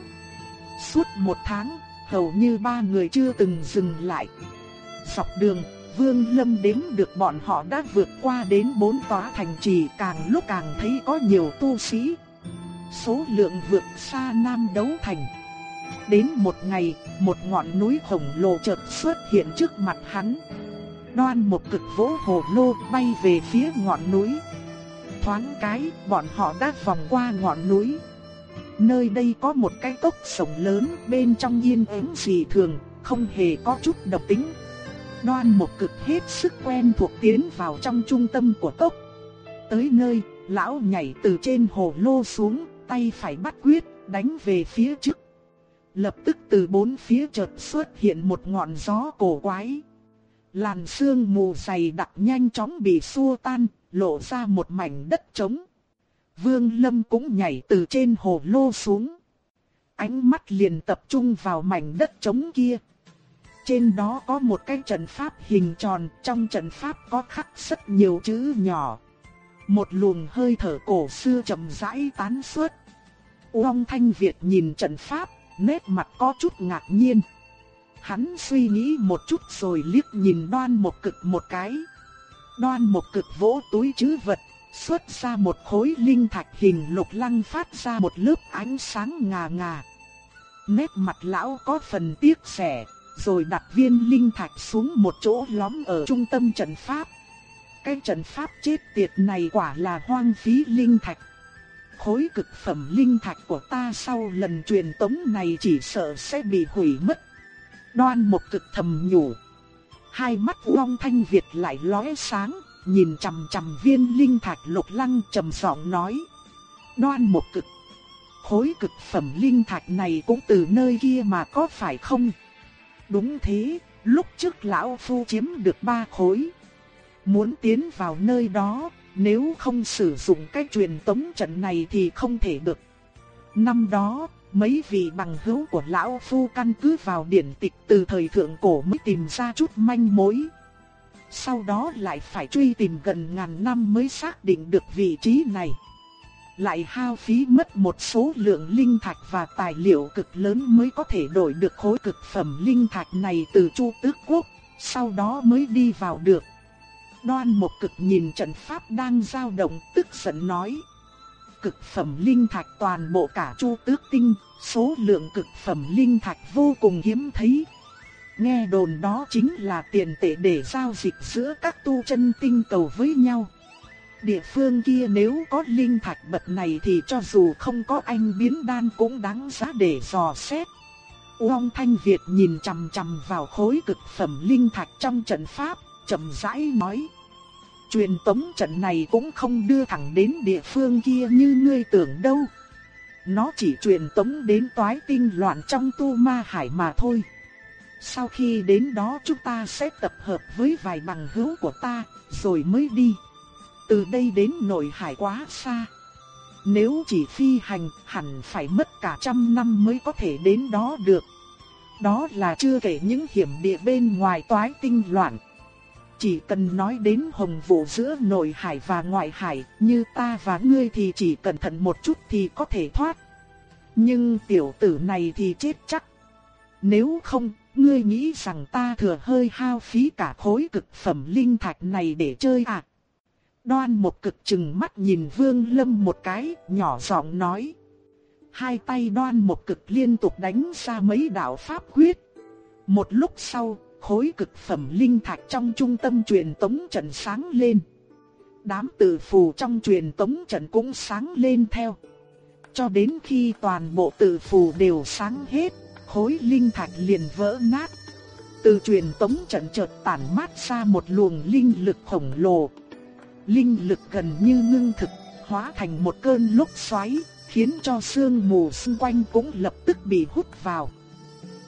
Suốt một tháng, hầu như ba người chưa từng dừng lại. Dọc đường, Vương Lâm đếm được bọn họ đã vượt qua đến bốn tòa thành trì càng lúc càng thấy có nhiều tu sĩ. Số lượng vượt xa Nam Đấu Thành. Đến một ngày, một ngọn núi khổng lồ chợt xuất hiện trước mặt hắn. Đoan một cực vỗ hồ lô bay về phía ngọn núi. Thoáng cái, bọn họ đã vòng qua ngọn núi. Nơi đây có một cái cốc sổng lớn, bên trong yên ắng dị thường, không hề có chút độc tính, đoan một cực hết sức quen thuộc tiến vào trong trung tâm của cốc. Tới nơi, lão nhảy từ trên hồ lô xuống, tay phải bắt quyết, đánh về phía trước. Lập tức từ bốn phía chợt xuất hiện một ngọn gió cổ quái. Làn sương mù dày đặc nhanh chóng bị xua tan, lộ ra một mảnh đất trống. Vương Lâm cũng nhảy từ trên hồ lô xuống. Ánh mắt liền tập trung vào mảnh đất trống kia. Trên đó có một cái trận pháp hình tròn, trong trận pháp có khắc rất nhiều chữ nhỏ. Một luồng hơi thở cổ xưa chậm rãi tán xuất. Uông Thanh Việt nhìn trận pháp, nét mặt có chút ngạc nhiên. Hắn suy nghĩ một chút rồi liếc nhìn đoan một cực một cái. Đoan một cực vỗ túi chứ vật, xuất ra một khối linh thạch hình lục lăng phát ra một lớp ánh sáng ngà ngà. Nét mặt lão có phần tiếc rẻ, rồi đặt viên linh thạch xuống một chỗ lõm ở trung tâm trận pháp. Cái trận pháp chết tiệt này quả là hoang phí linh thạch. Khối cực phẩm linh thạch của ta sau lần truyền tống này chỉ sợ sẽ bị hủy mất. Đoan một cực thầm nhủ. Hai mắt Long Thanh Việt lại lóe sáng, nhìn chằm chằm viên linh thạch lục lăng trầm giọng nói. Đoan một cực. Khối cực phẩm linh thạch này cũng từ nơi kia mà có phải không? Đúng thế, lúc trước lão phu chiếm được ba khối. Muốn tiến vào nơi đó, nếu không sử dụng cái truyền tống trận này thì không thể được. Năm đó, mấy vị bằng hữu của lão phu căn cứ vào điển tịch từ thời thượng cổ mới tìm ra chút manh mối. Sau đó lại phải truy tìm gần ngàn năm mới xác định được vị trí này. Lại hao phí mất một số lượng linh thạch và tài liệu cực lớn mới có thể đổi được khối cực phẩm linh thạch này từ Chu Tước Quốc, sau đó mới đi vào được. Đoan một cực nhìn trận pháp đang dao động tức giận nói. Cực phẩm linh thạch toàn bộ cả chu tước tinh, số lượng cực phẩm linh thạch vô cùng hiếm thấy. Nghe đồn đó chính là tiền tệ để giao dịch giữa các tu chân tinh cầu với nhau. Địa phương kia nếu có linh thạch bậc này thì cho dù không có anh biến đan cũng đáng giá để dò xét. Uông Thanh Việt nhìn chằm chằm vào khối cực phẩm linh thạch trong trận pháp, chậm rãi nói. Truyền tống trận này cũng không đưa thẳng đến địa phương kia như ngươi tưởng đâu. Nó chỉ truyền tống đến toái tinh loạn trong tu ma hải mà thôi. Sau khi đến đó chúng ta sẽ tập hợp với vài bằng hữu của ta, rồi mới đi. Từ đây đến nội hải quá xa. Nếu chỉ phi hành, hẳn phải mất cả trăm năm mới có thể đến đó được. Đó là chưa kể những hiểm địa bên ngoài toái tinh loạn. Chỉ cần nói đến hồng vụ giữa nội hải và ngoại hải, như ta và ngươi thì chỉ cẩn thận một chút thì có thể thoát. Nhưng tiểu tử này thì chết chắc. Nếu không, ngươi nghĩ rằng ta thừa hơi hao phí cả khối cực phẩm linh thạch này để chơi à? Đoan một cực chừng mắt nhìn Vương Lâm một cái, nhỏ giọng nói. Hai tay đoan một cực liên tục đánh ra mấy đạo pháp quyết. Một lúc sau, khối cực phẩm linh thạch trong trung tâm truyền tống trận sáng lên. Đám tử phù trong truyền tống trận cũng sáng lên theo. Cho đến khi toàn bộ tử phù đều sáng hết, khối linh thạch liền vỡ nát. Từ truyền tống trận chợt tản mát ra một luồng linh lực khổng lồ. Linh lực gần như ngưng thực, hóa thành một cơn lốc xoáy, khiến cho sương mù xung quanh cũng lập tức bị hút vào.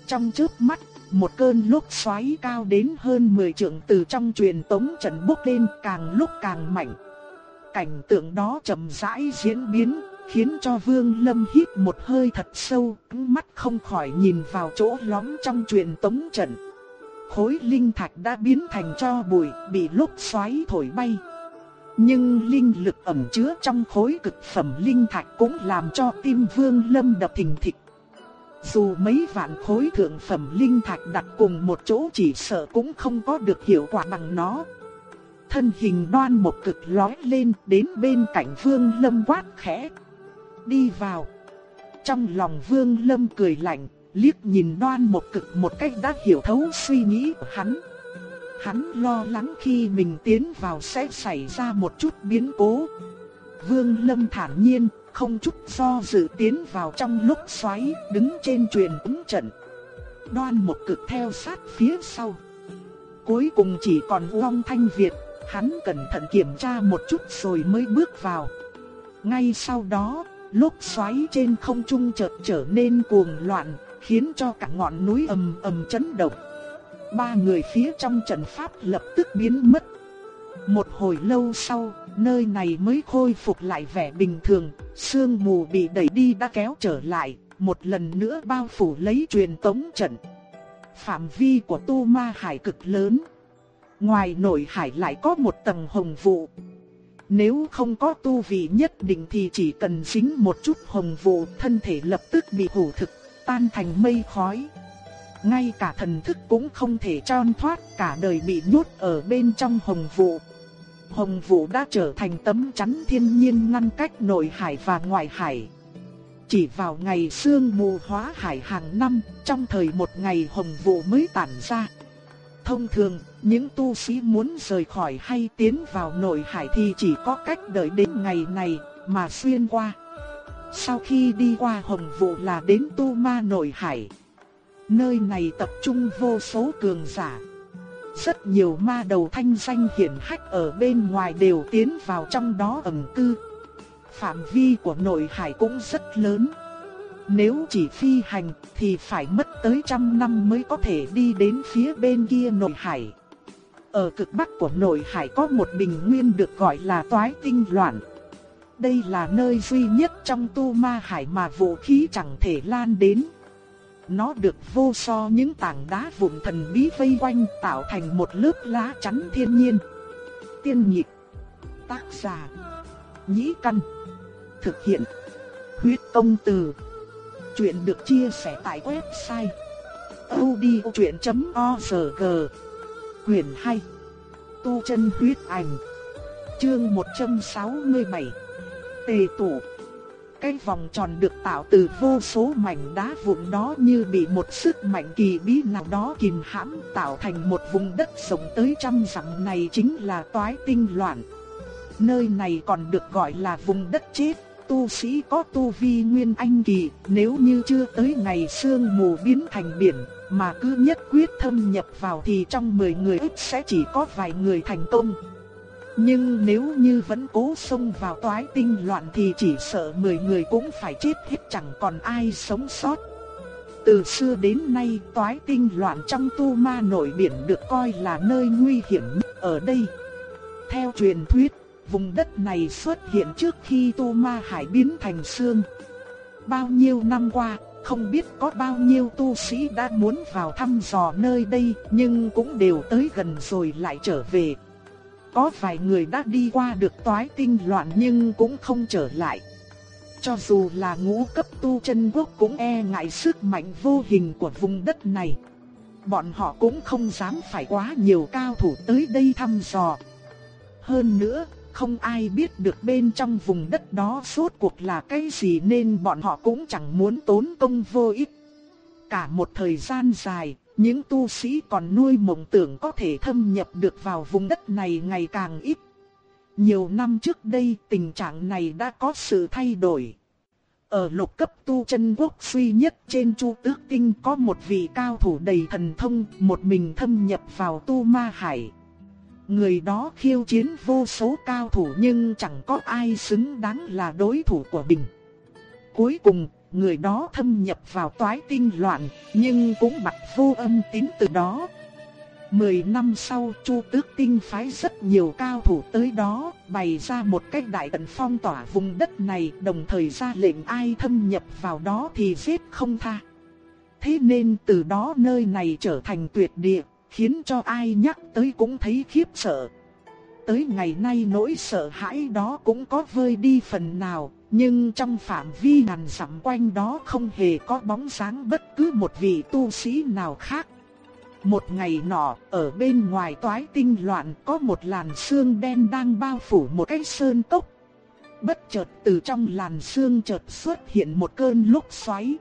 Trong chớp mắt, một cơn lốc xoáy cao đến hơn 10 trượng từ trong truyền tống trận bốc lên càng lúc càng mạnh. Cảnh tượng đó chậm rãi diễn biến, khiến cho Vương Lâm hít một hơi thật sâu, mắt không khỏi nhìn vào chỗ lõm trong truyền tống trận. Khối linh thạch đã biến thành cho bụi, bị lốc xoáy thổi bay. Nhưng linh lực ẩn chứa trong khối cực phẩm linh thạch cũng làm cho tim Vương Lâm đập thình thịch. Dù mấy vạn khối thượng phẩm linh thạch đặt cùng một chỗ chỉ sợ cũng không có được hiệu quả bằng nó. Thân hình đoan một cực lói lên đến bên cạnh Vương Lâm quát khẽ. Đi vào. Trong lòng Vương Lâm cười lạnh, liếc nhìn đoan một cực một cách đã hiểu thấu suy nghĩ của hắn. Hắn lo lắng khi mình tiến vào sẽ xảy ra một chút biến cố. Vương Lâm thản nhiên, không chút do dự tiến vào trong lúc xoáy, đứng trên truyền ứng trận. Đoan một cực theo sát phía sau. Cuối cùng chỉ còn Long Thanh Việt, hắn cẩn thận kiểm tra một chút rồi mới bước vào. Ngay sau đó, lúc xoáy trên không trung chợt trở nên cuồng loạn, khiến cho cả ngọn núi ầm ầm chấn động. Ba người phía trong trận pháp lập tức biến mất. Một hồi lâu sau, nơi này mới khôi phục lại vẻ bình thường, sương mù bị đẩy đi đã kéo trở lại, một lần nữa bao phủ lấy truyền tống trận. Phạm vi của tu ma hải cực lớn. Ngoài nội hải lại có một tầng hồng vụ. Nếu không có tu vị nhất định thì chỉ cần dính một chút hồng vụ thân thể lập tức bị hủ thực, tan thành mây khói. Ngay cả thần thức cũng không thể tròn thoát cả đời bị nhốt ở bên trong hồng vụ. Hồng Vũ đã trở thành tấm chắn thiên nhiên ngăn cách nội hải và ngoại hải. Chỉ vào ngày sương mù hóa hải hàng năm, trong thời một ngày Hồng Vũ mới tản ra. Thông thường, những tu sĩ muốn rời khỏi hay tiến vào nội hải thì chỉ có cách đợi đến ngày này mà xuyên qua. Sau khi đi qua Hồng Vũ là đến Tu Ma nội hải. Nơi này tập trung vô số cường giả, rất nhiều ma đầu thanh danh hiển hách ở bên ngoài đều tiến vào trong đó ẩn cư. Phạm vi của nội hải cũng rất lớn. Nếu chỉ phi hành, thì phải mất tới trăm năm mới có thể đi đến phía bên kia nội hải. Ở cực bắc của nội hải có một bình nguyên được gọi là toái tinh loạn. Đây là nơi duy nhất trong tu ma hải mà vũ khí chẳng thể lan đến. Nó được vô so những tảng đá vụn thần bí vây quanh tạo thành một lớp lá chắn thiên nhiên. Tiên nhịp Tác giả, Nhĩ Căn, Thực hiện, Huyết công từ. Chuyện được chia sẻ tại website odchuyện.org Quyền 2 Tu chân huyết ảnh, Chương 167 Tề tổ cái vòng tròn được tạo từ vô số mảnh đá vụn đó như bị một sức mạnh kỳ bí nào đó kìm hãm tạo thành một vùng đất rộng tới trăm dặm này chính là toái tinh loạn. Nơi này còn được gọi là vùng đất chết, tu sĩ có tu vi nguyên anh kỳ, nếu như chưa tới ngày sương mù biến thành biển, mà cứ nhất quyết thâm nhập vào thì trong 10 người ít sẽ chỉ có vài người thành công. Nhưng nếu như vẫn cố xông vào toái tinh loạn thì chỉ sợ 10 người cũng phải chết hết chẳng còn ai sống sót. Từ xưa đến nay toái tinh loạn trong tu ma Nổi biển được coi là nơi nguy hiểm nhất ở đây. Theo truyền thuyết, vùng đất này xuất hiện trước khi tu ma hải biến thành xương. Bao nhiêu năm qua, không biết có bao nhiêu tu sĩ đã muốn vào thăm dò nơi đây nhưng cũng đều tới gần rồi lại trở về. Có vài người đã đi qua được toái tinh loạn nhưng cũng không trở lại. Cho dù là ngũ cấp tu chân quốc cũng e ngại sức mạnh vô hình của vùng đất này. Bọn họ cũng không dám phải quá nhiều cao thủ tới đây thăm dò. Hơn nữa, không ai biết được bên trong vùng đất đó suốt cuộc là cái gì nên bọn họ cũng chẳng muốn tốn công vô ích. Cả một thời gian dài, những tu sĩ còn nuôi mộng tưởng có thể thâm nhập được vào vùng đất này ngày càng ít. Nhiều năm trước đây tình trạng này đã có sự thay đổi. Ở lục cấp tu chân quốc duy nhất trên chu tước tinh có một vị cao thủ đầy thần thông, một mình thâm nhập vào tu ma hải. Người đó khiêu chiến vô số cao thủ nhưng chẳng có ai xứng đáng là đối thủ của Bình. Cuối cùng, người đó thâm nhập vào toái tinh loạn, nhưng cũng mặc vô âm tín từ đó. Mười năm sau, Chu Tước Tinh phái rất nhiều cao thủ tới đó, bày ra một cách đại tận phong tỏa vùng đất này, đồng thời ra lệnh ai thâm nhập vào đó thì giết không tha. Thế nên từ đó nơi này trở thành tuyệt địa, khiến cho ai nhắc tới cũng thấy khiếp sợ. Tới ngày nay nỗi sợ hãi đó cũng có vơi đi phần nào, nhưng trong phạm vi ngàn dặm quanh đó không hề có bóng dáng bất cứ một vị tu sĩ nào khác. Một ngày nọ, ở bên ngoài toái tinh loạn có một làn sương đen đang bao phủ một cái sơn cốc. Bất chợt từ trong làn sương chợt xuất hiện một cơn lốc xoáy.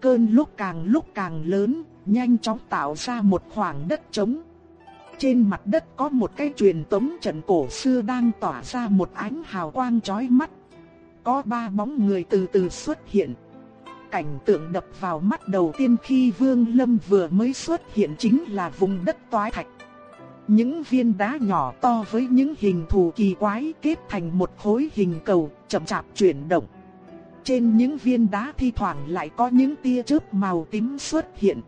Cơn lốc càng lúc càng lớn, nhanh chóng tạo ra một khoảng đất trống. Trên mặt đất có một cái truyền tống trận cổ xưa đang tỏa ra một ánh hào quang chói mắt. Có ba bóng người từ từ xuất hiện. Cảnh tượng đập vào mắt đầu tiên khi Vương Lâm vừa mới xuất hiện chính là vùng đất toái thạch. Những viên đá nhỏ to với những hình thù kỳ quái kết thành một khối hình cầu, chậm chạp chuyển động. Trên những viên đá thi thoảng lại có những tia chớp màu tím xuất hiện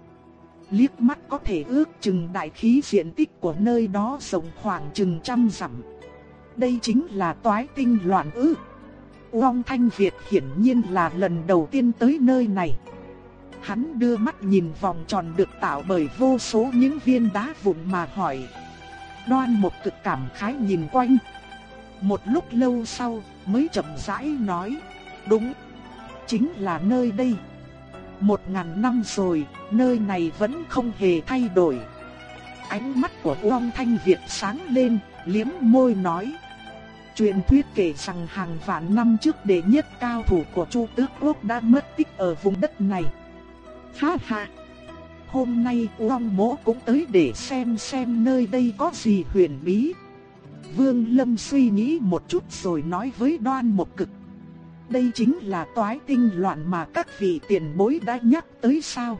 liếc mắt có thể ước chừng đại khí diện tích của nơi đó rộng khoảng chừng trăm dặm. Đây chính là toái tinh loạn ư. Uông Thanh Việt hiển nhiên là lần đầu tiên tới nơi này. Hắn đưa mắt nhìn vòng tròn được tạo bởi vô số những viên đá vụn mà hỏi. Đoan một cực cảm khái nhìn quanh. Một lúc lâu sau mới chậm rãi nói. Đúng, chính là nơi đây. Một ngàn năm rồi, nơi này vẫn không hề thay đổi. Ánh mắt của Uông Thanh Việt sáng lên, liếm môi nói. Truyền thuyết kể rằng hàng vạn năm trước đệ nhất cao thủ của Chu Tước Quốc đã mất tích ở vùng đất này. Ha ha! Hôm nay Uông Mỗ cũng tới để xem xem nơi đây có gì huyền bí. Vương Lâm suy nghĩ một chút rồi nói với đoan một cực. Đây chính là toái tinh loạn mà các vị tiền bối đã nhắc tới sao?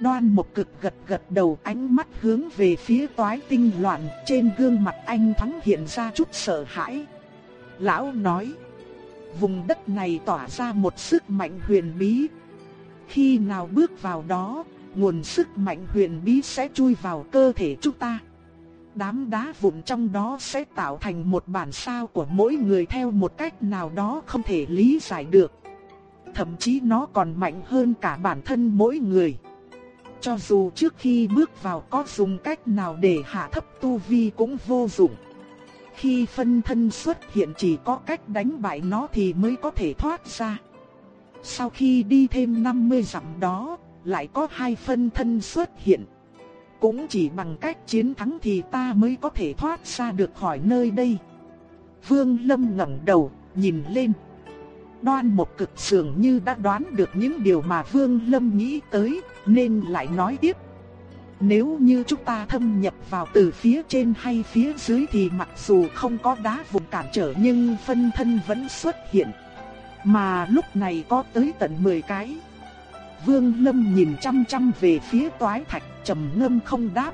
Đoan một cực gật gật đầu ánh mắt hướng về phía toái tinh loạn trên gương mặt anh thoáng hiện ra chút sợ hãi. Lão nói, vùng đất này tỏa ra một sức mạnh huyền bí. Khi nào bước vào đó, nguồn sức mạnh huyền bí sẽ chui vào cơ thể chúng ta. Đám đá vụn trong đó sẽ tạo thành một bản sao của mỗi người theo một cách nào đó không thể lý giải được. Thậm chí nó còn mạnh hơn cả bản thân mỗi người. Cho dù trước khi bước vào có dùng cách nào để hạ thấp tu vi cũng vô dụng. Khi phân thân xuất hiện chỉ có cách đánh bại nó thì mới có thể thoát ra. Sau khi đi thêm 50 dặm đó, lại có hai phân thân xuất hiện. Cũng chỉ bằng cách chiến thắng thì ta mới có thể thoát ra được khỏi nơi đây. Vương Lâm ngẩng đầu, nhìn lên. Đoan một cực sường như đã đoán được những điều mà Vương Lâm nghĩ tới, nên lại nói tiếp. Nếu như chúng ta thâm nhập vào từ phía trên hay phía dưới thì mặc dù không có đá vùng cản trở nhưng phân thân vẫn xuất hiện. Mà lúc này có tới tận 10 cái. Vương Lâm nhìn chăm chăm về phía toái thạch trầm ngâm không đáp.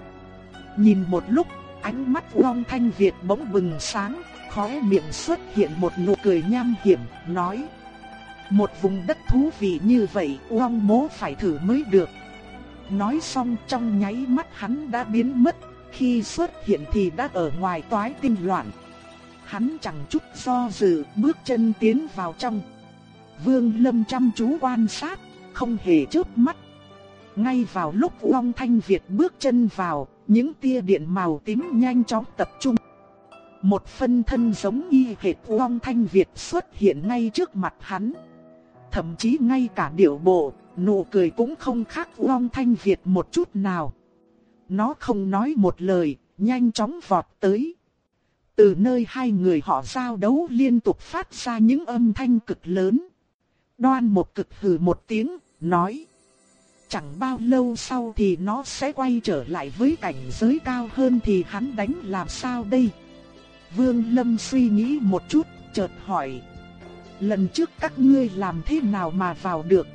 Nhìn một lúc, ánh mắt Long Thanh Việt bỗng bừng sáng, khóe miệng xuất hiện một nụ cười nham hiểm, nói. Một vùng đất thú vị như vậy, Long mố phải thử mới được. Nói xong trong nháy mắt hắn đã biến mất, khi xuất hiện thì đã ở ngoài toái tinh loạn. Hắn chẳng chút do dự, bước chân tiến vào trong. Vương Lâm chăm chú quan sát, không hề chớp mắt. Ngay vào lúc Uông Thanh Việt bước chân vào, những tia điện màu tím nhanh chóng tập trung. Một phân thân giống y hệt Uông Thanh Việt xuất hiện ngay trước mặt hắn. Thậm chí ngay cả điệu bộ, nụ cười cũng không khác Uông Thanh Việt một chút nào. Nó không nói một lời, nhanh chóng vọt tới. Từ nơi hai người họ giao đấu liên tục phát ra những âm thanh cực lớn. Đoan một cực hừ một tiếng, nói. Chẳng bao lâu sau thì nó sẽ quay trở lại với cảnh giới cao hơn thì hắn đánh làm sao đây? Vương Lâm suy nghĩ một chút, chợt hỏi. Lần trước các ngươi làm thế nào mà vào được?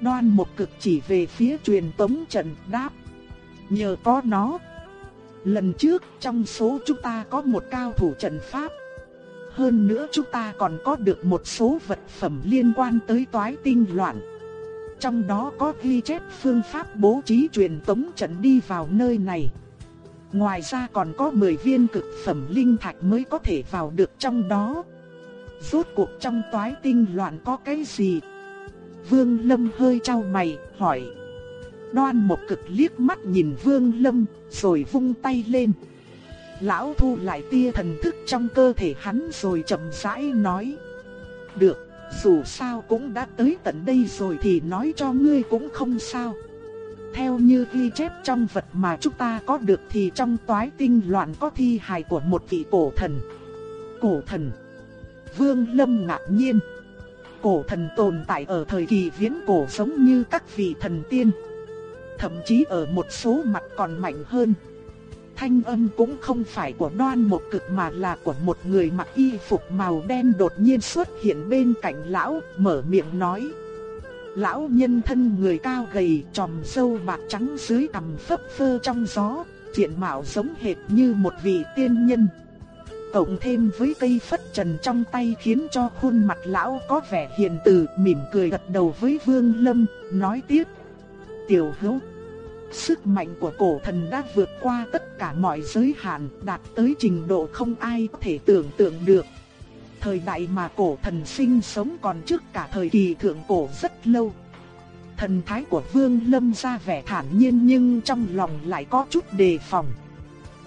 Đoan một cực chỉ về phía truyền tống trận đáp. Nhờ có nó. Lần trước trong số chúng ta có một cao thủ trận pháp. Hơn nữa chúng ta còn có được một số vật phẩm liên quan tới toái tinh loạn. Trong đó có ghi chép phương pháp bố trí truyền tống trận đi vào nơi này. Ngoài ra còn có 10 viên cực phẩm linh thạch mới có thể vào được trong đó. Rốt cuộc trong toái tinh loạn có cái gì? Vương Lâm hơi trao mày, hỏi. Đoan một cực liếc mắt nhìn Vương Lâm, rồi vung tay lên. Lão thu lại tia thần thức trong cơ thể hắn rồi chậm rãi nói. Được, dù sao cũng đã tới tận đây rồi thì nói cho ngươi cũng không sao. Theo như ghi chép trong vật mà chúng ta có được thì trong toái tinh loạn có thi hài của một vị cổ thần. Cổ thần. Vương Lâm ngạc nhiên. Cổ thần tồn tại ở thời kỳ viễn cổ giống như các vị thần tiên. Thậm chí ở một số mặt còn mạnh hơn. Thanh âm cũng không phải của đoan một cực mà là của một người mặc y phục màu đen đột nhiên xuất hiện bên cạnh lão, mở miệng nói. Lão nhân thân người cao gầy, tròm sâu bạc trắng dưới cằm phấp phơ trong gió, diện mạo giống hệt như một vị tiên nhân. Cộng thêm với cây phất trần trong tay khiến cho khuôn mặt lão có vẻ hiền từ, mỉm cười gật đầu với Vương Lâm, nói tiếp. Tiểu hữu Sức mạnh của cổ thần đã vượt qua tất cả mọi giới hạn, đạt tới trình độ không ai có thể tưởng tượng được. Thời đại mà cổ thần sinh sống còn trước cả thời kỳ thượng cổ rất lâu. Thần thái của Vương Lâm ra vẻ thản nhiên nhưng trong lòng lại có chút đề phòng.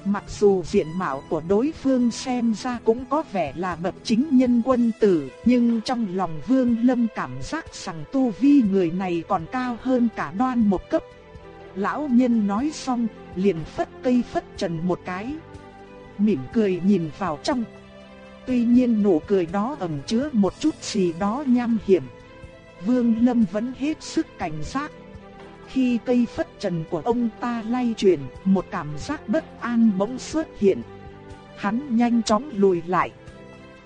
Mặc dù diện mạo của đối phương xem ra cũng có vẻ là bậc chính nhân quân tử, nhưng trong lòng Vương Lâm cảm giác rằng tu vi người này còn cao hơn cả đoan một cấp. Lão nhân nói xong, liền phất cây phất trần một cái. Mỉm cười nhìn vào trong. Tuy nhiên nụ cười đó ẩn chứa một chút gì đó nham hiểm. Vương Lâm vẫn hết sức cảnh giác. Khi cây phất trần của ông ta lay chuyển, một cảm giác bất an bỗng xuất hiện. Hắn nhanh chóng lùi lại.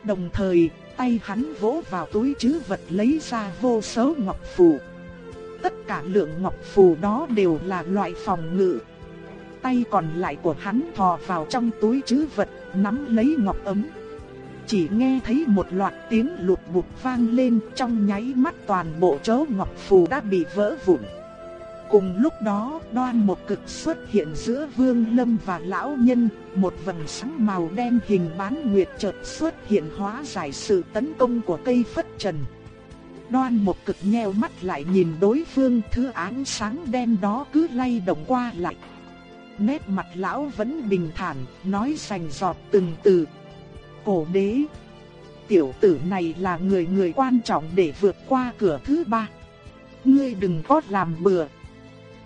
Đồng thời, tay hắn vỗ vào túi chứ vật lấy ra vô số ngọc phù tất cả lượng ngọc phù đó đều là loại phòng ngự. Tay còn lại của hắn thò vào trong túi trữ vật, nắm lấy ngọc ấm. Chỉ nghe thấy một loạt tiếng lụt bụt vang lên trong nháy mắt toàn bộ chỗ ngọc phù đã bị vỡ vụn. Cùng lúc đó, đoan một cực xuất hiện giữa Vương Lâm và lão nhân, một vầng sáng màu đen hình bán nguyệt chợt xuất hiện hóa giải sự tấn công của cây phất trần. Đoan một cực nheo mắt lại nhìn đối phương thứ ánh sáng đen đó cứ lay động qua lại. Nét mặt lão vẫn bình thản, nói sành giọt từng từ. Cổ đế, tiểu tử này là người người quan trọng để vượt qua cửa thứ ba. Ngươi đừng có làm bừa.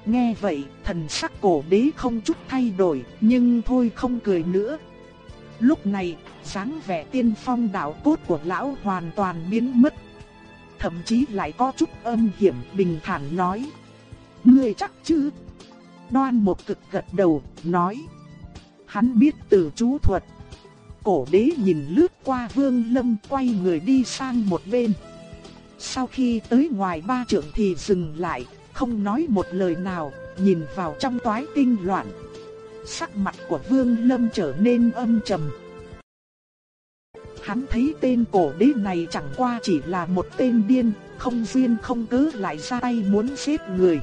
Nghe vậy, thần sắc cổ đế không chút thay đổi, nhưng thôi không cười nữa. Lúc này, dáng vẻ tiên phong đạo cốt của lão hoàn toàn biến mất. Thậm chí lại có chút âm hiểm bình thản nói. Ngươi chắc chứ? Đoan một cực gật đầu, nói. Hắn biết từ chú thuật. Cổ đế nhìn lướt qua vương lâm quay người đi sang một bên. Sau khi tới ngoài ba trượng thì dừng lại, không nói một lời nào, nhìn vào trong toái tinh loạn. Sắc mặt của Vương Lâm trở nên âm trầm. Hắn thấy tên cổ đế này chẳng qua chỉ là một tên điên, không duyên không cớ lại ra tay muốn giết người.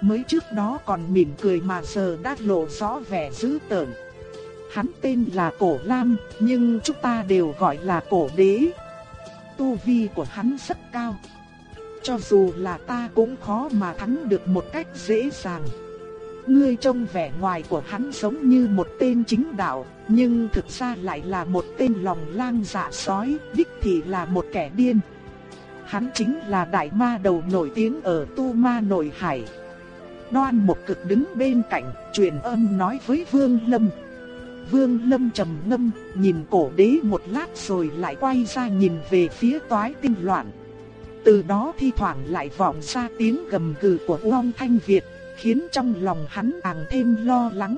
Mới trước đó còn mỉm cười mà giờ đã lộ rõ vẻ dữ tợn. Hắn tên là Cổ Lam, nhưng chúng ta đều gọi là Cổ Đế. Tu vi của hắn rất cao. Cho dù là ta cũng khó mà thắng được một cách dễ dàng. Ngươi trông vẻ ngoài của hắn giống như một tên chính đạo, nhưng thực ra lại là một tên lòng lang dạ sói, đích thị là một kẻ điên. Hắn chính là đại ma đầu nổi tiếng ở Tu Ma Nội Hải. Đoan một cực đứng bên cạnh, truyền âm nói với Vương Lâm. Vương Lâm trầm ngâm, nhìn cổ đế một lát rồi lại quay ra nhìn về phía toái tinh loạn. Từ đó thi thoảng lại vọng ra tiếng gầm gừ của Long Thanh Việt, khiến trong lòng hắn càng thêm lo lắng.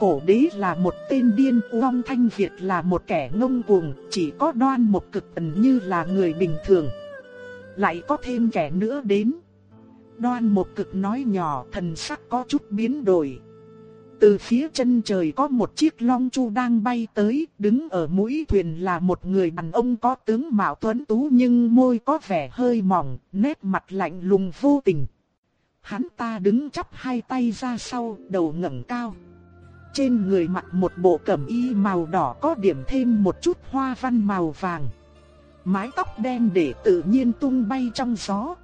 Cổ đế là một tên điên, Long Thanh Việt là một kẻ ngông cuồng, chỉ có đoan một cực ẩn như là người bình thường. Lại có thêm kẻ nữa đến. Đoan một cực nói nhỏ thần sắc có chút biến đổi. Từ phía chân trời có một chiếc long chu đang bay tới, đứng ở mũi thuyền là một người đàn ông có tướng mạo tuấn tú nhưng môi có vẻ hơi mỏng, nét mặt lạnh lùng vô tình. Hắn ta đứng chắp hai tay ra sau, đầu ngẩng cao. Trên người mặc một bộ cẩm y màu đỏ có điểm thêm một chút hoa văn màu vàng. Mái tóc đen để tự nhiên tung bay trong gió,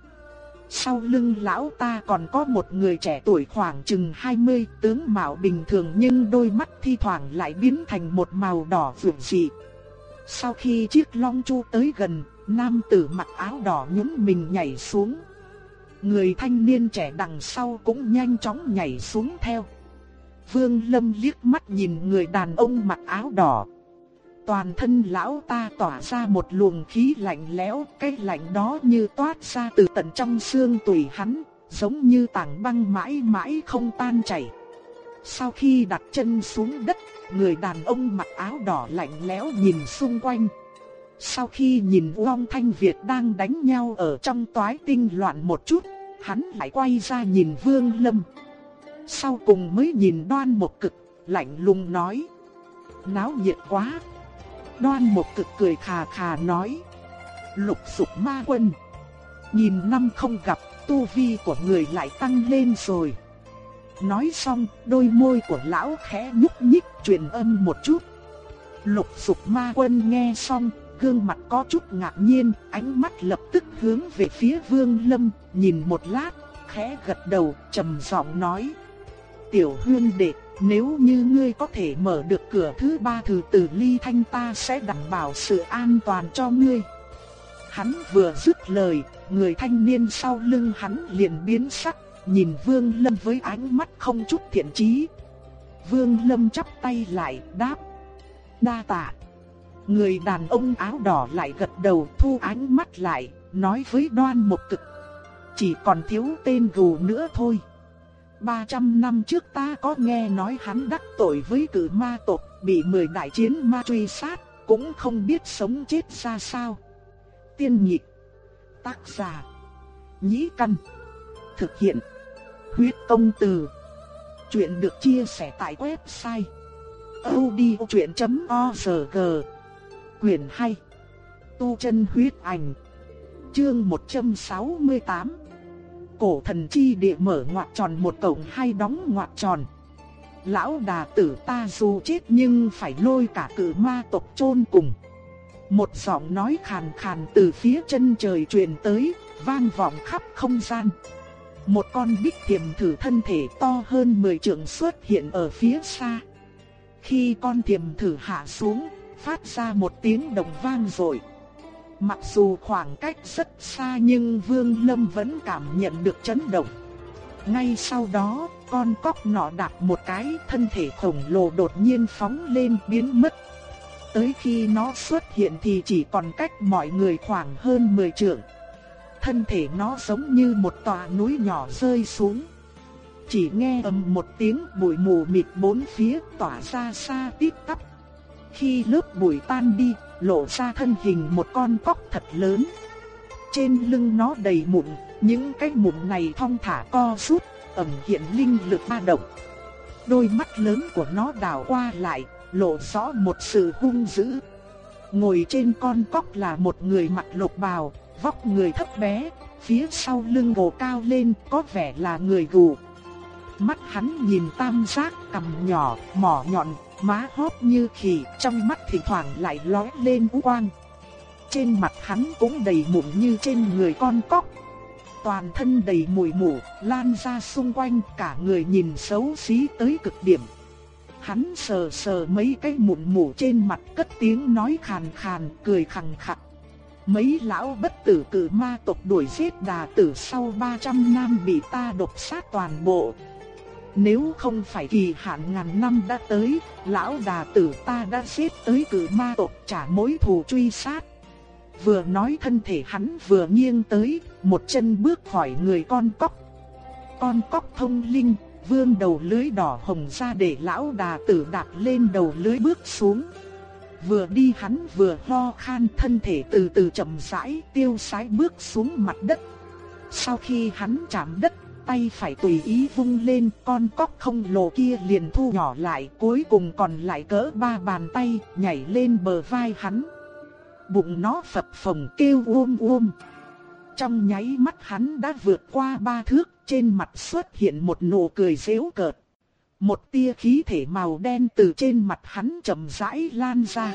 sau lưng lão ta còn có một người trẻ tuổi khoảng chừng 20, tướng mạo bình thường nhưng đôi mắt thi thoảng lại biến thành một màu đỏ vượng dị. Sau khi chiếc long chu tới gần, nam tử mặc áo đỏ nhún mình nhảy xuống. Người thanh niên trẻ đằng sau cũng nhanh chóng nhảy xuống theo. Vương Lâm liếc mắt nhìn người đàn ông mặc áo đỏ, Toàn thân lão ta tỏa ra một luồng khí lạnh lẽo, cái lạnh đó như toát ra từ tận trong xương tủy hắn, giống như tảng băng mãi mãi không tan chảy. Sau khi đặt chân xuống đất, người đàn ông mặc áo đỏ lạnh lẽo nhìn xung quanh. Sau khi nhìn Uông Thanh Việt đang đánh nhau ở trong toái tinh loạn một chút, hắn lại quay ra nhìn Vương Lâm. Sau cùng mới nhìn đoan một cực, lạnh lùng nói. Náo nhiệt quá. Đoan một cực cười khà khà nói. Lục sục ma quân. Nhìn năm không gặp, tu vi của người lại tăng lên rồi. Nói xong, đôi môi của lão khẽ nhúc nhích truyền âm một chút. Lục sục ma quân nghe xong, gương mặt có chút ngạc nhiên, ánh mắt lập tức hướng về phía vương lâm, nhìn một lát, khẽ gật đầu, trầm giọng nói. Tiểu huyên đệ, nếu như ngươi có thể mở được cửa thứ ba thử tử ly thanh ta sẽ đảm bảo sự an toàn cho ngươi. Hắn vừa dứt lời, người thanh niên sau lưng hắn liền biến sắc, nhìn Vương Lâm với ánh mắt không chút thiện chí. Vương Lâm chắp tay lại, đáp. Đa tạ. Người đàn ông áo đỏ lại gật đầu thu ánh mắt lại, nói với đoan một cực. Chỉ còn thiếu tên gù nữa thôi. 300 năm trước ta có nghe nói hắn đắc tội với cử ma tộc, bị 10 đại chiến ma truy sát, cũng không biết sống chết ra sao. Tiên nhịp, tác giả, nhĩ căn, thực hiện, huyết công từ. Chuyện được chia sẻ tại website odchuyện.org Quyền hay, Tu chân huyết ảnh Chương 168 cổ thần chi địa mở ngoặc tròn một cổng hay đóng ngoặc tròn. Lão đà tử ta dù chết nhưng phải lôi cả cử ma tộc chôn cùng. Một giọng nói khàn khàn từ phía chân trời truyền tới, vang vọng khắp không gian. Một con bích thiềm thử thân thể to hơn 10 trượng xuất hiện ở phía xa. Khi con thiềm thử hạ xuống, phát ra một tiếng động vang rồi. Mặc dù khoảng cách rất xa nhưng Vương Lâm vẫn cảm nhận được chấn động. Ngay sau đó, con cóc nọ đạp một cái, thân thể khổng lồ đột nhiên phóng lên biến mất. Tới khi nó xuất hiện thì chỉ còn cách mọi người khoảng hơn 10 trượng. Thân thể nó giống như một tòa núi nhỏ rơi xuống. Chỉ nghe ầm một tiếng bụi mù mịt bốn phía tỏa ra xa tít tắp. Khi lớp bụi tan đi, lộ ra thân hình một con cóc thật lớn. Trên lưng nó đầy mụn, những cái mụn này thong thả co rút, ẩn hiện linh lực ba động. Đôi mắt lớn của nó đảo qua lại, lộ rõ một sự hung dữ. Ngồi trên con cóc là một người mặc lục bào, vóc người thấp bé, phía sau lưng gồ cao lên có vẻ là người gù. Mắt hắn nhìn tam giác cầm nhỏ, mỏ nhọn, má hóp như khỉ, trong mắt thỉnh thoảng lại lóe lên u quang. Trên mặt hắn cũng đầy mụn như trên người con cóc. Toàn thân đầy mùi mủ, lan ra xung quanh cả người nhìn xấu xí tới cực điểm. Hắn sờ sờ mấy cái mụn mủ trên mặt cất tiếng nói khàn khàn, cười khằng khặc. Mấy lão bất tử cử ma tộc đuổi giết đà tử sau 300 năm bị ta độc sát toàn bộ. Nếu không phải kỳ hạn ngàn năm đã tới, lão đà tử ta đã xếp tới cử ma tộc trả mối thù truy sát. Vừa nói thân thể hắn vừa nghiêng tới, một chân bước khỏi người con cóc. Con cóc thông linh, vươn đầu lưới đỏ hồng ra để lão đà tử đạp lên đầu lưới bước xuống. Vừa đi hắn vừa ho khan thân thể từ từ chậm rãi tiêu sái bước xuống mặt đất. Sau khi hắn chạm đất, tay phải tùy ý vung lên con cóc không lồ kia liền thu nhỏ lại cuối cùng còn lại cỡ ba bàn tay nhảy lên bờ vai hắn. Bụng nó phập phồng kêu uôm uôm. Trong nháy mắt hắn đã vượt qua ba thước trên mặt xuất hiện một nụ cười dễu cợt. Một tia khí thể màu đen từ trên mặt hắn chậm rãi lan ra.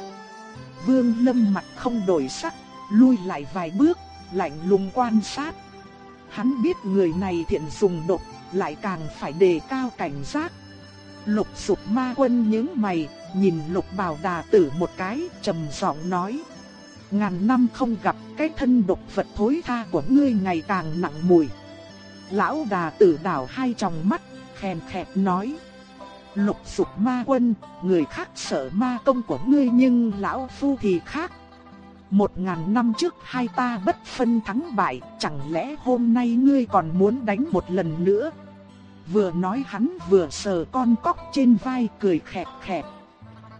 Vương Lâm mặt không đổi sắc, lui lại vài bước, lạnh lùng quan sát. Hắn biết người này thiện dùng độc, lại càng phải đề cao cảnh giác. Lục sụp ma quân những mày, nhìn lục bào đà tử một cái, trầm giọng nói. Ngàn năm không gặp cái thân độc vật thối tha của ngươi ngày càng nặng mùi. Lão đà tử đảo hai tròng mắt, khen khẹt nói. Lục sục ma quân, người khác sợ ma công của ngươi nhưng lão phu thì khác. Một ngàn năm trước hai ta bất phân thắng bại, chẳng lẽ hôm nay ngươi còn muốn đánh một lần nữa? Vừa nói hắn vừa sờ con cóc trên vai cười khẹt khẹt.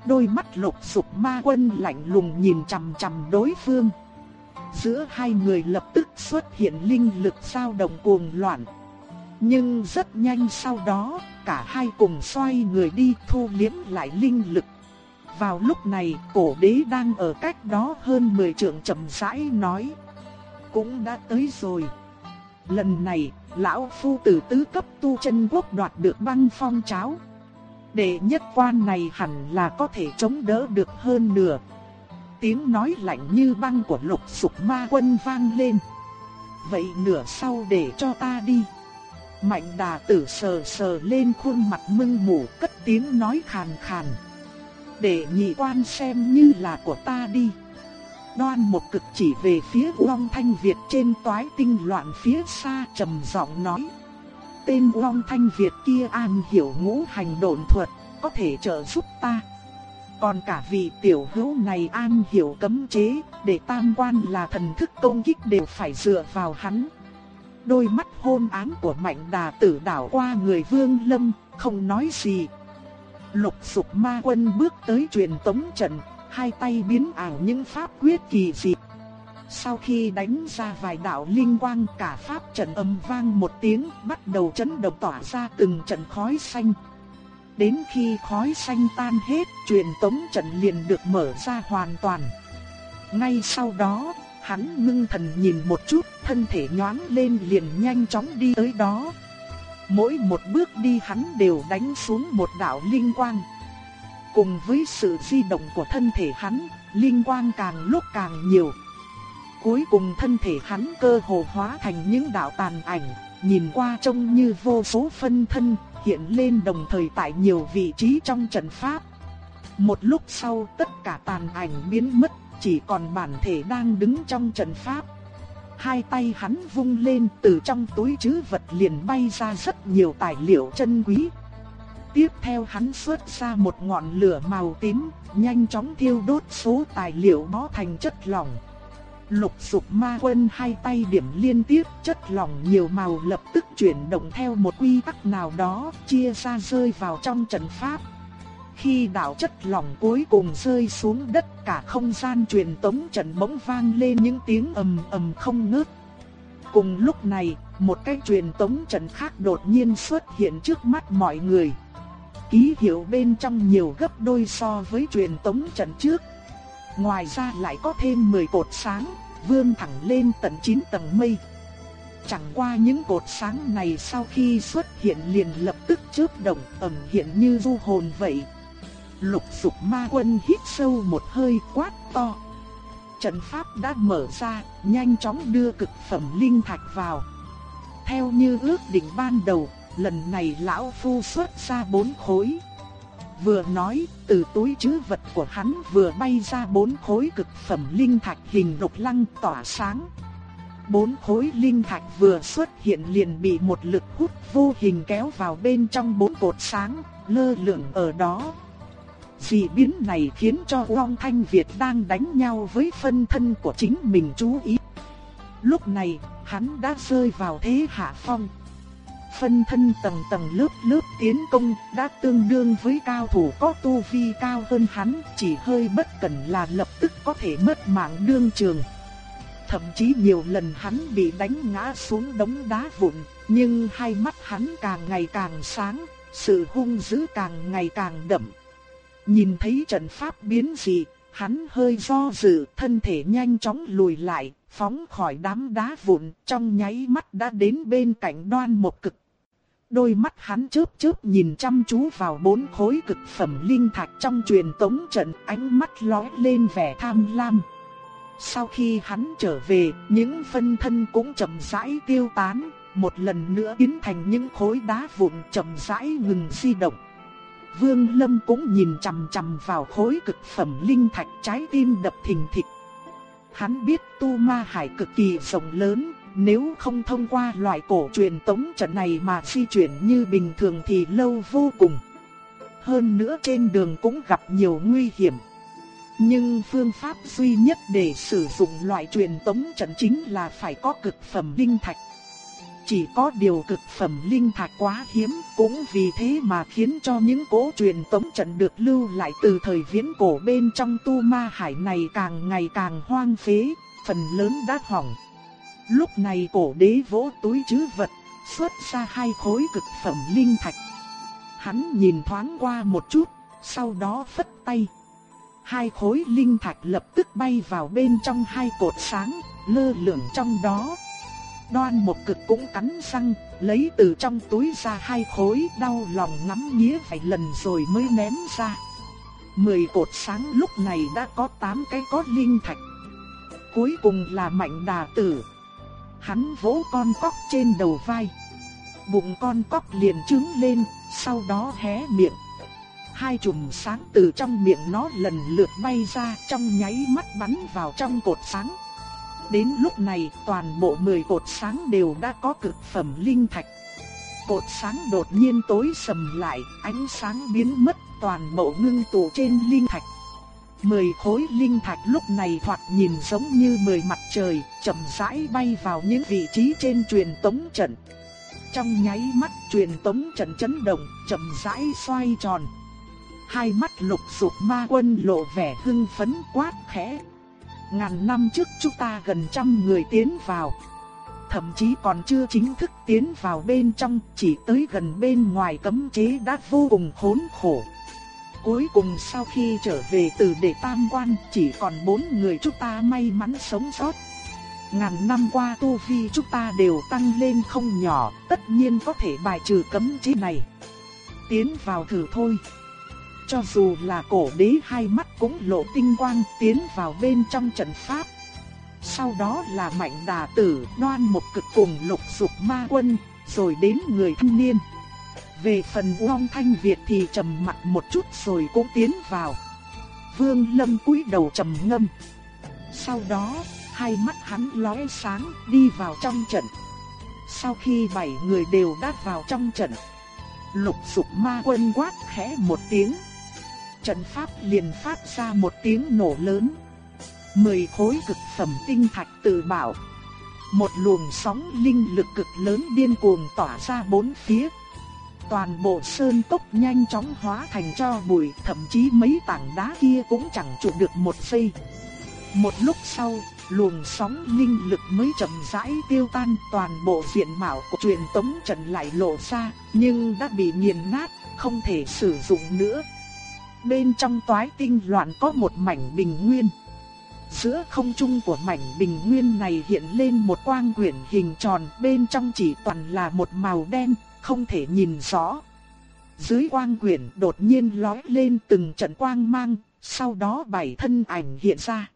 Đôi mắt lục sục ma quân lạnh lùng nhìn chằm chằm đối phương. Giữa hai người lập tức xuất hiện linh lực dao động cuồng loạn. Nhưng rất nhanh sau đó, cả hai cùng xoay người đi thu liếm lại linh lực. Vào lúc này, cổ đế đang ở cách đó hơn 10 trượng chậm rãi nói. Cũng đã tới rồi. Lần này, lão phu tử tứ cấp tu chân quốc đoạt được băng phong cháo. Đệ nhất quan này hẳn là có thể chống đỡ được hơn nửa. Tiếng nói lạnh như băng của lục sục ma quân vang lên. Vậy nửa sau để cho ta đi. Mạnh đà tử sờ sờ lên khuôn mặt mưng mủ cất tiếng nói khàn khàn. Để nhị quan xem như là của ta đi. Đoan một cực chỉ về phía Long Thanh Việt trên toái tinh loạn phía xa trầm giọng nói. Tên Long Thanh Việt kia an hiểu ngũ hành độn thuật, có thể trợ giúp ta. Còn cả vị tiểu hữu này an hiểu cấm chế, để tam quan là thần thức công kích đều phải dựa vào hắn. Đôi mắt hôn ám của mạnh đà tử đảo qua người vương lâm, không nói gì. Lục sục ma quân bước tới truyền tống trận, hai tay biến ảo những pháp quyết kỳ dị. Sau khi đánh ra vài đạo linh quang cả pháp trận âm vang một tiếng bắt đầu chấn động tỏa ra từng trận khói xanh. Đến khi khói xanh tan hết, truyền tống trận liền được mở ra hoàn toàn. Ngay sau đó, Hắn ngưng thần nhìn một chút, thân thể nhoáng lên liền nhanh chóng đi tới đó. Mỗi một bước đi hắn đều đánh xuống một đạo linh quang. Cùng với sự di động của thân thể hắn, linh quang càng lúc càng nhiều. Cuối cùng thân thể hắn cơ hồ hóa thành những đạo tàn ảnh, nhìn qua trông như vô số phân thân, hiện lên đồng thời tại nhiều vị trí trong trận pháp. Một lúc sau tất cả tàn ảnh biến mất, chỉ còn bản thể đang đứng trong trận pháp. Hai tay hắn vung lên từ trong túi chứ vật liền bay ra rất nhiều tài liệu chân quý. Tiếp theo hắn xuất ra một ngọn lửa màu tím, nhanh chóng thiêu đốt số tài liệu bó thành chất lỏng. Lục sục ma quân hai tay điểm liên tiếp chất lỏng nhiều màu lập tức chuyển động theo một quy tắc nào đó chia ra rơi vào trong trận pháp. Khi đạo chất lỏng cuối cùng rơi xuống đất cả không gian truyền tống trận bỗng vang lên những tiếng ầm ầm không ngớt. Cùng lúc này, một cái truyền tống trận khác đột nhiên xuất hiện trước mắt mọi người. Ký hiệu bên trong nhiều gấp đôi so với truyền tống trận trước. Ngoài ra lại có thêm 10 cột sáng, vươn thẳng lên tận 9 tầng mây. Chẳng qua những cột sáng này sau khi xuất hiện liền lập tức chớp động ẩn hiện như du hồn vậy. Lục sục ma quân hít sâu một hơi quát to. Trận pháp đã mở ra, nhanh chóng đưa cực phẩm linh thạch vào. Theo như ước định ban đầu, lần này lão phu xuất ra bốn khối. Vừa nói, từ túi trữ vật của hắn vừa bay ra bốn khối cực phẩm linh thạch hình độc lăng tỏa sáng. Bốn khối linh thạch vừa xuất hiện liền bị một lực hút vô hình kéo vào bên trong bốn cột sáng, lơ lửng ở đó. Dị biến này khiến cho Long Thanh Việt đang đánh nhau với phân thân của chính mình chú ý. Lúc này, hắn đã rơi vào thế hạ phong. Phân thân tầng tầng lớp lớp tiến công đã tương đương với cao thủ có tu vi cao hơn hắn, chỉ hơi bất cẩn là lập tức có thể mất mạng đương trường. Thậm chí nhiều lần hắn bị đánh ngã xuống đống đá vụn, nhưng hai mắt hắn càng ngày càng sáng, sự hung dữ càng ngày càng đậm. Nhìn thấy trận pháp biến dị, hắn hơi do dự, thân thể nhanh chóng lùi lại, phóng khỏi đám đá vụn, trong nháy mắt đã đến bên cạnh đoan một cực. Đôi mắt hắn chớp chớp nhìn chăm chú vào bốn khối cực phẩm linh thạch trong truyền tống trận, ánh mắt lóe lên vẻ tham lam. Sau khi hắn trở về, những phân thân cũng chậm rãi tiêu tán, một lần nữa biến thành những khối đá vụn chậm rãi ngừng di động. Vương Lâm cũng nhìn chằm chằm vào khối cực phẩm linh thạch trái tim đập thình thịch. Hắn biết tu ma hải cực kỳ rộng lớn, nếu không thông qua loại cổ truyền tống trận này mà di chuyển như bình thường thì lâu vô cùng. Hơn nữa trên đường cũng gặp nhiều nguy hiểm. Nhưng phương pháp duy nhất để sử dụng loại truyền tống trận chính là phải có cực phẩm linh thạch. Chỉ có điều cực phẩm linh thạch quá hiếm, cũng vì thế mà khiến cho những cố truyền tống trận được lưu lại từ thời viễn cổ bên trong tu ma hải này càng ngày càng hoang phế, phần lớn đã hỏng. Lúc này cổ đế vỗ túi chứ vật, xuất ra hai khối cực phẩm linh thạch. Hắn nhìn thoáng qua một chút, sau đó phất tay. Hai khối linh thạch lập tức bay vào bên trong hai cột sáng, lơ lửng trong đó. Đoan một cực cũng cắn răng, lấy từ trong túi ra hai khối đau lòng ngắm nghía vài lần rồi mới ném ra. Mười cột sáng lúc này đã có tám cái có linh thạch. Cuối cùng là mạnh đà tử. Hắn vỗ con cóc trên đầu vai. Bụng con cóc liền trứng lên, sau đó hé miệng. Hai chùm sáng từ trong miệng nó lần lượt bay ra trong nháy mắt bắn vào trong cột sáng. Đến lúc này toàn bộ 10 cột sáng đều đã có cực phẩm linh thạch. Cột sáng đột nhiên tối sầm lại, ánh sáng biến mất toàn bộ ngưng tụ trên linh thạch. Mười khối linh thạch lúc này thoạt nhìn giống như mười mặt trời, chậm rãi bay vào những vị trí trên truyền tống trận. Trong nháy mắt truyền tống trận chấn động, chậm rãi xoay tròn. Hai mắt lục dục ma quân lộ vẻ hưng phấn quát khẽ, Ngàn năm trước chúng ta gần trăm người tiến vào. Thậm chí còn chưa chính thức tiến vào bên trong, chỉ tới gần bên ngoài cấm chế đã vô cùng khốn khổ. Cuối cùng sau khi trở về từ đệ tam quan, chỉ còn bốn người chúng ta may mắn sống sót, Ngàn năm qua tu vi chúng ta đều tăng lên không nhỏ, tất nhiên có thể bài trừ cấm chế này. Tiến vào thử thôi. Cho dù là cổ đế hai mắt cũng lộ tinh quang tiến vào bên trong trận pháp. Sau đó là mạnh đà tử đoan một cực cùng lục dục ma quân, rồi đến người thanh niên. Về phần Uông Thanh Việt thì trầm mặt một chút rồi cũng tiến vào. Vương Lâm cúi đầu trầm ngâm. Sau đó, hai mắt hắn lóe sáng đi vào trong trận. Sau khi bảy người đều đã vào trong trận, lục dục ma quân quát khẽ một tiếng. Trận pháp liền phát ra một tiếng nổ lớn. Mười khối cực phẩm tinh thạch tự bảo. Một luồng sóng linh lực cực lớn điên cuồng tỏa ra bốn phía. Toàn bộ sơn cốc nhanh chóng hóa thành cho bụi, thậm chí mấy tảng đá kia cũng chẳng trụ được một giây. Một lúc sau, luồng sóng linh lực mới chậm rãi tiêu tan, toàn bộ diện mạo của truyền tống trận lại lộ ra, nhưng đã bị nghiền nát, không thể sử dụng nữa. Bên trong toái tinh loạn có một mảnh bình nguyên. Giữa không trung của mảnh bình nguyên này hiện lên một quang quyển hình tròn, bên trong chỉ toàn là một màu đen, không thể nhìn rõ. Dưới quang quyển đột nhiên lói lên từng trận quang mang, sau đó bảy thân ảnh hiện ra.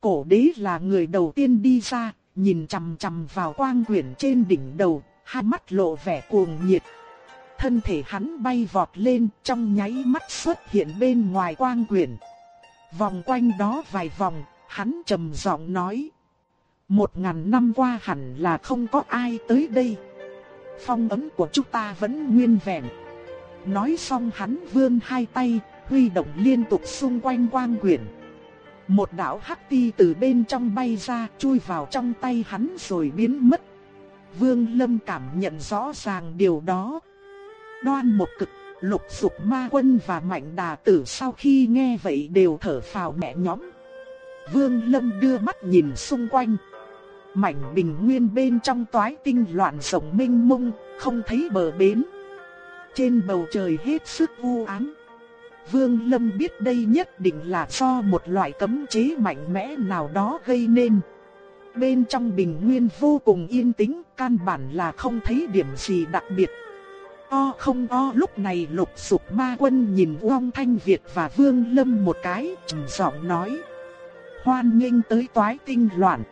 Cổ đế là người đầu tiên đi ra, nhìn chằm chằm vào quang quyển trên đỉnh đầu, hai mắt lộ vẻ cuồng nhiệt. Thân thể hắn bay vọt lên trong nháy mắt xuất hiện bên ngoài quang quyển. Vòng quanh đó vài vòng, hắn trầm giọng nói. Một ngàn năm qua hẳn là không có ai tới đây. Phong ấm của chúng ta vẫn nguyên vẹn. Nói xong hắn vươn hai tay, huy động liên tục xung quanh quang quyển. Một đạo hắc ti từ bên trong bay ra, chui vào trong tay hắn rồi biến mất. Vương Lâm cảm nhận rõ ràng điều đó. Đoan một cực, lục dục ma quân và mạnh đà tử sau khi nghe vậy đều thở phào nhẹ nhõm. Vương Lâm đưa mắt nhìn xung quanh. Mảnh bình nguyên bên trong toái tinh loạn rộng mênh mông, không thấy bờ bến. Trên bầu trời hết sức u ám. Vương Lâm biết đây nhất định là do một loại cấm chế mạnh mẽ nào đó gây nên. Bên trong bình nguyên vô cùng yên tĩnh, căn bản là không thấy điểm gì đặc biệt. O không o lúc này lục sụp ma quân nhìn Uông Thanh Việt và Vương Lâm một cái, trầm giọng nói. Hoan nghênh tới toái tinh loạn.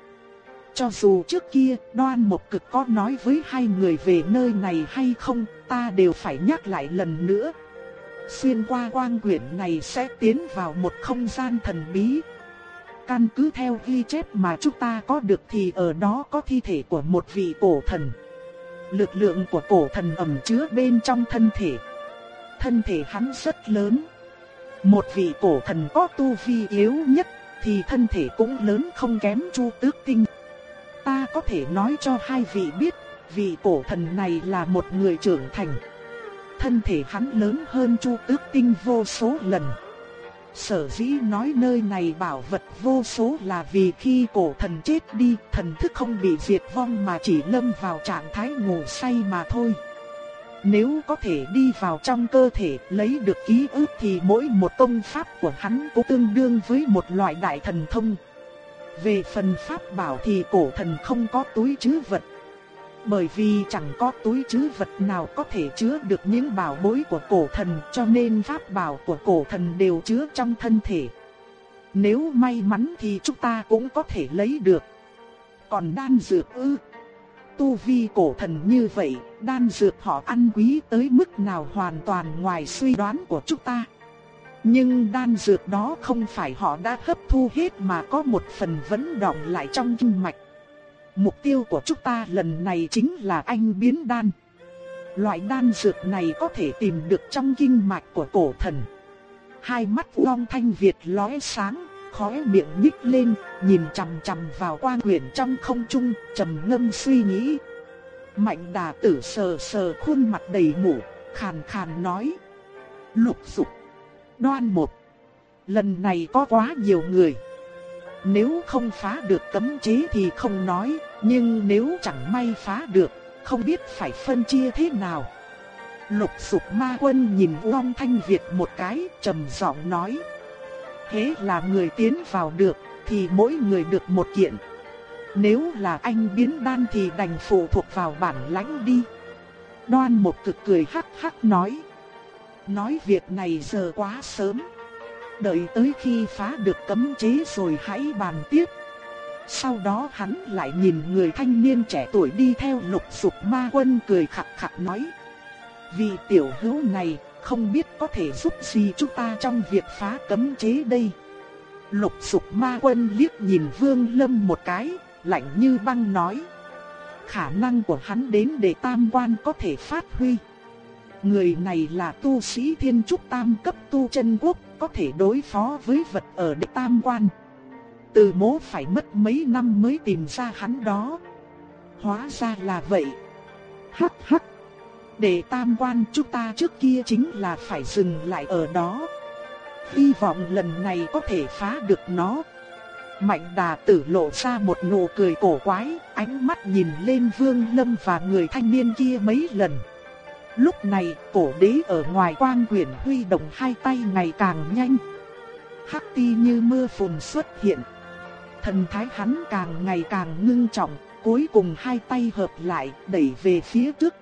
Cho dù trước kia đoan một cực có nói với hai người về nơi này hay không, ta đều phải nhắc lại lần nữa. Xuyên qua quang quyển này sẽ tiến vào một không gian thần bí. Căn cứ theo ghi chép mà chúng ta có được thì ở đó có thi thể của một vị cổ thần. Lực lượng của cổ thần ẩn chứa bên trong thân thể. Thân thể hắn rất lớn. Một vị cổ thần có tu vi yếu nhất thì thân thể cũng lớn không kém Chu Tước Tinh. Ta có thể nói cho hai vị biết, vị cổ thần này là một người trưởng thành. Thân thể hắn lớn hơn Chu Tước Tinh vô số lần. Sở dĩ nói nơi này bảo vật vô số là vì khi cổ thần chết đi, thần thức không bị diệt vong mà chỉ lâm vào trạng thái ngủ say mà thôi. Nếu có thể đi vào trong cơ thể lấy được ký ức thì mỗi một công pháp của hắn cũng tương đương với một loại đại thần thông. Về phần pháp bảo thì cổ thần không có túi chứ vật. Bởi vì chẳng có túi trữ vật nào có thể chứa được những bảo bối của cổ thần cho nên pháp bảo của cổ thần đều chứa trong thân thể. Nếu may mắn thì chúng ta cũng có thể lấy được. Còn đan dược ư? Tu vi cổ thần như vậy, đan dược họ ăn quý tới mức nào hoàn toàn ngoài suy đoán của chúng ta. Nhưng đan dược đó không phải họ đã hấp thu hết mà có một phần vẫn đọng lại trong kinh mạch. Mục tiêu của chúng ta lần này chính là anh biến đan. Loại đan dược này có thể tìm được trong kinh mạch của cổ thần. Hai mắt Long Thanh Việt lóe sáng, khóe miệng nhích lên, nhìn chằm chằm vào quang quyển trong không trung, trầm ngâm suy nghĩ. Mạnh đà tử sờ sờ khuôn mặt đầy mủ, khàn khàn nói. Lục dục, đoan một. Lần này có quá nhiều người. Nếu không phá được cấm chế thì không nói, nhưng nếu chẳng may phá được, không biết phải phân chia thế nào. Lục sục ma quân nhìn Uông Thanh Việt một cái, trầm giọng nói. Thế là người tiến vào được, thì mỗi người được một kiện. Nếu là anh biến đan thì đành phụ thuộc vào bản lãnh đi. Đoan một cực cười hắc hắc nói. Nói việc này giờ quá sớm. Đợi tới khi phá được cấm chế rồi hãy bàn tiếp. Sau đó hắn lại nhìn người thanh niên trẻ tuổi đi theo lục sục ma quân cười khặt khặt nói. Vì tiểu hữu này không biết có thể giúp gì chúng ta trong việc phá cấm chế đây. Lục sục ma quân liếc nhìn vương lâm một cái, lạnh như băng nói. Khả năng của hắn đến để tam quan có thể phát huy. Người này là tu sĩ thiên trúc tam cấp tu chân quốc, có thể đối phó với vật ở đệ tam quan. Từ mố phải mất mấy năm mới tìm ra hắn đó. Hóa ra là vậy. Hắc hắc. Để tam quan chúng ta trước kia chính là phải dừng lại ở đó. Hy vọng lần này có thể phá được nó. Mạnh đà tử lộ ra một nụ cười cổ quái, ánh mắt nhìn lên vương lâm và người thanh niên kia mấy lần. Lúc này, cổ đế ở ngoài quang quyển huy động hai tay ngày càng nhanh. Hắc ti như mưa phùn xuất hiện. Thần thái hắn càng ngày càng ngưng trọng, cuối cùng hai tay hợp lại, đẩy về phía trước.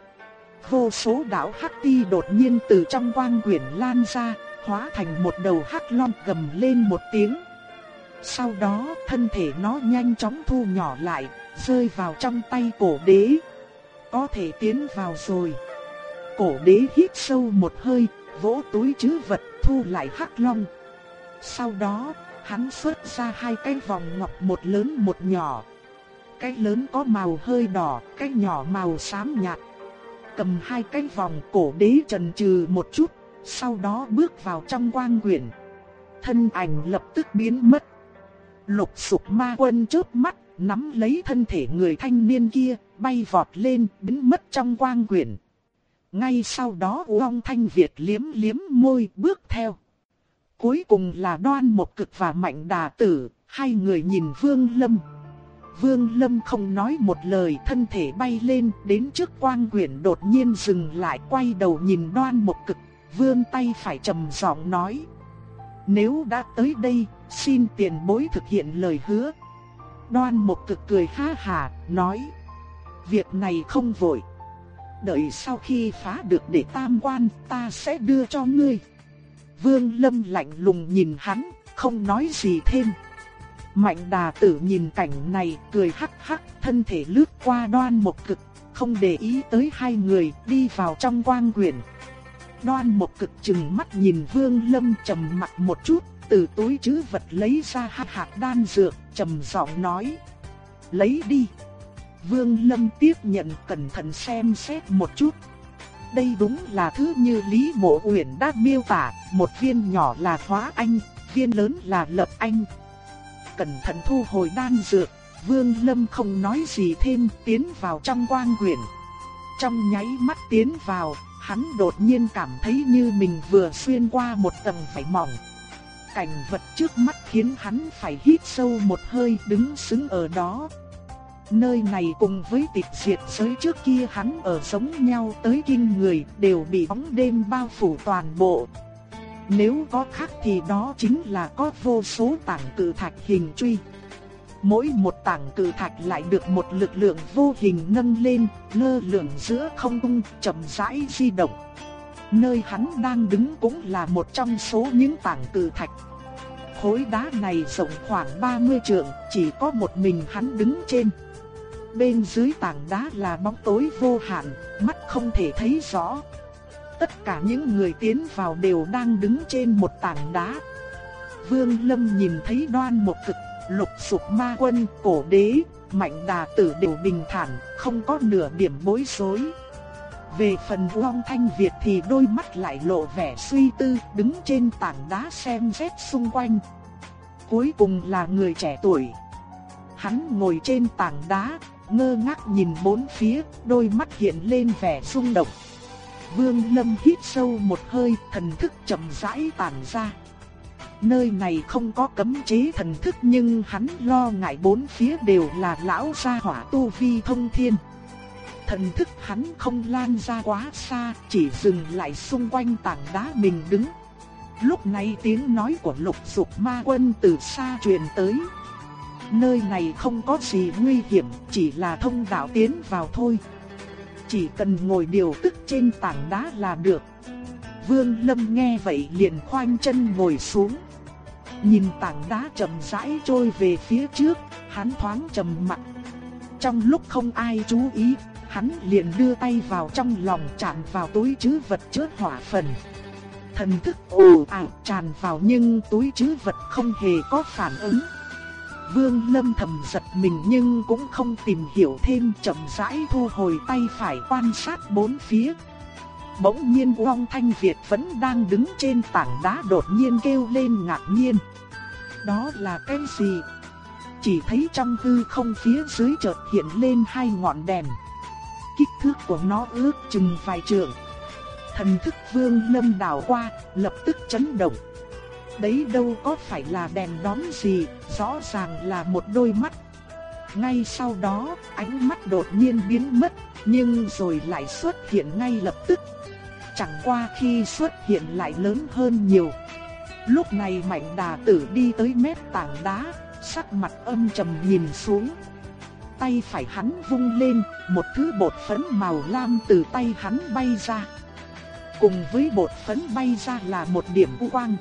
Vô số đạo hắc ti đột nhiên từ trong quang quyển lan ra, hóa thành một đầu hắc long gầm lên một tiếng. Sau đó, thân thể nó nhanh chóng thu nhỏ lại, rơi vào trong tay cổ đế. Có thể tiến vào rồi. Cổ đế hít sâu một hơi, vỗ túi chứ vật, thu lại hắc long. Sau đó, hắn xuất ra hai cái vòng ngọc một lớn một nhỏ. Cái lớn có màu hơi đỏ, cái nhỏ màu xám nhạt. Cầm hai cái vòng cổ đế trần trừ một chút, sau đó bước vào trong quang quyển. Thân ảnh lập tức biến mất. Lục sục ma quân chớp mắt, nắm lấy thân thể người thanh niên kia, bay vọt lên, biến mất trong quang quyển. Ngay sau đó Uông Thanh Việt liếm liếm môi bước theo. Cuối cùng là đoan một cực và mạnh đà tử, hai người nhìn Vương Lâm. Vương Lâm không nói một lời thân thể bay lên đến trước quang quyển đột nhiên dừng lại quay đầu nhìn đoan một cực, vương tay phải trầm giọng nói. Nếu đã tới đây, xin tiền bối thực hiện lời hứa. Đoan một cực cười ha hà, nói. Việc này không vội. Đợi sau khi phá được để tam quan ta sẽ đưa cho ngươi. Vương Lâm lạnh lùng nhìn hắn, không nói gì thêm. Mạnh đà tử nhìn cảnh này cười hắc hắc thân thể lướt qua đoan một cực, không để ý tới hai người đi vào trong quang quyển. Đoan một cực chừng mắt nhìn vương lâm trầm mặt một chút, từ túi chứ vật lấy ra hạt hạt đan dược, trầm giọng nói. Lấy đi. Vương lâm tiếp nhận cẩn thận xem xét một chút. Đây đúng là thứ như Lý Mộ Uyển đã miêu tả, một viên nhỏ là hóa anh, viên lớn là lập anh. Cẩn thận thu hồi đan dược, Vương Lâm không nói gì thêm, tiến vào trong quang quyển. Trong nháy mắt tiến vào, hắn đột nhiên cảm thấy như mình vừa xuyên qua một tầng vải mỏng. Cảnh vật trước mắt khiến hắn phải hít sâu một hơi đứng sững ở đó. Nơi này cùng với tịch diệt giới trước kia hắn ở giống nhau tới kinh người đều bị bóng đêm bao phủ toàn bộ. Nếu có khác thì đó chính là có vô số tảng cự thạch hình truy. Mỗi một tảng cự thạch lại được một lực lượng vô hình nâng lên, lơ lửng giữa không trung, chậm rãi di động. Nơi hắn đang đứng cũng là một trong số những tảng cự thạch. Khối đá này rộng khoảng 30 trượng, chỉ có một mình hắn đứng trên. Bên dưới tảng đá là bóng tối vô hạn, mắt không thể thấy rõ. Tất cả những người tiến vào đều đang đứng trên một tảng đá. Vương Lâm nhìn thấy đoan một cực, lục sục ma quân, cổ đế, mạnh đà tử đều bình thản, không có nửa điểm bối rối. Về phần Long Thanh Việt thì đôi mắt lại lộ vẻ suy tư, đứng trên tảng đá xem xét xung quanh. Cuối cùng là người trẻ tuổi. Hắn ngồi trên tảng đá, ngơ ngác nhìn bốn phía, đôi mắt hiện lên vẻ rung động. Vương Lâm hít sâu một hơi, thần thức chậm rãi tản ra. Nơi này không có cấm chế thần thức nhưng hắn lo ngại bốn phía đều là lão gia hỏa tu vi thông thiên. Thần thức hắn không lan ra quá xa, chỉ dừng lại xung quanh tảng đá mình đứng. Lúc này tiếng nói của lục dục ma quân từ xa truyền tới nơi này không có gì nguy hiểm, chỉ là thông đạo tiến vào thôi. Chỉ cần ngồi điều tức trên tảng đá là được. Vương Lâm nghe vậy liền khoanh chân ngồi xuống. Nhìn tảng đá chậm rãi trôi về phía trước, hắn thoáng trầm mặt. Trong lúc không ai chú ý, hắn liền đưa tay vào trong lòng chạm vào túi trữ vật chứa hỏa phần. Thần thức ồ ạt tràn vào nhưng túi trữ vật không hề có phản ứng. Vương Lâm thầm giật mình nhưng cũng không tìm hiểu thêm chậm rãi thu hồi tay phải quan sát bốn phía. Bỗng nhiên Long Thanh Việt vẫn đang đứng trên tảng đá đột nhiên kêu lên ngạc nhiên. Đó là cái gì? Chỉ thấy trong hư không phía dưới chợt hiện lên hai ngọn đèn. Kích thước của nó ước chừng vài trượng. Thần thức Vương Lâm đảo qua, lập tức chấn động. Đấy đâu có phải là đèn đóm gì, rõ ràng là một đôi mắt. Ngay sau đó, ánh mắt đột nhiên biến mất, nhưng rồi lại xuất hiện ngay lập tức. Chẳng qua khi xuất hiện lại lớn hơn nhiều. Lúc này mạnh đà tử đi tới mép tảng đá, sắc mặt âm trầm nhìn xuống. Tay phải hắn vung lên, một thứ bột phấn màu lam từ tay hắn bay ra. Cùng với bột phấn bay ra là một điểm quang.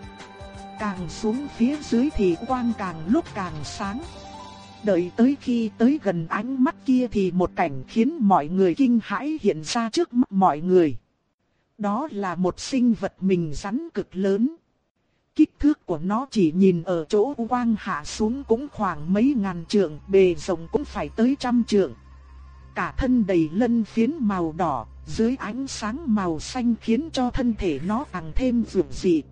Càng xuống phía dưới thì quang càng lúc càng sáng. Đợi tới khi tới gần ánh mắt kia thì một cảnh khiến mọi người kinh hãi hiện ra trước mắt mọi người. Đó là một sinh vật mình rắn cực lớn. Kích thước của nó chỉ nhìn ở chỗ quang hạ xuống cũng khoảng mấy ngàn trượng, bề rộng cũng phải tới trăm trượng. Cả thân đầy lân phiến màu đỏ, dưới ánh sáng màu xanh khiến cho thân thể nó càng thêm vượt dị.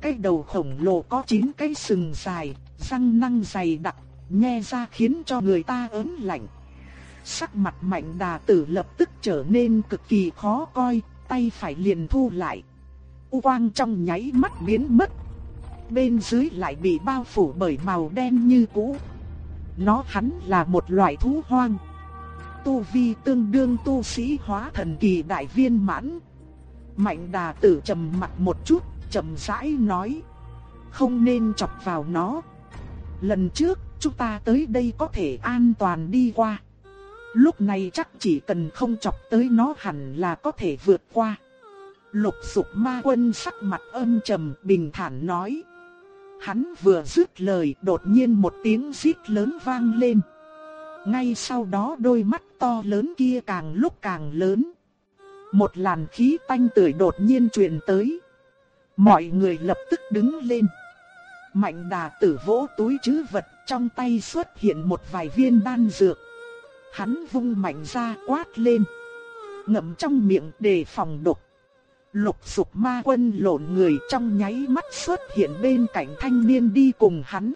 Cái đầu khổng lồ có 9 cái sừng dài, răng nanh dày đặc, nghe ra khiến cho người ta ớn lạnh. Sắc mặt mạnh đà tử lập tức trở nên cực kỳ khó coi, tay phải liền thu lại. U quang trong nháy mắt biến mất. Bên dưới lại bị bao phủ bởi màu đen như cũ. Nó hắn là một loại thú hoang. Tu vi tương đương tu sĩ hóa thần kỳ đại viên mãn. Mạnh đà tử trầm mặt một chút, chậm rãi nói. Không nên chọc vào nó. Lần trước, chúng ta tới đây có thể an toàn đi qua. Lúc này chắc chỉ cần không chọc tới nó hẳn là có thể vượt qua. Lục sục ma quân sắc mặt âm trầm bình thản nói. Hắn vừa dứt lời đột nhiên một tiếng rít lớn vang lên. Ngay sau đó đôi mắt to lớn kia càng lúc càng lớn. Một làn khí tanh tưởi đột nhiên truyền tới. Mọi người lập tức đứng lên. Mạnh đà tử vỗ túi chứ vật trong tay xuất hiện một vài viên đan dược. Hắn vung mạnh ra quát lên. Ngậm trong miệng để phòng độc. Lục sục ma quân lộn người trong nháy mắt xuất hiện bên cạnh thanh niên đi cùng hắn.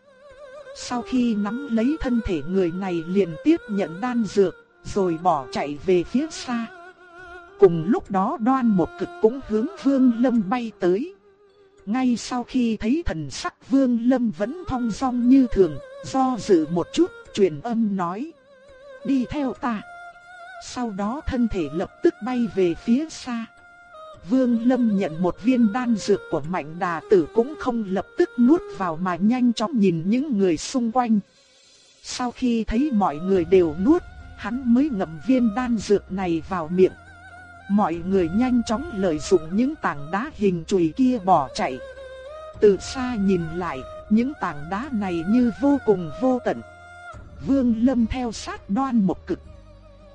Sau khi nắm lấy thân thể người này liền tiếp nhận đan dược, rồi bỏ chạy về phía xa. Cùng lúc đó đoan một cực cũng hướng vương lâm bay tới. Ngay sau khi thấy thần sắc vương lâm vẫn thong dong như thường, do dự một chút, truyền âm nói. Đi theo ta. Sau đó thân thể lập tức bay về phía xa. Vương Lâm nhận một viên đan dược của mạnh đà tử cũng không lập tức nuốt vào mà nhanh chóng nhìn những người xung quanh. Sau khi thấy mọi người đều nuốt, hắn mới ngậm viên đan dược này vào miệng. Mọi người nhanh chóng lợi dụng những tảng đá hình chùy kia bỏ chạy. Từ xa nhìn lại, những tảng đá này như vô cùng vô tận. Vương Lâm theo sát đoan một cực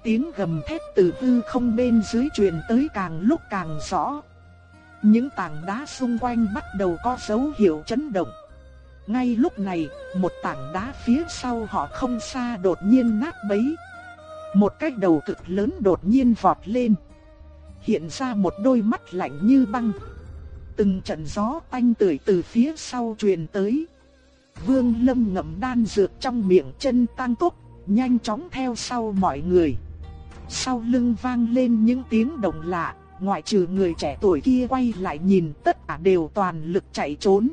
tiếng gầm thét từ hư không bên dưới truyền tới càng lúc càng rõ. Những tảng đá xung quanh bắt đầu có dấu hiệu chấn động. Ngay lúc này, một tảng đá phía sau họ không xa đột nhiên nát bấy. Một cái đầu cực lớn đột nhiên vọt lên. Hiện ra một đôi mắt lạnh như băng. Từng trận gió tanh tưởi từ phía sau truyền tới. Vương Lâm ngậm đan dược trong miệng chân tăng tốc, nhanh chóng theo sau mọi người. Sau lưng vang lên những tiếng động lạ, ngoại trừ người trẻ tuổi kia quay lại nhìn tất cả đều toàn lực chạy trốn.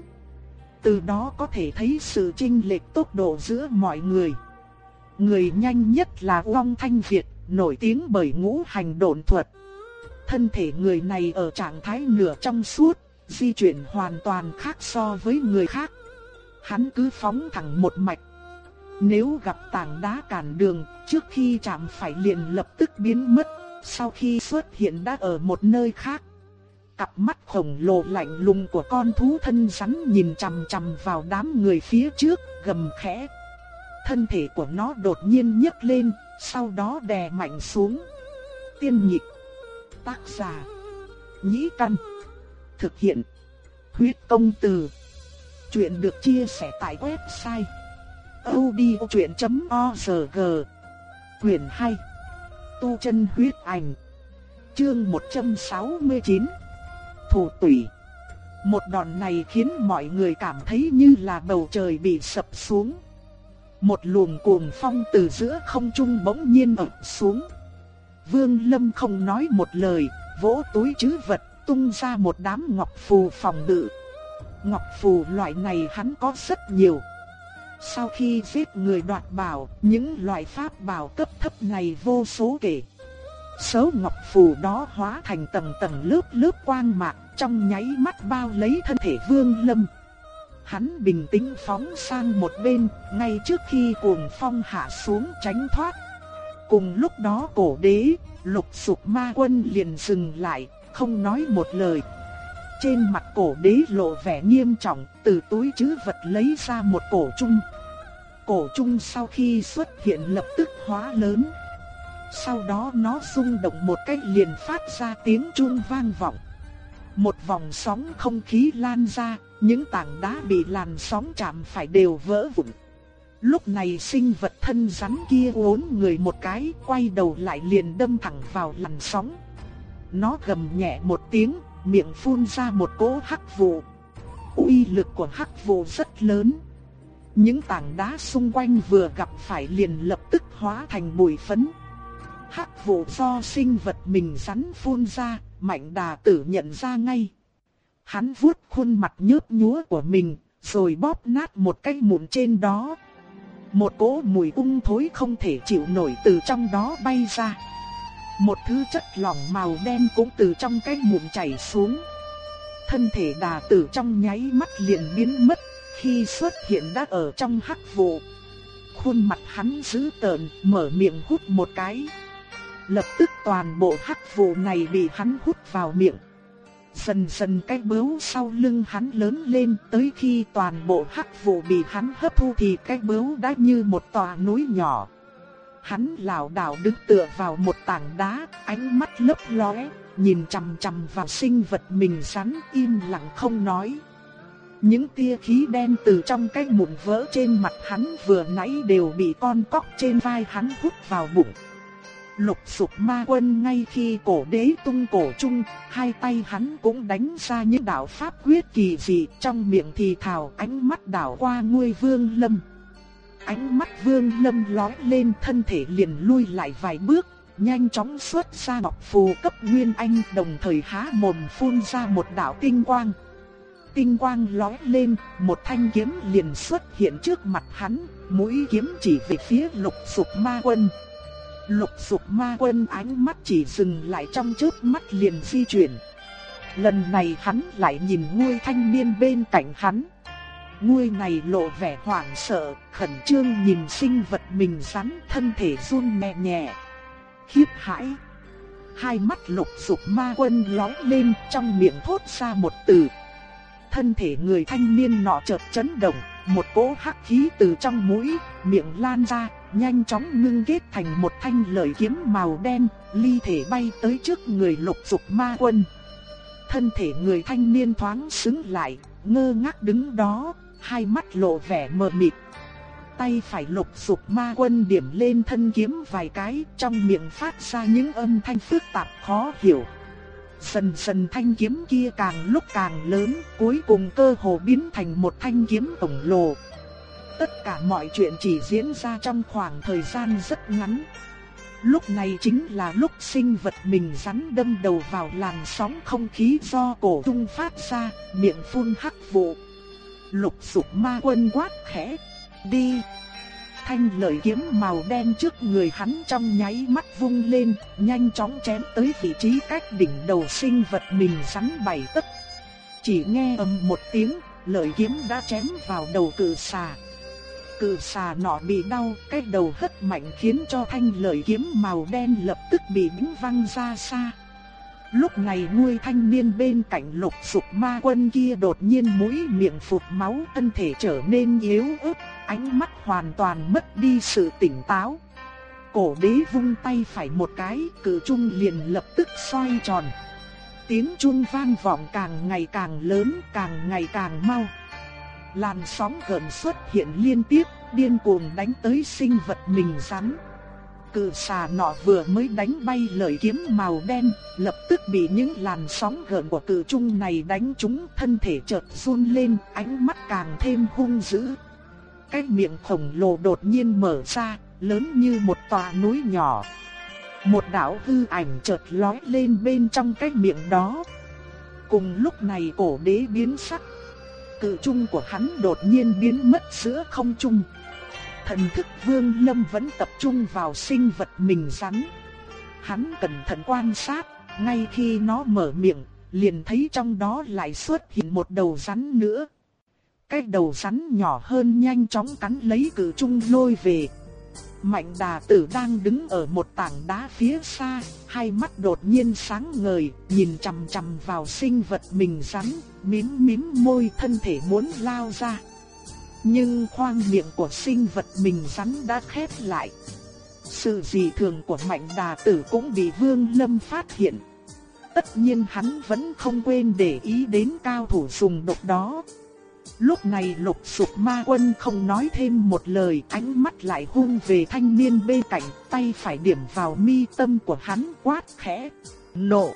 Từ đó có thể thấy sự chênh lệch tốc độ giữa mọi người. Người nhanh nhất là Long Thanh Việt, nổi tiếng bởi ngũ hành độn thuật. Thân thể người này ở trạng thái nửa trong suốt, di chuyển hoàn toàn khác so với người khác. Hắn cứ phóng thẳng một mạch. Nếu gặp tảng đá cản đường, trước khi chạm phải liền lập tức biến mất, sau khi xuất hiện đã ở một nơi khác. Cặp mắt khổng lồ lạnh lùng của con thú thân rắn nhìn chằm chằm vào đám người phía trước, gầm khẽ. Thân thể của nó đột nhiên nhấc lên, sau đó đè mạnh xuống. Tiên nhịp. Tác giả. Nhĩ căn. Thực hiện. Huyết công từ. Chuyện được chia sẻ tại website. odchuyện.org Quyền 2 Tu chân huyết ảnh, Chương 169 Thủ tủy Một đòn này khiến mọi người cảm thấy như là bầu trời bị sập xuống. Một luồng cuồng phong từ giữa không trung bỗng nhiên ập xuống. Vương Lâm không nói một lời, vỗ túi chứ vật, tung ra một đám ngọc phù phòng ngự. Ngọc phù loại này hắn có rất nhiều. Sau khi giết người đoạt bảo, những loại pháp bảo cấp thấp này vô số kể. Số ngọc phù đó hóa thành tầng tầng lớp lớp quang mạc, trong nháy mắt bao lấy thân thể Vương Lâm. Hắn bình tĩnh phóng sang một bên, ngay trước khi cuồng phong hạ xuống tránh thoát. Cùng lúc đó cổ đế, lục sục ma quân liền dừng lại, không nói một lời. Trên mặt cổ đế lộ vẻ nghiêm trọng, từ túi chứ vật lấy ra một cổ trung. Cổ trung sau khi xuất hiện lập tức hóa lớn. Sau đó nó rung động một cách liền phát ra tiếng chuông vang vọng. Một vòng sóng không khí lan ra, những tảng đá bị làn sóng chạm phải đều vỡ vụn. Lúc này sinh vật thân rắn kia uốn người một cái, quay đầu lại liền đâm thẳng vào làn sóng. Nó gầm nhẹ một tiếng, miệng phun ra một cỗ hắc vụ. Uy lực của hắc vụ rất lớn. Những tảng đá xung quanh vừa gặp phải liền lập tức hóa thành bụi phấn. Hắc vụ do sinh vật mình rắn phun ra, mạnh đà tử nhận ra ngay. Hắn vuốt khuôn mặt nhớp nhúa của mình, rồi bóp nát một cái mụn trên đó. Một cỗ mùi ung thối không thể chịu nổi từ trong đó bay ra. Một thứ chất lỏng màu đen cũng từ trong cái mụn chảy xuống. Thân thể đà tử trong nháy mắt liền biến mất, khi xuất hiện đã ở trong hắc vụ. Khuôn mặt hắn dữ tợn, mở miệng hút một cái. Lập tức toàn bộ hắc vụ này bị hắn hút vào miệng. Dần dần cái bướu sau lưng hắn lớn lên tới khi toàn bộ hắc vụ bị hắn hấp thu thì cái bướu đã như một tòa núi nhỏ. Hắn lảo đảo đứng tựa vào một tảng đá, ánh mắt lấp lóe, nhìn chằm chằm vào sinh vật mình rắn im lặng không nói. Những tia khí đen từ trong cái mụn vỡ trên mặt hắn vừa nãy đều bị con cóc trên vai hắn hút vào bụng. Lục sục ma quân ngay khi cổ đế tung cổ trung hai tay hắn cũng đánh ra những đạo pháp quyết kỳ dị trong miệng thì thào ánh mắt đảo qua nguôi vương lâm. Ánh mắt vương lâm lói lên thân thể liền lui lại vài bước, nhanh chóng xuất ra ngọc phù cấp nguyên anh đồng thời há mồm phun ra một đạo tinh quang. Tinh quang lói lên, một thanh kiếm liền xuất hiện trước mặt hắn, mũi kiếm chỉ về phía lục sục ma quân. Lục dục ma quân ánh mắt chỉ dừng lại trong chớp mắt liền di chuyển. Lần này hắn lại nhìn nguôi thanh niên bên cạnh hắn. Ngươi này lộ vẻ hoảng sợ, khẩn trương nhìn sinh vật mình rắn thân thể run nhẹ nhẹ. Khiếp hãi. Hai mắt lục dục ma quân lói lên trong miệng thốt ra một từ. Thân thể người thanh niên nọ chợt chấn động, một cỗ hắc khí từ trong mũi, miệng lan ra, nhanh chóng ngưng kết thành một thanh lợi kiếm màu đen, ly thể bay tới trước người lục dục ma quân. Thân thể người thanh niên thoáng xứng lại, ngơ ngác đứng đó, hai mắt lộ vẻ mờ mịt. Tay phải lục dục ma quân điểm lên thân kiếm vài cái, trong miệng phát ra những âm thanh phức tạp khó hiểu. Dần dần thanh kiếm kia càng lúc càng lớn, cuối cùng cơ hồ biến thành một thanh kiếm khổng lồ, Tất cả mọi chuyện chỉ diễn ra trong khoảng thời gian rất ngắn. Lúc này chính là lúc sinh vật mình rắn đâm đầu vào làn sóng không khí do cổ tung phát ra, miệng phun hắc vụ. Lục sục ma quân quát khẽ, đi. Thanh lợi kiếm màu đen trước người hắn trong nháy mắt vung lên, nhanh chóng chém tới vị trí cách đỉnh đầu sinh vật mình rắn bảy tấc. Chỉ nghe ầm một tiếng, lợi kiếm đã chém vào đầu cự xà Cự xà nọ bị đau, cái đầu hất mạnh khiến cho thanh lợi kiếm màu đen lập tức bị đánh văng ra xa. Lúc này nuôi thanh niên bên cạnh lục sục ma quân kia đột nhiên mũi miệng phụt máu thân thể trở nên yếu ớt, ánh mắt hoàn toàn mất đi sự tỉnh táo. Cổ đế vung tay phải một cái, cử trung liền lập tức xoay tròn. Tiếng chuông vang vọng càng ngày càng lớn, càng ngày càng mau. Làn sóng gần xuất hiện liên tiếp, điên cuồng đánh tới sinh vật mình rắn. Cự xà nọ vừa mới đánh bay lời kiếm màu đen, lập tức bị những làn sóng gợn của cự trung này đánh trúng, thân thể chợt run lên, ánh mắt càng thêm hung dữ. Cái miệng khổng lồ đột nhiên mở ra, lớn như một tòa núi nhỏ. Một đạo hư ảnh chợt lói lên bên trong cái miệng đó. Cùng lúc này cổ đế biến sắc. Cự trung của hắn đột nhiên biến mất giữa không trung. Thần thức vương lâm vẫn tập trung vào sinh vật mình rắn. Hắn cẩn thận quan sát, ngay khi nó mở miệng, liền thấy trong đó lại xuất hiện một đầu rắn nữa. Cái đầu rắn nhỏ hơn nhanh chóng cắn lấy cử trung lôi về. Mạnh đà tử đang đứng ở một tảng đá phía xa, hai mắt đột nhiên sáng ngời, nhìn chằm chằm vào sinh vật mình rắn, mím mím môi thân thể muốn lao ra. Nhưng khoang miệng của sinh vật mình rắn đã khép lại. Sự dị thường của mạnh đà tử cũng bị Vương Lâm phát hiện. Tất nhiên hắn vẫn không quên để ý đến cao thủ dùng độc đó. Lúc này lục sụp ma quân không nói thêm một lời ánh mắt lại hung về thanh niên bên cạnh tay phải điểm vào mi tâm của hắn quát khẽ. Nộ!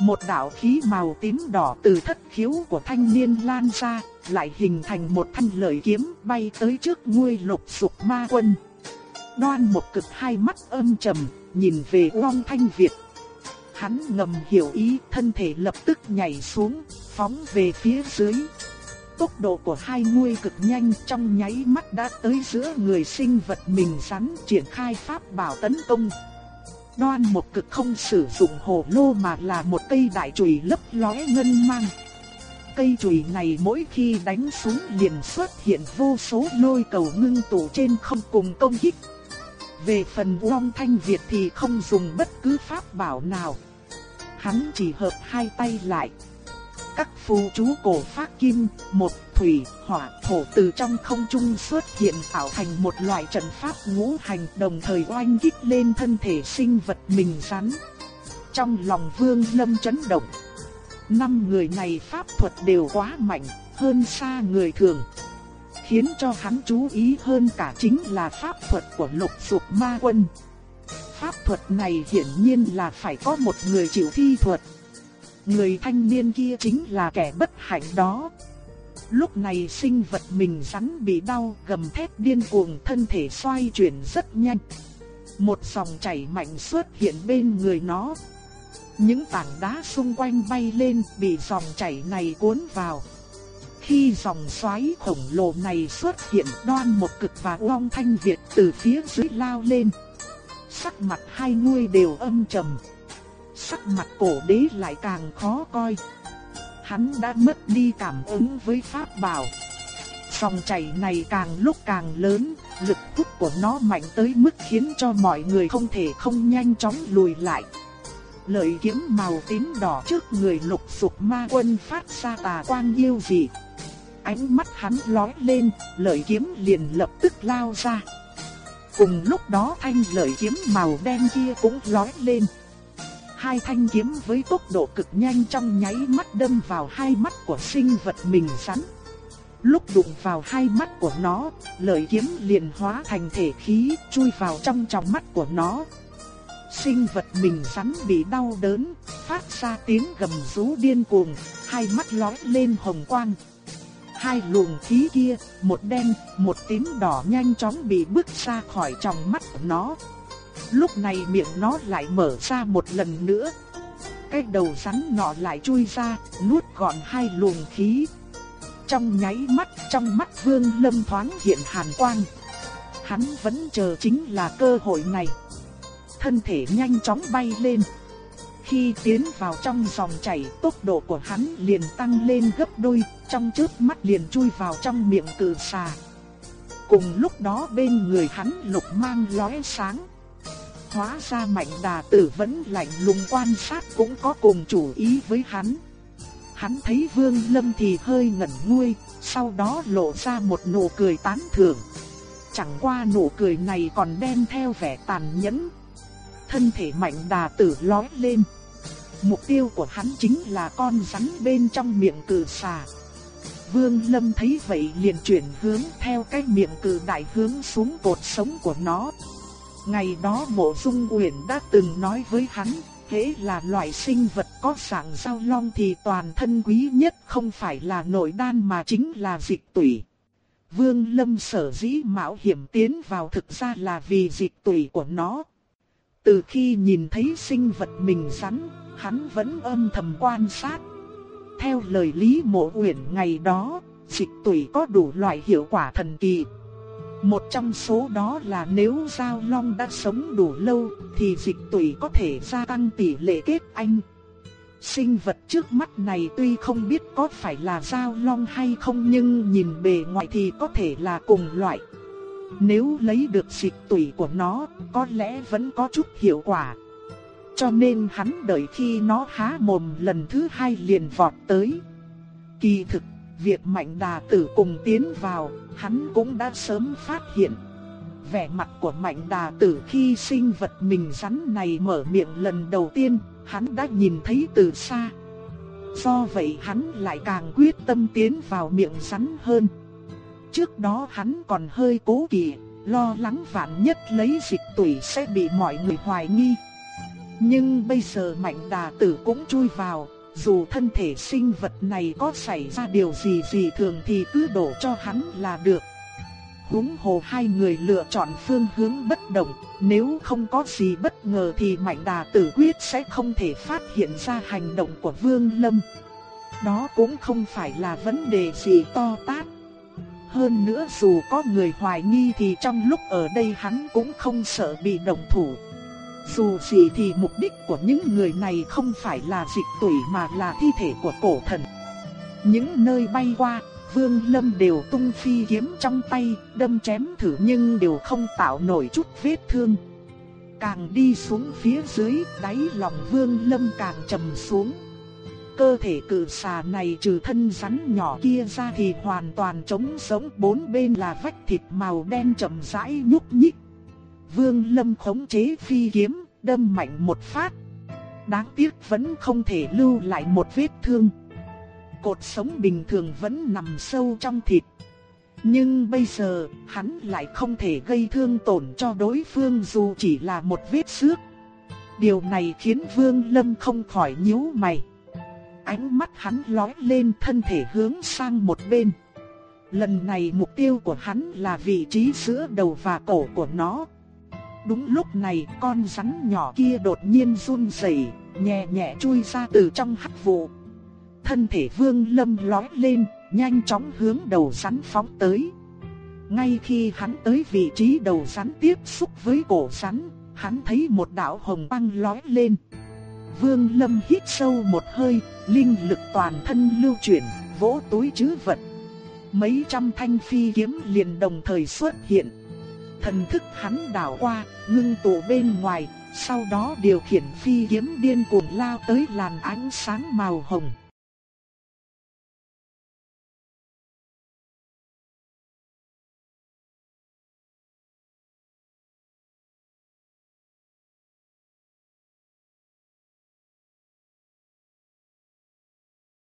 Một đạo khí màu tím đỏ từ thất khiếu của thanh niên lan ra, lại hình thành một thanh lợi kiếm bay tới trước nguy lục sụp ma quân. Đoan một cực hai mắt âm trầm, nhìn về Uông Thanh Việt. Hắn ngầm hiểu ý, thân thể lập tức nhảy xuống, phóng về phía dưới. Tốc độ của hai nguy cực nhanh trong nháy mắt đã tới giữa người sinh vật mình rắn triển khai pháp bảo tấn công. Đoan một cực không sử dụng hồ lô mà là một cây đại chùy lấp lóe ngân mang. Cây chùy này mỗi khi đánh xuống liền xuất hiện vô số lôi cầu ngưng tụ trên không cùng công kích. Về phần long Thanh Việt thì không dùng bất cứ pháp bảo nào. Hắn chỉ hợp hai tay lại. Các phù chú cổ phát kim, một thủy, hỏa, thổ từ trong không trung xuất hiện tạo thành một loại trận pháp ngũ hành đồng thời oanh kích lên thân thể sinh vật mình rắn. Trong lòng vương lâm chấn động. Năm người này pháp thuật đều quá mạnh, hơn xa người thường. Khiến cho hắn chú ý hơn cả chính là pháp thuật của lục sụp ma quân. Pháp thuật này hiển nhiên là phải có một người chịu thi thuật. Người thanh niên kia chính là kẻ bất hạnh đó. Lúc này sinh vật mình rắn bị đau, gầm thét điên cuồng, thân thể xoay chuyển rất nhanh. Một dòng chảy mạnh xuất hiện bên người nó. Những tảng đá xung quanh bay lên, bị dòng chảy này cuốn vào. Khi dòng xoáy khổng lồ này xuất hiện, đoan một cực và Long Thanh Việt từ phía dưới lao lên. Sắc mặt hai người đều âm trầm. Sắc mặt cổ đế lại càng khó coi hắn đã mất đi cảm ứng với pháp bảo. Dòng chảy này càng lúc càng lớn, lực hút của nó mạnh tới mức khiến cho mọi người không thể không nhanh chóng lùi lại. Lợi kiếm màu tím đỏ trước người lục sục ma quân phát ra tà quang yêu dị. Ánh mắt hắn lóe lên, lợi kiếm liền lập tức lao ra. Cùng lúc đó thanh lợi kiếm màu đen kia cũng lóe lên hai thanh kiếm với tốc độ cực nhanh trong nháy mắt đâm vào hai mắt của sinh vật mình rắn. Lúc đụng vào hai mắt của nó, lợi kiếm liền hóa thành thể khí chui vào trong tròng mắt của nó. Sinh vật mình rắn bị đau đớn, phát ra tiếng gầm rú điên cuồng, hai mắt lóe lên hồng quang. Hai luồng khí kia, một đen, một tím đỏ nhanh chóng bị bước ra khỏi tròng mắt của nó. Lúc này miệng nó lại mở ra một lần nữa. Cái đầu rắn nọ lại chui ra, nuốt gọn hai luồng khí. Trong nháy mắt, trong mắt Vương Lâm thoáng hiện hàn quang. Hắn vẫn chờ chính là cơ hội này. Thân thể nhanh chóng bay lên. Khi tiến vào trong dòng chảy, tốc độ của hắn liền tăng lên gấp đôi, trong chớp mắt liền chui vào trong miệng cử xà. Cùng lúc đó bên người hắn lục mang lóe sáng. Hóa ra mạnh đà tử vẫn lạnh lùng quan sát cũng có cùng chủ ý với hắn. Hắn thấy vương lâm thì hơi ngẩn nguôi, sau đó lộ ra một nụ cười tán thưởng. Chẳng qua nụ cười này còn đem theo vẻ tàn nhẫn. Thân thể mạnh đà tử lói lên. Mục tiêu của hắn chính là con rắn bên trong miệng cử xà. Vương Lâm thấy vậy liền chuyển hướng theo cái miệng cử đại hướng xuống cột sống của nó. Ngày đó mộ dung uyển đã từng nói với hắn, hễ là loại sinh vật có dạng giao long thì toàn thân quý nhất không phải là nội đan mà chính là dịch tủy. Vương Lâm sở dĩ mạo hiểm tiến vào thực ra là vì dịch tủy của nó. Từ khi nhìn thấy sinh vật mình rắn, hắn vẫn âm thầm quan sát. Theo lời Lý Mộ Uyển ngày đó, dịch tủy có đủ loại hiệu quả thần kỳ. Một trong số đó là nếu Giao Long đã sống đủ lâu, thì dịch tủy có thể gia tăng tỷ lệ kết anh. Sinh vật trước mắt này tuy không biết có phải là Giao Long hay không nhưng nhìn bề ngoài thì có thể là cùng loại. Nếu lấy được dịch tủy của nó, có lẽ vẫn có chút hiệu quả. Cho nên hắn đợi khi nó há mồm lần thứ hai liền vọt tới. Kỳ thực Việc mạnh đà tử cùng tiến vào, hắn cũng đã sớm phát hiện. Vẻ mặt của mạnh đà tử khi sinh vật mình rắn này mở miệng lần đầu tiên, hắn đã nhìn thấy từ xa. Do vậy hắn lại càng quyết tâm tiến vào miệng rắn hơn. Trước đó hắn còn hơi cố kỵ, lo lắng vạn nhất lấy dịch tủy sẽ bị mọi người hoài nghi. Nhưng bây giờ mạnh đà tử cũng chui vào, dù thân thể sinh vật này có xảy ra điều gì gì thường thì cứ đổ cho hắn là được. Húng hồ hai người lựa chọn phương hướng bất động, nếu không có gì bất ngờ thì Mạnh Đà tử quyết sẽ không thể phát hiện ra hành động của Vương Lâm. Đó cũng không phải là vấn đề gì to tát. Hơn nữa dù có người hoài nghi thì trong lúc ở đây hắn cũng không sợ bị động thủ. Dù gì thì mục đích của những người này không phải là dịch tủy mà là thi thể của cổ thần. Những nơi bay qua, Vương Lâm đều tung phi kiếm trong tay, đâm chém thử nhưng đều không tạo nổi chút vết thương. Càng đi xuống phía dưới, đáy lòng Vương Lâm càng trầm xuống. Cơ thể cự xà này trừ thân rắn nhỏ kia ra thì hoàn toàn trống sống bốn bên là vách thịt màu đen chậm rãi nhúc nhích. Vương Lâm khống chế phi kiếm, đâm mạnh một phát. Đáng tiếc vẫn không thể lưu lại một vết thương. Cột sống bình thường vẫn nằm sâu trong thịt. Nhưng bây giờ, hắn lại không thể gây thương tổn cho đối phương dù chỉ là một vết xước. Điều này khiến Vương Lâm không khỏi nhíu mày. Ánh mắt hắn lóe lên thân thể hướng sang một bên. Lần này mục tiêu của hắn là vị trí giữa đầu và cổ của nó. Đúng lúc này con rắn nhỏ kia đột nhiên run rẩy, nhẹ nhẹ chui ra từ trong hắc vụ. Thân thể vương lâm lói lên, nhanh chóng hướng đầu rắn phóng tới. Ngay khi hắn tới vị trí đầu rắn tiếp xúc với cổ rắn, hắn thấy một đạo hồng băng lói lên. Vương Lâm hít sâu một hơi, linh lực toàn thân lưu chuyển, vỗ túi trữ vật. Mấy trăm thanh phi kiếm liền đồng thời xuất hiện. Thần thức hắn đảo qua, ngưng tụ bên ngoài, sau đó điều khiển phi kiếm điên cuồng lao tới làn ánh sáng màu hồng.